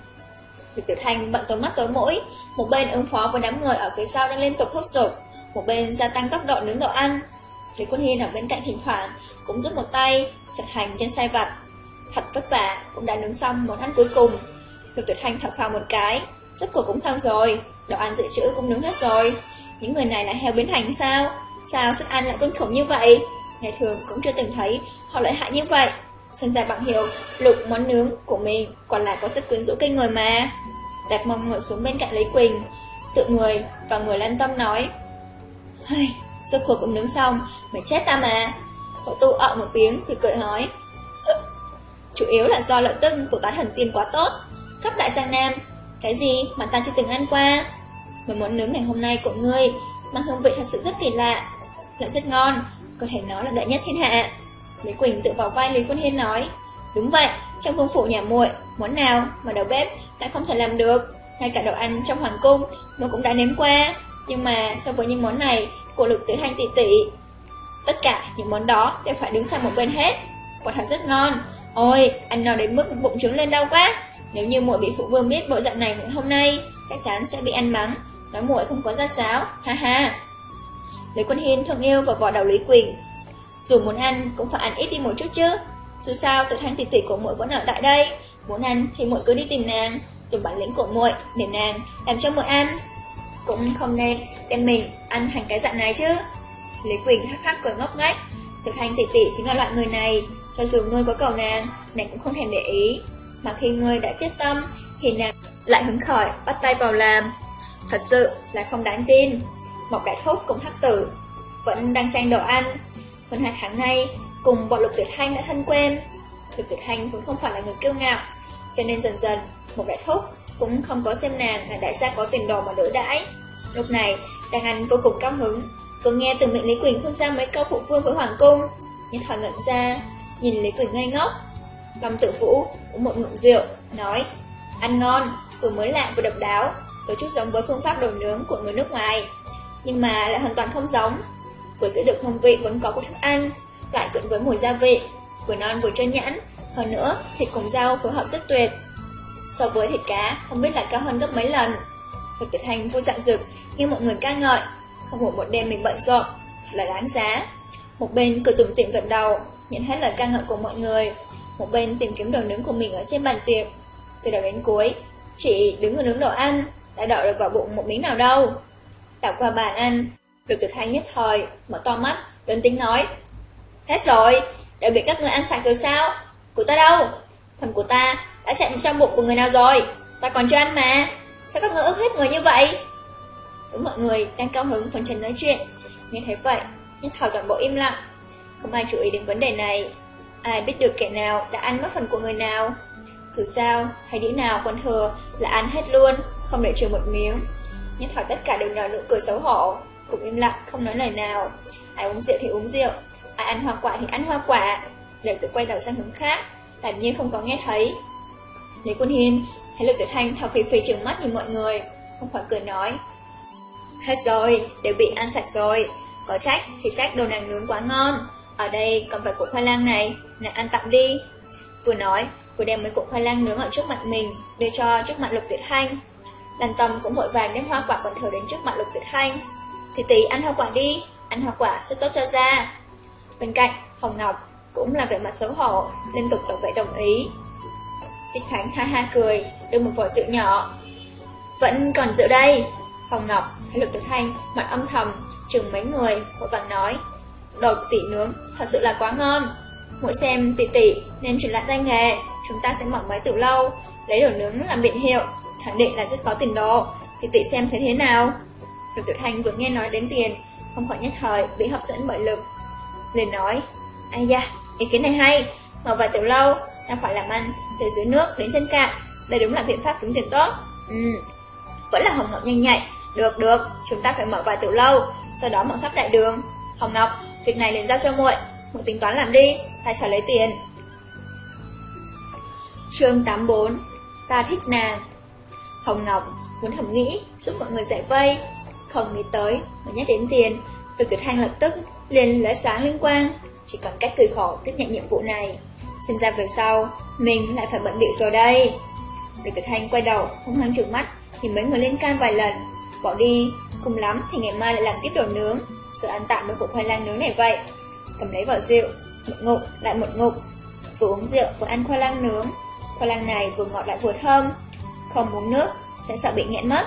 Lục Tiểu Thanh bận tối mắt tối mũi, một bên ứng phó với đám người ở phía sau đang liên tục hấp giục, một bên gia tăng tốc độ nướng đồ ăn. Lý Quân Hiên ở bên cạnh thỉnh thoảng cũng giúp một tay, chặt hành trên sai vặt. Thật vất vả, cũng đã nướng xong món ăn cuối cùng. Lục tuyệt Thanh thở phào một cái, rốt cuộc cũng xong rồi, đồ ăn dự trữ cũng nướng hết rồi. Những người này là heo biến thành sao? Sao sức ăn lại kinh khủng như vậy? Ngày thường cũng chưa từng thấy họ lợi hại như vậy. Xem ra bằng hiệu lục món nướng của mình Còn là có sức quyến rũ kinh người mà. Đẹp mông ngồi xuống bên cạnh Lý Quỳnh Tự người và người lan tâm nói. Hây, Rốt cuộc cũng nướng xong Mày chết ta mà. Cậu tu ợ một tiếng thì cười nói. Chủ yếu là do lợi tưng của tái thần tiên quá tốt. Khắp đại Giang Nam Cái gì mà ta chưa từng ăn qua? Mà món nướng ngày hôm nay của ngươi Mang hương vị thật sự rất kỳ lạ. Lại rất ngon Có thể nói là đại nhất thiên hạ. Lý Quỳnh tự vào vai Lý Quân Hiên nói Đúng vậy, trong vương phủ nhà muội Món nào mà đầu bếp đã không thể làm được? Ngay cả đồ ăn trong hoàng cung Mà cũng đã nếm qua. Nhưng mà so với những món này Của lực tử thanh tỷ tỷ Tất cả những món đó đều phải đứng sang một bên hết. Quả thật rất ngon. Ôi, ăn no đến mức bụng trứng lên đau quá. Nếu như muội bị phụ vương biết bộ dạng này hôm nay Chắc chắn sẽ bị ăn mắng. Nói muội không có ra sáo, ha ha. Lý Quân Hiên thương yêu và vỏ đầu Lý Quỳnh. Dù muốn ăn cũng phải ăn ít đi một chút chứ. Dù sao tuổi thanh tỷ tỷ của muội vẫn ở tại đây. Muốn ăn thì muội cứ đi tìm nàng Dùng bản lĩnh của muội để nàng làm cho muội ăn. Cũng không nên đem mình ăn thành cái dạng này chứ. Lý Quỳnh hắc hắc cười ngốc nghếch. Thực hành tỷ tỷ chính là loại người này. Cho dù ngươi có cầu nàng, nàng cũng không thèm để ý. Mà khi ngươi đã chết tâm Thì nàng lại hứng khởi bắt tay vào làm. Thật sự là không đáng tin. Mộc Đại Thúc cùng Hắc Tử Vẫn đang tranh đồ ăn. Hơn hai tháng nay Cùng bọn Lục Tuyệt Thanh đã thân quen. Lục Tuyệt Thanh vốn không phải là người kiêu ngạo Cho nên dần dần Mộc Đại Thúc cũng không có xem nàng là đại gia có tiền đồ mà đối đãi. Lúc này đang ăn vô cùng cao hứng Vừa nghe từ miệng Lý Quỳnh phun ra mấy câu phụ vương với Hoàng Cung Nhất thời ngẩn ra Nhìn Lý Quỳnh ngây ngốc. Lòng tử vũ uống một ngụm rượu Nói Ăn ngon, vừa mới lạ vừa độc đáo có chút giống với phương pháp đồ nướng của người nước ngoài. Nhưng mà lại hoàn toàn không giống. Vừa giữ được hương vị vẫn có của thức ăn Lại quyện với mùi gia vị. Vừa non vừa chân nhãn Hơn nữa, thịt cùng rau phối hợp rất tuyệt. So với thịt cá, không biết là cao hơn gấp mấy lần. Lục tuyệt hành vô dạng dực Nghe mọi người ca ngợi. Không ngủ một đêm mình bận rộn. Là đáng giá. Một bên cười tủm tỉm gật đầu Nhận hết lời ca ngợi của mọi người. Một bên tìm kiếm đồ nướng của mình ở trên bàn tiệc. Từ đầu đến cuối Chị đứng ở nướng đồ ăn. Đã đợi được vào bụng một miếng nào đâu đọc qua bàn ăn Được tuyệt thanh nhất thời Mở to mắt Lớn tiếng nói Hết rồi Đã bị các người ăn sạch rồi sao Của ta đâu Phần của ta đã chạy trong bụng của người nào rồi Ta còn chưa ăn mà Sao các người ức hết người như vậy Đúng mọi người đang cao hứng phần trần nói chuyện. Nghe thấy vậy, nhất thời toàn bộ im lặng. Không ai chú ý đến vấn đề này. Ai biết được kẻ nào đã ăn mất phần của người nào. Dù sao, hay đĩa nào còn thừa là ăn hết luôn, không để trừ một miếng. Nhất hỏi tất cả đều nở nụ cười xấu hổ, cũng im lặng, không nói lời nào. Ai uống rượu thì uống rượu, ai ăn hoa quả thì ăn hoa quả. Lệ tự quay đầu sang hướng khác, làm như không có nghe thấy. Lý Quân Hiên thấy Lục Tuyệt Thanh thao phì phì trừng mắt nhìn mọi người, không khỏi cười nói. Hết rồi, đều bị ăn sạch rồi. Có trách thì trách đồ nàng nướng quá ngon. Ở đây còn phải củ khoai lang này, nàng ăn tạm đi. Vừa nói, vừa đem mấy củ khoai lang nướng ở trước mặt mình, đưa cho trước mặt lục tuyệt thanh. Lan tâm cũng vội vàng đem hoa quả còn thừa đến trước mặt lục tuyệt thanh. Thì tí ăn hoa quả đi, ăn hoa quả sẽ tốt cho da. Bên cạnh, Hồng Ngọc cũng là vẻ mặt xấu hổ, liên tục tỏ vẻ đồng ý. Tích Khánh ha ha cười, đưa một vỏ rượu nhỏ. Vẫn còn rượu đây, Hồng Ngọc thấy Lục Tuyệt Thanh mặt âm thầm, chừng mấy người, vội vàng nói. Đồ tỷ nướng thật sự là quá ngon. Mỗi xem tỷ tỷ nên truyền lại tay nghề, chúng ta sẽ mở mấy từ lâu, lấy đồ nướng làm biện hiệu, khẳng định là rất có tiền đồ. thì tự xem thấy thế nào? Lục Tiểu Thanh vừa nghe nói đến tiền, không khỏi nhất thời bị hấp dẫn bởi lực. liền nói, ai da, ý kiến này hay, mở vài tiểu lâu, ta phải làm ăn từ dưới nước đến chân cạn, đây đúng là biện pháp kiếm tiền tốt. Ừ, vẫn là Hồng Ngọc nhanh nhạy, được, được, chúng ta phải mở vài tiểu lâu, sau đó mở khắp đại đường. Hồng Ngọc, việc này liền giao cho muội, một tính toán làm đi, ta trả lấy tiền. chương 84 Ta thích nàng Hồng Ngọc muốn thầm nghĩ giúp mọi người giải vây. Không nghĩ tới mà nhắc đến tiền Được tuyệt thanh lập tức liền lóe sáng liên quan Chỉ còn cách cười khổ tiếp nhận nhiệm vụ này. Xem ra về sau Mình lại phải bận bịu rồi đây. Được tuyệt thanh quay đầu hung hăng trừng mắt nhìn mấy người lên can vài lần. Bỏ đi, cùng lắm thì ngày mai lại làm tiếp đồ nướng. Sợ ăn tạm với cục khoai lang nướng này vậy. Cầm lấy vỏ rượu, một ngụm lại một ngụm. Vừa uống rượu vừa ăn khoai lang nướng. Khoai lang này vừa ngọt lại vừa thơm. Không uống nước, sẽ sợ bị nghẹn mất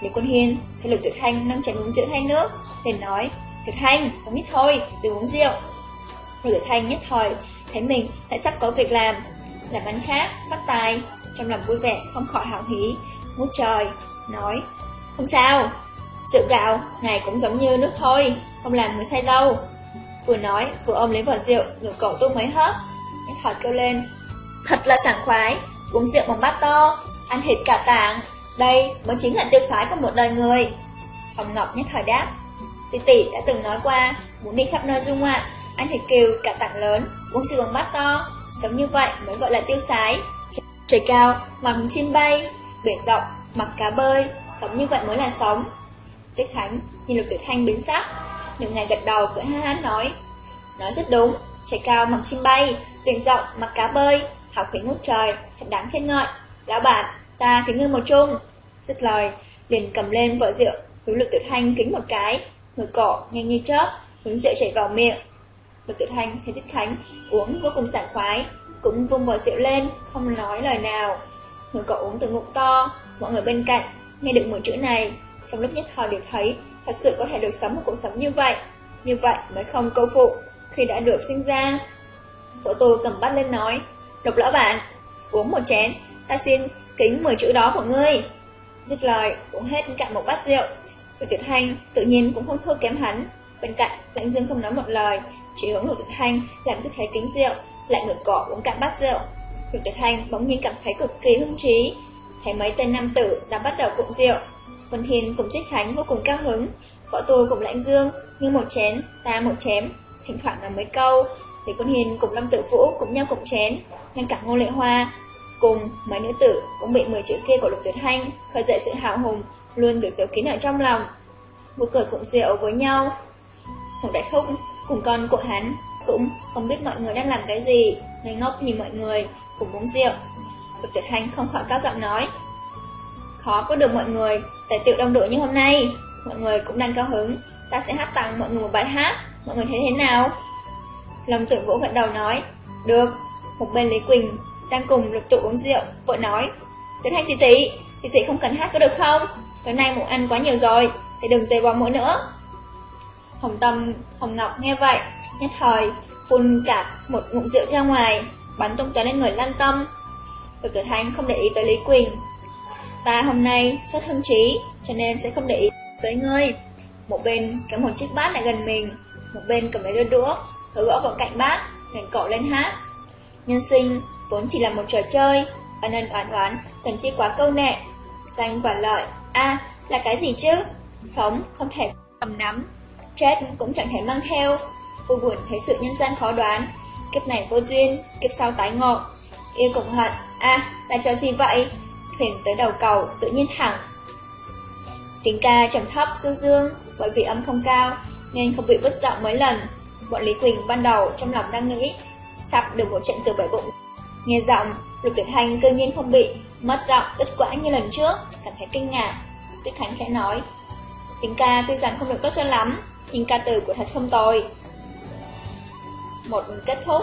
Lý Quân Hiên thấy Lục Tuyệt Thanh nâng chén uống rượu thay nước liền nói Tuyệt Thanh, uống ít thôi, đừng uống rượu Lục tuyệt Thanh nhất thời thấy mình lại sắp có việc làm, làm ăn khác, phát tài, trong lòng vui vẻ không khỏi hào hí, ngút trời, nói, không sao, rượu gạo này cũng giống như nước thôi, không làm người say đâu. Vừa nói, vừa ôm lấy vỏ rượu, ngửa cổ tu mấy hớp, nhất thời kêu lên, thật là sảng khoái, uống rượu bằng bát to, ăn thịt cả tạng, đây mới chính là tiêu sái của một đời người. Hồng Ngọc nhất thời đáp, tỷ tỷ đã từng nói qua, muốn đi khắp nơi du ngoạn, ăn thịt kiều cả tạng lớn, uống rượu bằng bát to, sống như vậy mới gọi là tiêu sái. Trời cao, mặc chim bay, biển rộng, mặc cá bơi, sống như vậy mới là sống. Tuyết Khánh nhìn Lục Tử Thanh biến sắc, nửa ngày gật đầu cười ha ha nói, nói rất đúng, trời cao mặc chim bay, biển rộng mặc cá bơi, học khí ngút trời, thật đáng khen ngợi. Lão bản, ta kính ngươi một chung. Dứt lời, liền cầm lên vợ rượu, hướng lực tuyệt Thanh kính một cái, ngược cổ nhanh như chớp, hướng rượu chảy vào miệng. lực tuyệt Thanh thấy Tuyết Khánh uống vô cùng sảng khoái, cũng vung vợ rượu lên, không nói lời nào. Người cỏ uống từ ngụm to, mọi người bên cạnh nghe được một chữ này, trong lúc nhất thời đều thấy thật sự có thể được sống một cuộc sống như vậy. Như vậy mới không câu phụ khi đã được sinh ra. Vợ tôi cầm bắt lên nói, độc lão bạn, uống một chén, ta xin kính 10 chữ đó của ngươi. Dứt lời, uống hết cạn một bát rượu. Lục Tuyệt Thanh tự nhiên cũng không thua kém hắn. Bên cạnh, Lãnh Dương không nói một lời, chỉ hướng Lục Tuyệt Thanh làm tư thế kính rượu, lại ngửa cỏ uống cạn bát rượu. Lục Tuyệt Thanh bỗng nhiên cảm thấy cực kỳ hưng trí, thấy mấy tên nam tử đã bắt đầu cụng rượu. Vân Thiên cùng Tiết Khánh vô cùng cao hứng, Võ Tu cùng Lãnh Dương như một chén, ta một chém, thỉnh thoảng là mấy câu. Thì con Hiền cùng Lâm Tử Vũ cũng nhau cụng chén, ngăn cả Ngô Lệ Hoa cùng mấy nữ tử cũng bị 10 chữ kia của Lục Tuyệt Thanh khơi dậy sự hào hùng luôn được giấu kín ở trong lòng. Vui cười cũng rượu với nhau. hùng đại thúc cùng con của hắn cũng không biết mọi người đang làm cái gì, ngây ngốc nhìn mọi người cùng uống rượu. Lục Tuyệt Thanh không khỏi cao giọng nói. Khó có được mọi người tại tiệu đông đội như hôm nay. Mọi người cũng đang cao hứng, ta sẽ hát tặng mọi người một bài hát, mọi người thấy thế nào? Lòng Tử Vũ gật đầu nói, được. Một bên Lý Quỳnh đang cùng lục tụ uống rượu, vội nói, Tuấn Thanh tỷ tỷ, tỷ tỷ không cần hát có được không? Tối nay mụ ăn quá nhiều rồi, thì đừng dày bò mũi nữa. Hồng Tâm, Hồng Ngọc nghe vậy, nhất thời phun cả một ngụm rượu ra ngoài, bắn tung tóe lên người Lan Tâm. Lục Tử Thanh không để ý tới Lý Quỳnh. Ta hôm nay rất hưng trí, cho nên sẽ không để ý tới ngươi. Một bên cầm một chiếc bát lại gần mình, một bên cầm lấy đôi đũa, gõ gõ vào cạnh bát, ngẩng cổ lên hát. Nhân sinh vốn chỉ là một trò chơi, ân ân oán oán, thậm chi quá câu nệ, danh và lợi. a là cái gì chứ? Sống không thể cầm nắm, chết cũng chẳng thể mang theo. Vô buồn thấy sự nhân gian khó đoán, kiếp này vô duyên, kiếp sau tái ngộ. Yêu cùng hận, a là trò gì vậy? Thuyền tới đầu cầu, tự nhiên thẳng. Tiếng ca trầm thấp du dương, bởi vì âm không cao, nên không bị vứt giọng mấy lần. Bọn Lý Quỳnh ban đầu trong lòng đang nghĩ, sắp được một trận từ bảy bụng. Nghe giọng, Lục Tuyệt Hành cơ nhiên không bị mất giọng đứt quãng như lần trước, cảm thấy kinh ngạc. Tuyết Khánh khẽ nói, tiếng ca tuy rằng không được tốt cho lắm, nhưng ca từ của thật không tồi. Một kết thúc,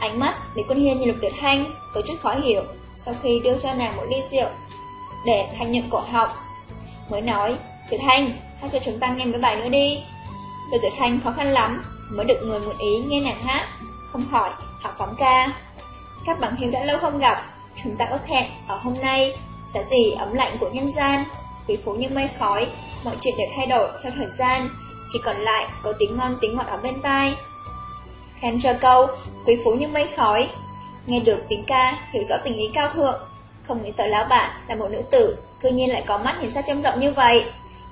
ánh mắt Lý Quân Hiên nhìn Lục Tuyệt Hành có chút khó hiểu, sau khi đưa cho nàng một ly rượu để thanh nhận cổ học mới nói, Tuyệt Hành, hãy cho chúng ta nghe mấy bài nữa đi. Lục Tuyệt Hành khó khăn lắm, mới được người nguyện ý nghe nàng hát, không hỏi, học phóng ca. Các bằng hữu đã lâu không gặp, chúng ta ước hẹn ở hôm nay, giá gì ấm lạnh của nhân gian, quý phố như mây khói, mọi chuyện đều thay đổi theo thời gian, chỉ còn lại có tiếng ngon tiếng ngọt ở bên tai. Khen cho câu, quý phú như mây khói, nghe được tiếng ca, hiểu rõ tình ý cao thượng, không nghĩ tới lão bạn là một nữ tử, cư nhiên lại có mắt nhìn xa trông rộng như vậy,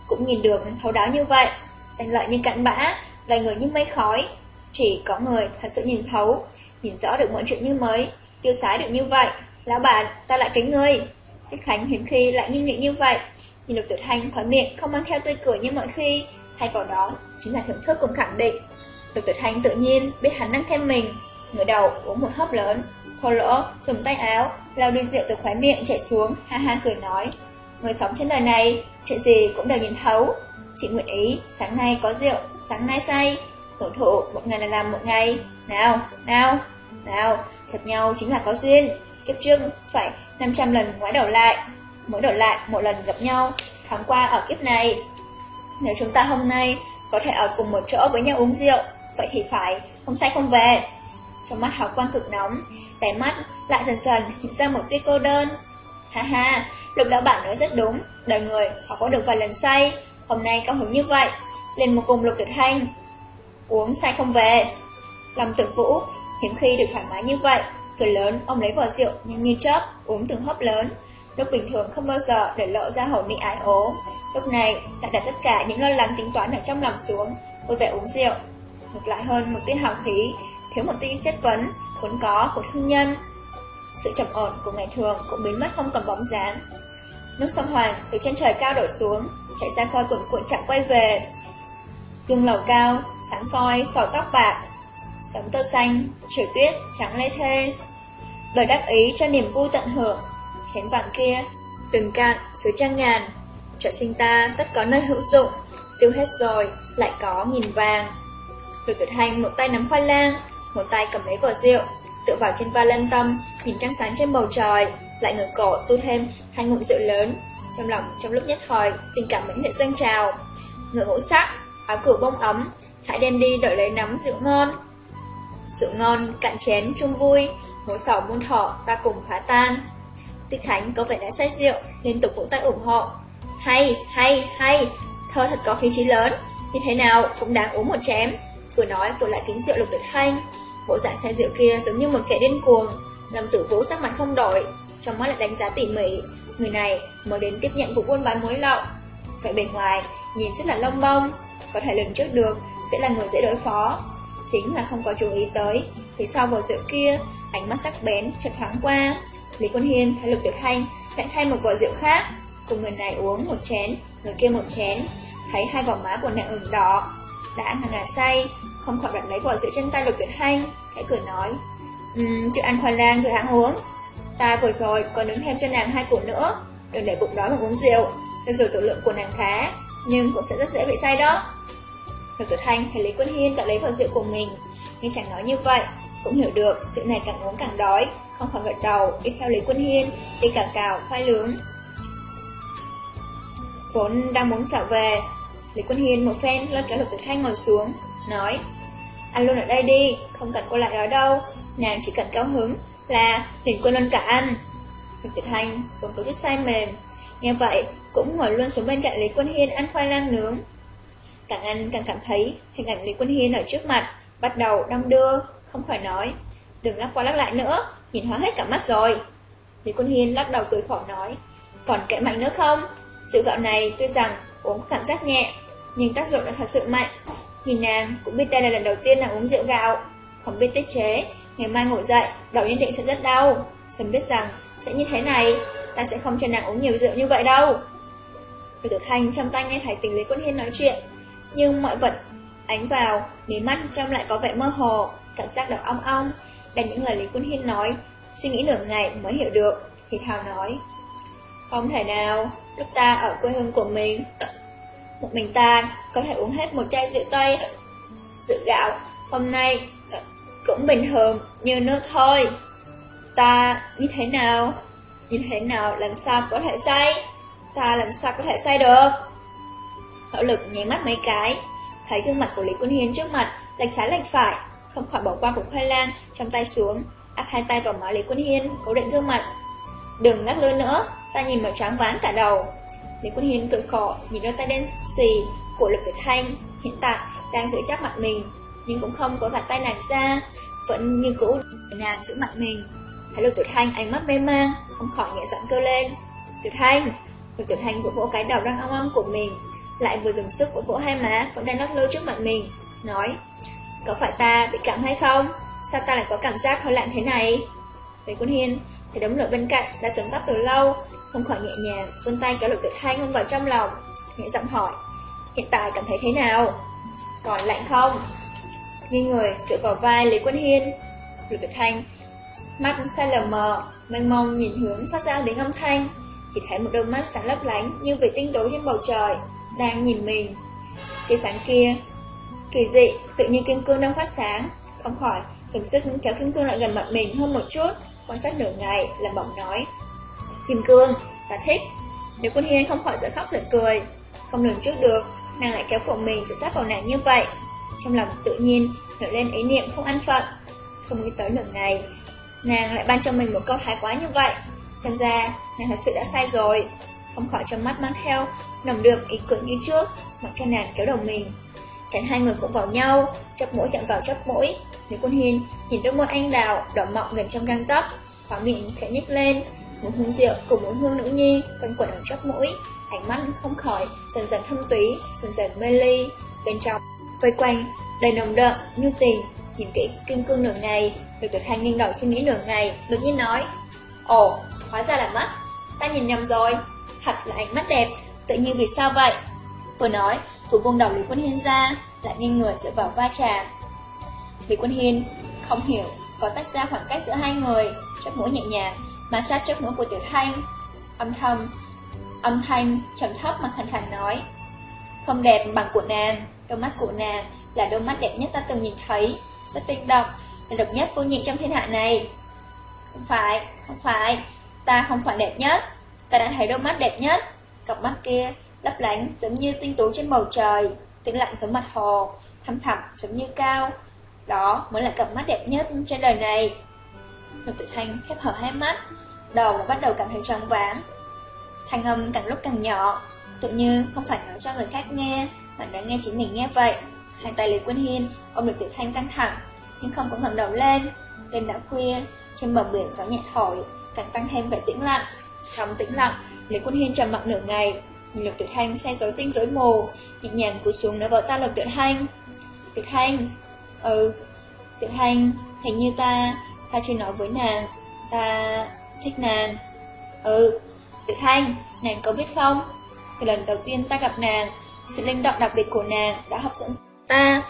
cũng nhìn được thấu đáo như vậy, danh lợi như cặn bã, gầy người như mây khói, chỉ có người thật sự nhìn thấu, nhìn rõ được mọi chuyện như mới, tiêu sái được như vậy. Lão bản, ta lại kính ngươi. Thích Khánh hiếm khi lại nghi nghị như vậy. Nhìn Lục Tiểu Thanh khói miệng không mang theo tươi cười như mọi khi, thay vào đó chính là thưởng thức cùng khẳng định. Lục Tiểu Thanh tự nhiên biết hắn đang thêm mình, ngửa đầu uống một hớp lớn, thô lỗ trùm tay áo lao đi rượu từ khóe miệng chảy xuống, ha ha cười nói: Người sống trên đời này, chuyện gì cũng đều nhìn thấu. Chị nguyện ý, sáng nay có rượu, sáng nay say, hưởng thụ một ngày là làm một ngày. Nào, nào, nào, thật nhau chính là có duyên. Kiếp trước phải 500 lần ngoái đầu lại. Mỗi đầu lại một lần gặp nhau, tháng qua ở kiếp này. Nếu chúng ta hôm nay có thể ở cùng một chỗ với nhau uống rượu, vậy thì phải, không say không về. Trong mắt hào quang cực nóng, đáy mắt lại dần dần hiện ra một tia cô đơn. Ha ha, lục lão bản nói rất đúng, đời người họ có được vài lần say, hôm nay cao hứng như vậy, liền một cùng lục tuyệt thanh. Uống say không về. Lòng tử vũ, hiếm khi được thoải mái như vậy, cười lớn, ông lấy vỏ rượu nhanh như chớp, uống từng hớp lớn. Lúc bình thường không bao giờ để lộ ra hậu nị ái ố, lúc này lại đặt tất cả những lo lắng tính toán ở trong lòng xuống, vui vẻ uống rượu. Ngược lại hơn một tia hào khí, thiếu một tia chất vấn, vốn có của thương nhân. Sự trầm ổn của ngày thường cũng biến mất không còn bóng dáng. Nước sông Hoàng từ trên trời cao đổ xuống, chạy ra khơi cuộn cuộn chạm quay về. Gương lầu cao, sáng soi, sỏi tóc bạc, sấm tơ xanh, trời tuyết, trắng lê thê. Bởi đắc ý cho niềm vui tận hưởng, chén vàng kia, đừng cạn, suối trang ngàn. Trợ sinh ta tất có nơi hữu dụng, tiêu hết rồi, lại có nghìn vàng. Lục tuyệt hành một tay nắm khoai lang, một tay cầm lấy vỏ rượu, tựa vào trên va lân tâm, nhìn trăng sáng trên bầu trời, lại ngửa cổ tu thêm hai ngụm rượu lớn. Trong lòng trong lúc nhất thời, tình cảm mãnh liệt dâng trào. Ngựa ngũ sắc, áo cửu bông ấm, hãy đem đi đợi lấy nắm rượu ngon. Rượu ngon, cạn chén, chung vui, mỗi sỏ muôn thọ, ta cùng phá tan. Tích Khánh có vẻ đã say rượu, liên tục vỗ tay ủng hộ. Hay, hay, hay, thơ thật có khí trí lớn, như thế nào cũng đáng uống một chém. Vừa nói vừa lại kính rượu lục tuyệt khanh. Bộ dạng say rượu kia giống như một kẻ điên cuồng, lòng tử vũ sắc mặt không đổi, trong mắt lại đánh giá tỉ mỉ. Người này mới đến tiếp nhận vụ buôn bán muối lậu. Vậy bề ngoài, nhìn rất là lông bông, có thể lần trước được, sẽ là người dễ đối phó. Chính là không có chú ý tới, phía sau vỏ rượu kia, ánh mắt sắc bén, chợt thoáng qua. Lý Quân Hiên thấy Lục Tiểu Thanh lại thay một vò rượu khác, cùng người này uống một chén, người kia một chén, thấy hai gò má của nàng ửng đỏ, đã ngà ngà say, không khỏi đặt lấy vỏ rượu trên tay Lục Tiểu Thanh, khẽ cười nói, um, chưa ăn khoai lang rồi hãng uống, ta vừa rồi còn nướng thêm cho nàng hai củ nữa, đừng để bụng đói mà uống rượu, cho dù tổ lượng của nàng khá, nhưng cũng sẽ rất dễ bị say đó. Lục Tiểu Thanh thấy Lý Quân Hiên đã lấy vào rượu của mình, nhưng chẳng nói như vậy, cũng hiểu được sự này càng uống càng đói, không khỏi gật đầu, đi theo Lý Quân Hiên, đi cả cào, khoai lướng. Vốn đang muốn trở về, Lý Quân Hiên một phen lôi kéo Lục Tuyệt Thanh ngồi xuống, nói Ăn luôn ở đây đi, không cần cô lại đó đâu, nàng chỉ cần cao hứng là liền quên luôn cả ăn. Lục Tuyệt Thanh vốn có chút say mềm, nghe vậy cũng ngồi luôn xuống bên cạnh Lý Quân Hiên ăn khoai lang nướng. Càng ăn càng cảm thấy hình ảnh Lý Quân Hiên ở trước mặt, bắt đầu đong đưa, không khỏi nói Đừng lắc qua lắc lại nữa, nhìn hóa hết cả mắt rồi. Lý Quân Hiên lắc đầu cười khổ nói, còn kệ mạnh nữa không? Rượu gạo này tuy rằng uống cảm giác nhẹ, nhưng tác dụng đã thật sự mạnh. Nhìn nàng cũng biết đây là lần đầu tiên nàng uống rượu gạo, không biết tiết chế, ngày mai ngủ dậy, đầu nhất định sẽ rất đau. Sớm biết rằng sẽ như thế này, ta sẽ không cho nàng uống nhiều rượu như vậy đâu. Rồi tử thanh trong tay nghe thấy tình Lý Quân Hiên nói chuyện, nhưng mọi vật ánh vào, mí mắt trong lại có vẻ mơ hồ, cảm giác đầu ong ong, là những lời Lý Quân Hiên nói, suy nghĩ nửa ngày mới hiểu được, thì thào nói. Không thể nào, lúc ta ở quê hương của mình, một mình ta có thể uống hết một chai rượu tây, rượu gạo, hôm nay cũng bình thường như nước thôi. Ta như thế nào? Như thế nào làm sao có thể say? Ta làm sao có thể say được? Nỗ lực nháy mắt mấy cái, thấy gương mặt của Lý Quân Hiên trước mặt, lệch trái lệch phải, không khỏi bỏ qua cục khoai lang trong tay xuống, áp hai tay vào má Lý Quân Hiên, cố định gương mặt. Đừng lắc lư nữa, ta nhìn mà choáng váng cả đầu. Lý Quân Hiên cười khổ, nhìn đôi tay đen xì của Lục Tuyệt Thanh, hiện tại đang giữ chắc mặt mình, nhưng cũng không có gạt tay nàng ra, vẫn như cũ nàng giữ mặt mình. Thấy Lục Tuyệt Thanh ánh mắt mê mang, không khỏi nhẹ giọng kêu lên. Tuyệt Thanh! Lục Tuyệt Thanh vỗ vỗ cái đầu đang ong ong của mình, lại vừa dùng sức vỗ vỗ hai má vẫn đang lắc lư trước mặt mình, nói có phải ta bị cảm hay không? Sao ta lại có cảm giác hơi lạnh thế này? Về quân hiên, thì đống lửa bên cạnh đã sớm tắt từ lâu, không khỏi nhẹ nhàng, vươn tay kéo lục tuyệt thanh không vào trong lòng, nhẹ giọng hỏi, hiện tại cảm thấy thế nào? Còn lạnh không? Nghi người dựa vào vai Lý Quân Hiên, lục tuyệt thanh, mắt sai lờ mờ, mênh mông nhìn hướng phát ra đến âm thanh, chỉ thấy một đôi mắt sáng lấp lánh như vì tinh tối trên bầu trời, đang nhìn mình. Kỳ sáng kia Kỳ dị, tự nhiên kim cương đang phát sáng, không khỏi, chấm sức kéo kim cương lại gần mặt mình hơn một chút, quan sát nửa ngày, làm bỏng nói. Kim cương, ta thích. Nếu quân hiên không khỏi giỡn khóc giỡn cười, không lường trước được, nàng lại kéo cổ mình sẽ sát vào nàng như vậy. Trong lòng tự nhiên nổi lên ý niệm không an phận Không nghĩ tới nửa ngày Nàng lại ban cho mình một câu thái quá như vậy Xem ra nàng thật sự đã sai rồi Không khỏi trong mắt mang theo Nằm được ý cười như trước Mặc cho nàng kéo đầu mình. Chẳng hai người cũng vào nhau Chắp mũi chạm vào chắp mũi. Lý Quân Hiên nhìn đôi môi anh đào Đỏ mọng gần trong găng tóc Khóa miệng khẽ nhếch lên. Một hương rượu cùng một hương nữ nhi Quanh quẩn ở chắp mũi. Ánh mắt không khỏi dần dần thâm túy Dần dần mê ly. Bên trong vây quanh đầy nồng đậm như tình. Nhìn kỹ kim cương nửa ngày Được tuyệt hành nghiêng đầu suy nghĩ nửa ngày Đột nhiên nói Ồ, hóa ra là mắt. Ta nhìn nhầm rồi. Thật là ánh mắt đẹp Tự nhiên vì sao vậy? Vừa nói vừa buông đầu Lý Quân Hiên ra Lại nghiêng người dựa vào va trà Lý Quân Hiên không hiểu Có tách ra khoảng cách giữa hai người Chóp mũi nhẹ nhàng Mà sát chóp mũi của Tiểu Thanh? Âm thầm Âm thanh trầm thấp mà khàn khàn nói. Không đẹp bằng của nàng Đôi mắt của nàng là đôi mắt đẹp nhất ta từng nhìn thấy. Rất linh động Là độc nhất vô nhị trong thiên hạ này. Không phải, không phải Ta không phải đẹp nhất. Ta đã thấy đôi mắt đẹp nhất. Cặp mắt kia, lấp lánh giống như tinh tú trên bầu trời, Tĩnh lặng giống mặt hồ Thăm thẳm giống như cao. Đó mới là cặp mắt đẹp nhất trên đời này. Lục Tử Thanh khép hở hai mắt, Đầu đã bắt đầu cảm thấy trống váng. Thanh âm càng lúc càng nhỏ, Tự như không phải nói cho người khác nghe, Mà nói nghe chính mình nghe vậy. Hai tay Lý Quân Hiên ôm được Tiểu Thanh căng thẳng, Nhưng không có ngẩng đầu lên. Đêm đã khuya, Trên bờ biển gió nhẹ thổi, Càng tăng thêm vẻ tĩnh lặng. Trong tĩnh lặng Lý Quân Hiên trầm mặc nửa ngày. Nhìn Lục tuyệt Thanh say dối tinh dối mồ, Nhịp nhàng cúi xuống nói vào ta Lục tuyệt Thanh tuyệt Thanh Ừ Tuyệt Thanh Hình như ta Ta chưa nói với nàng Ta thích nàng. Ừ Tuyệt Thanh Nàng có biết không? Từ lần đầu tiên ta gặp nàng Sự linh động đặc biệt của nàng đã hấp dẫn ta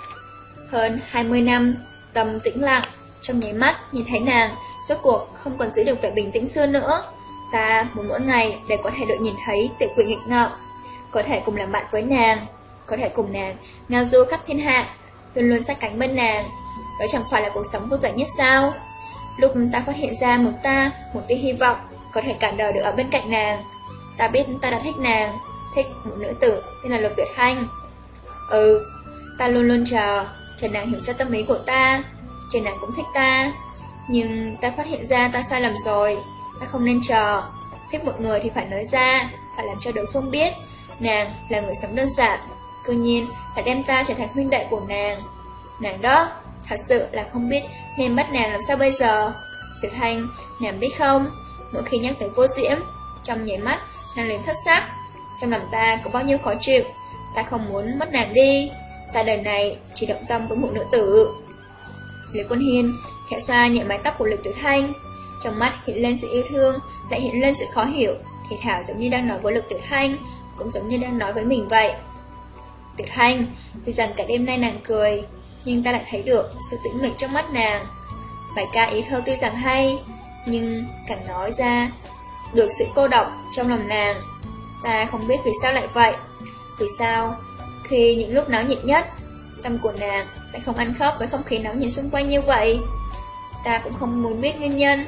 Hơn 20 năm tầm tĩnh lặng Trong nháy mắt nhìn thấy nàng Rốt cuộc không còn giữ được vẻ bình tĩnh xưa nữa. Ta muốn mỗi ngày để có thể được nhìn thấy tiểu quỷ nghịch ngợm. Có thể cùng làm bạn với nàng, Có thể cùng nàng ngao du khắp thiên hạ, Luôn luôn sát cánh bên nàng. Đó chẳng phải là cuộc sống vui vẻ nhất sao? Lúc ta phát hiện ra một ta, Một tia hy vọng, Có thể cả đời được ở bên cạnh nàng. Ta biết ta đã thích nàng, Thích một nữ tử tên là Lục Tuyệt Thanh. Ừ Ta luôn luôn chờ Chờ nàng hiểu ra tâm ý của ta, Chờ nàng cũng thích ta. Nhưng ta phát hiện ra ta sai lầm rồi. Ta không nên chờ Thích một người thì phải nói ra, Phải làm cho đối phương biết Nàng là người sống đơn giản. Cơ nhiên là đem ta trở thành huynh đệ của nàng. Nàng đó Thật sự là không biết nên bắt nàng làm sao bây giờ. Tiểu Thanh, Nàng biết không? Mỗi khi nhắc tới vô diễm, Trong nhảy mắt, nàng liền thất sắc. Trong lòng ta có bao nhiêu khó chịu. Ta không muốn mất nàng đi. Ta đời này chỉ động tâm với một nữ tử. Lý Quân Hiên khẽ xoa nhẹ mái tóc của Lực Tử Thanh. Trong mắt hiện lên sự yêu thương, Lại hiện lên sự khó hiểu. Thì Thảo giống như đang nói với lục Tử Thanh, Cũng giống như đang nói với mình vậy. Tử Thanh Vì rằng cả đêm nay nàng cười, Nhưng ta lại thấy được sự tĩnh mịch trong mắt nàng. Bài ca ý thơ tuy rằng hay, Nhưng càng nói ra Được sự cô độc trong lòng nàng. Ta không biết vì sao lại vậy. Vì sao, khi những lúc náo nhiệt nhất, Tâm của nàng lại không ăn khớp với không khí nóng nhiệt xung quanh như vậy? Ta cũng không muốn biết nguyên nhân.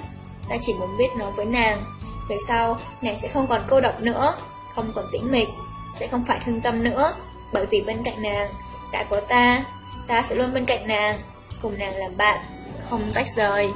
Ta chỉ muốn biết nói với nàng. Về sau, nàng sẽ không còn cô độc nữa, Không còn tĩnh mịch, Sẽ không phải thương tâm nữa. Bởi vì bên cạnh nàng, đã có ta Ta sẽ luôn bên cạnh nàng, Cùng nàng làm bạn, Không tách rời.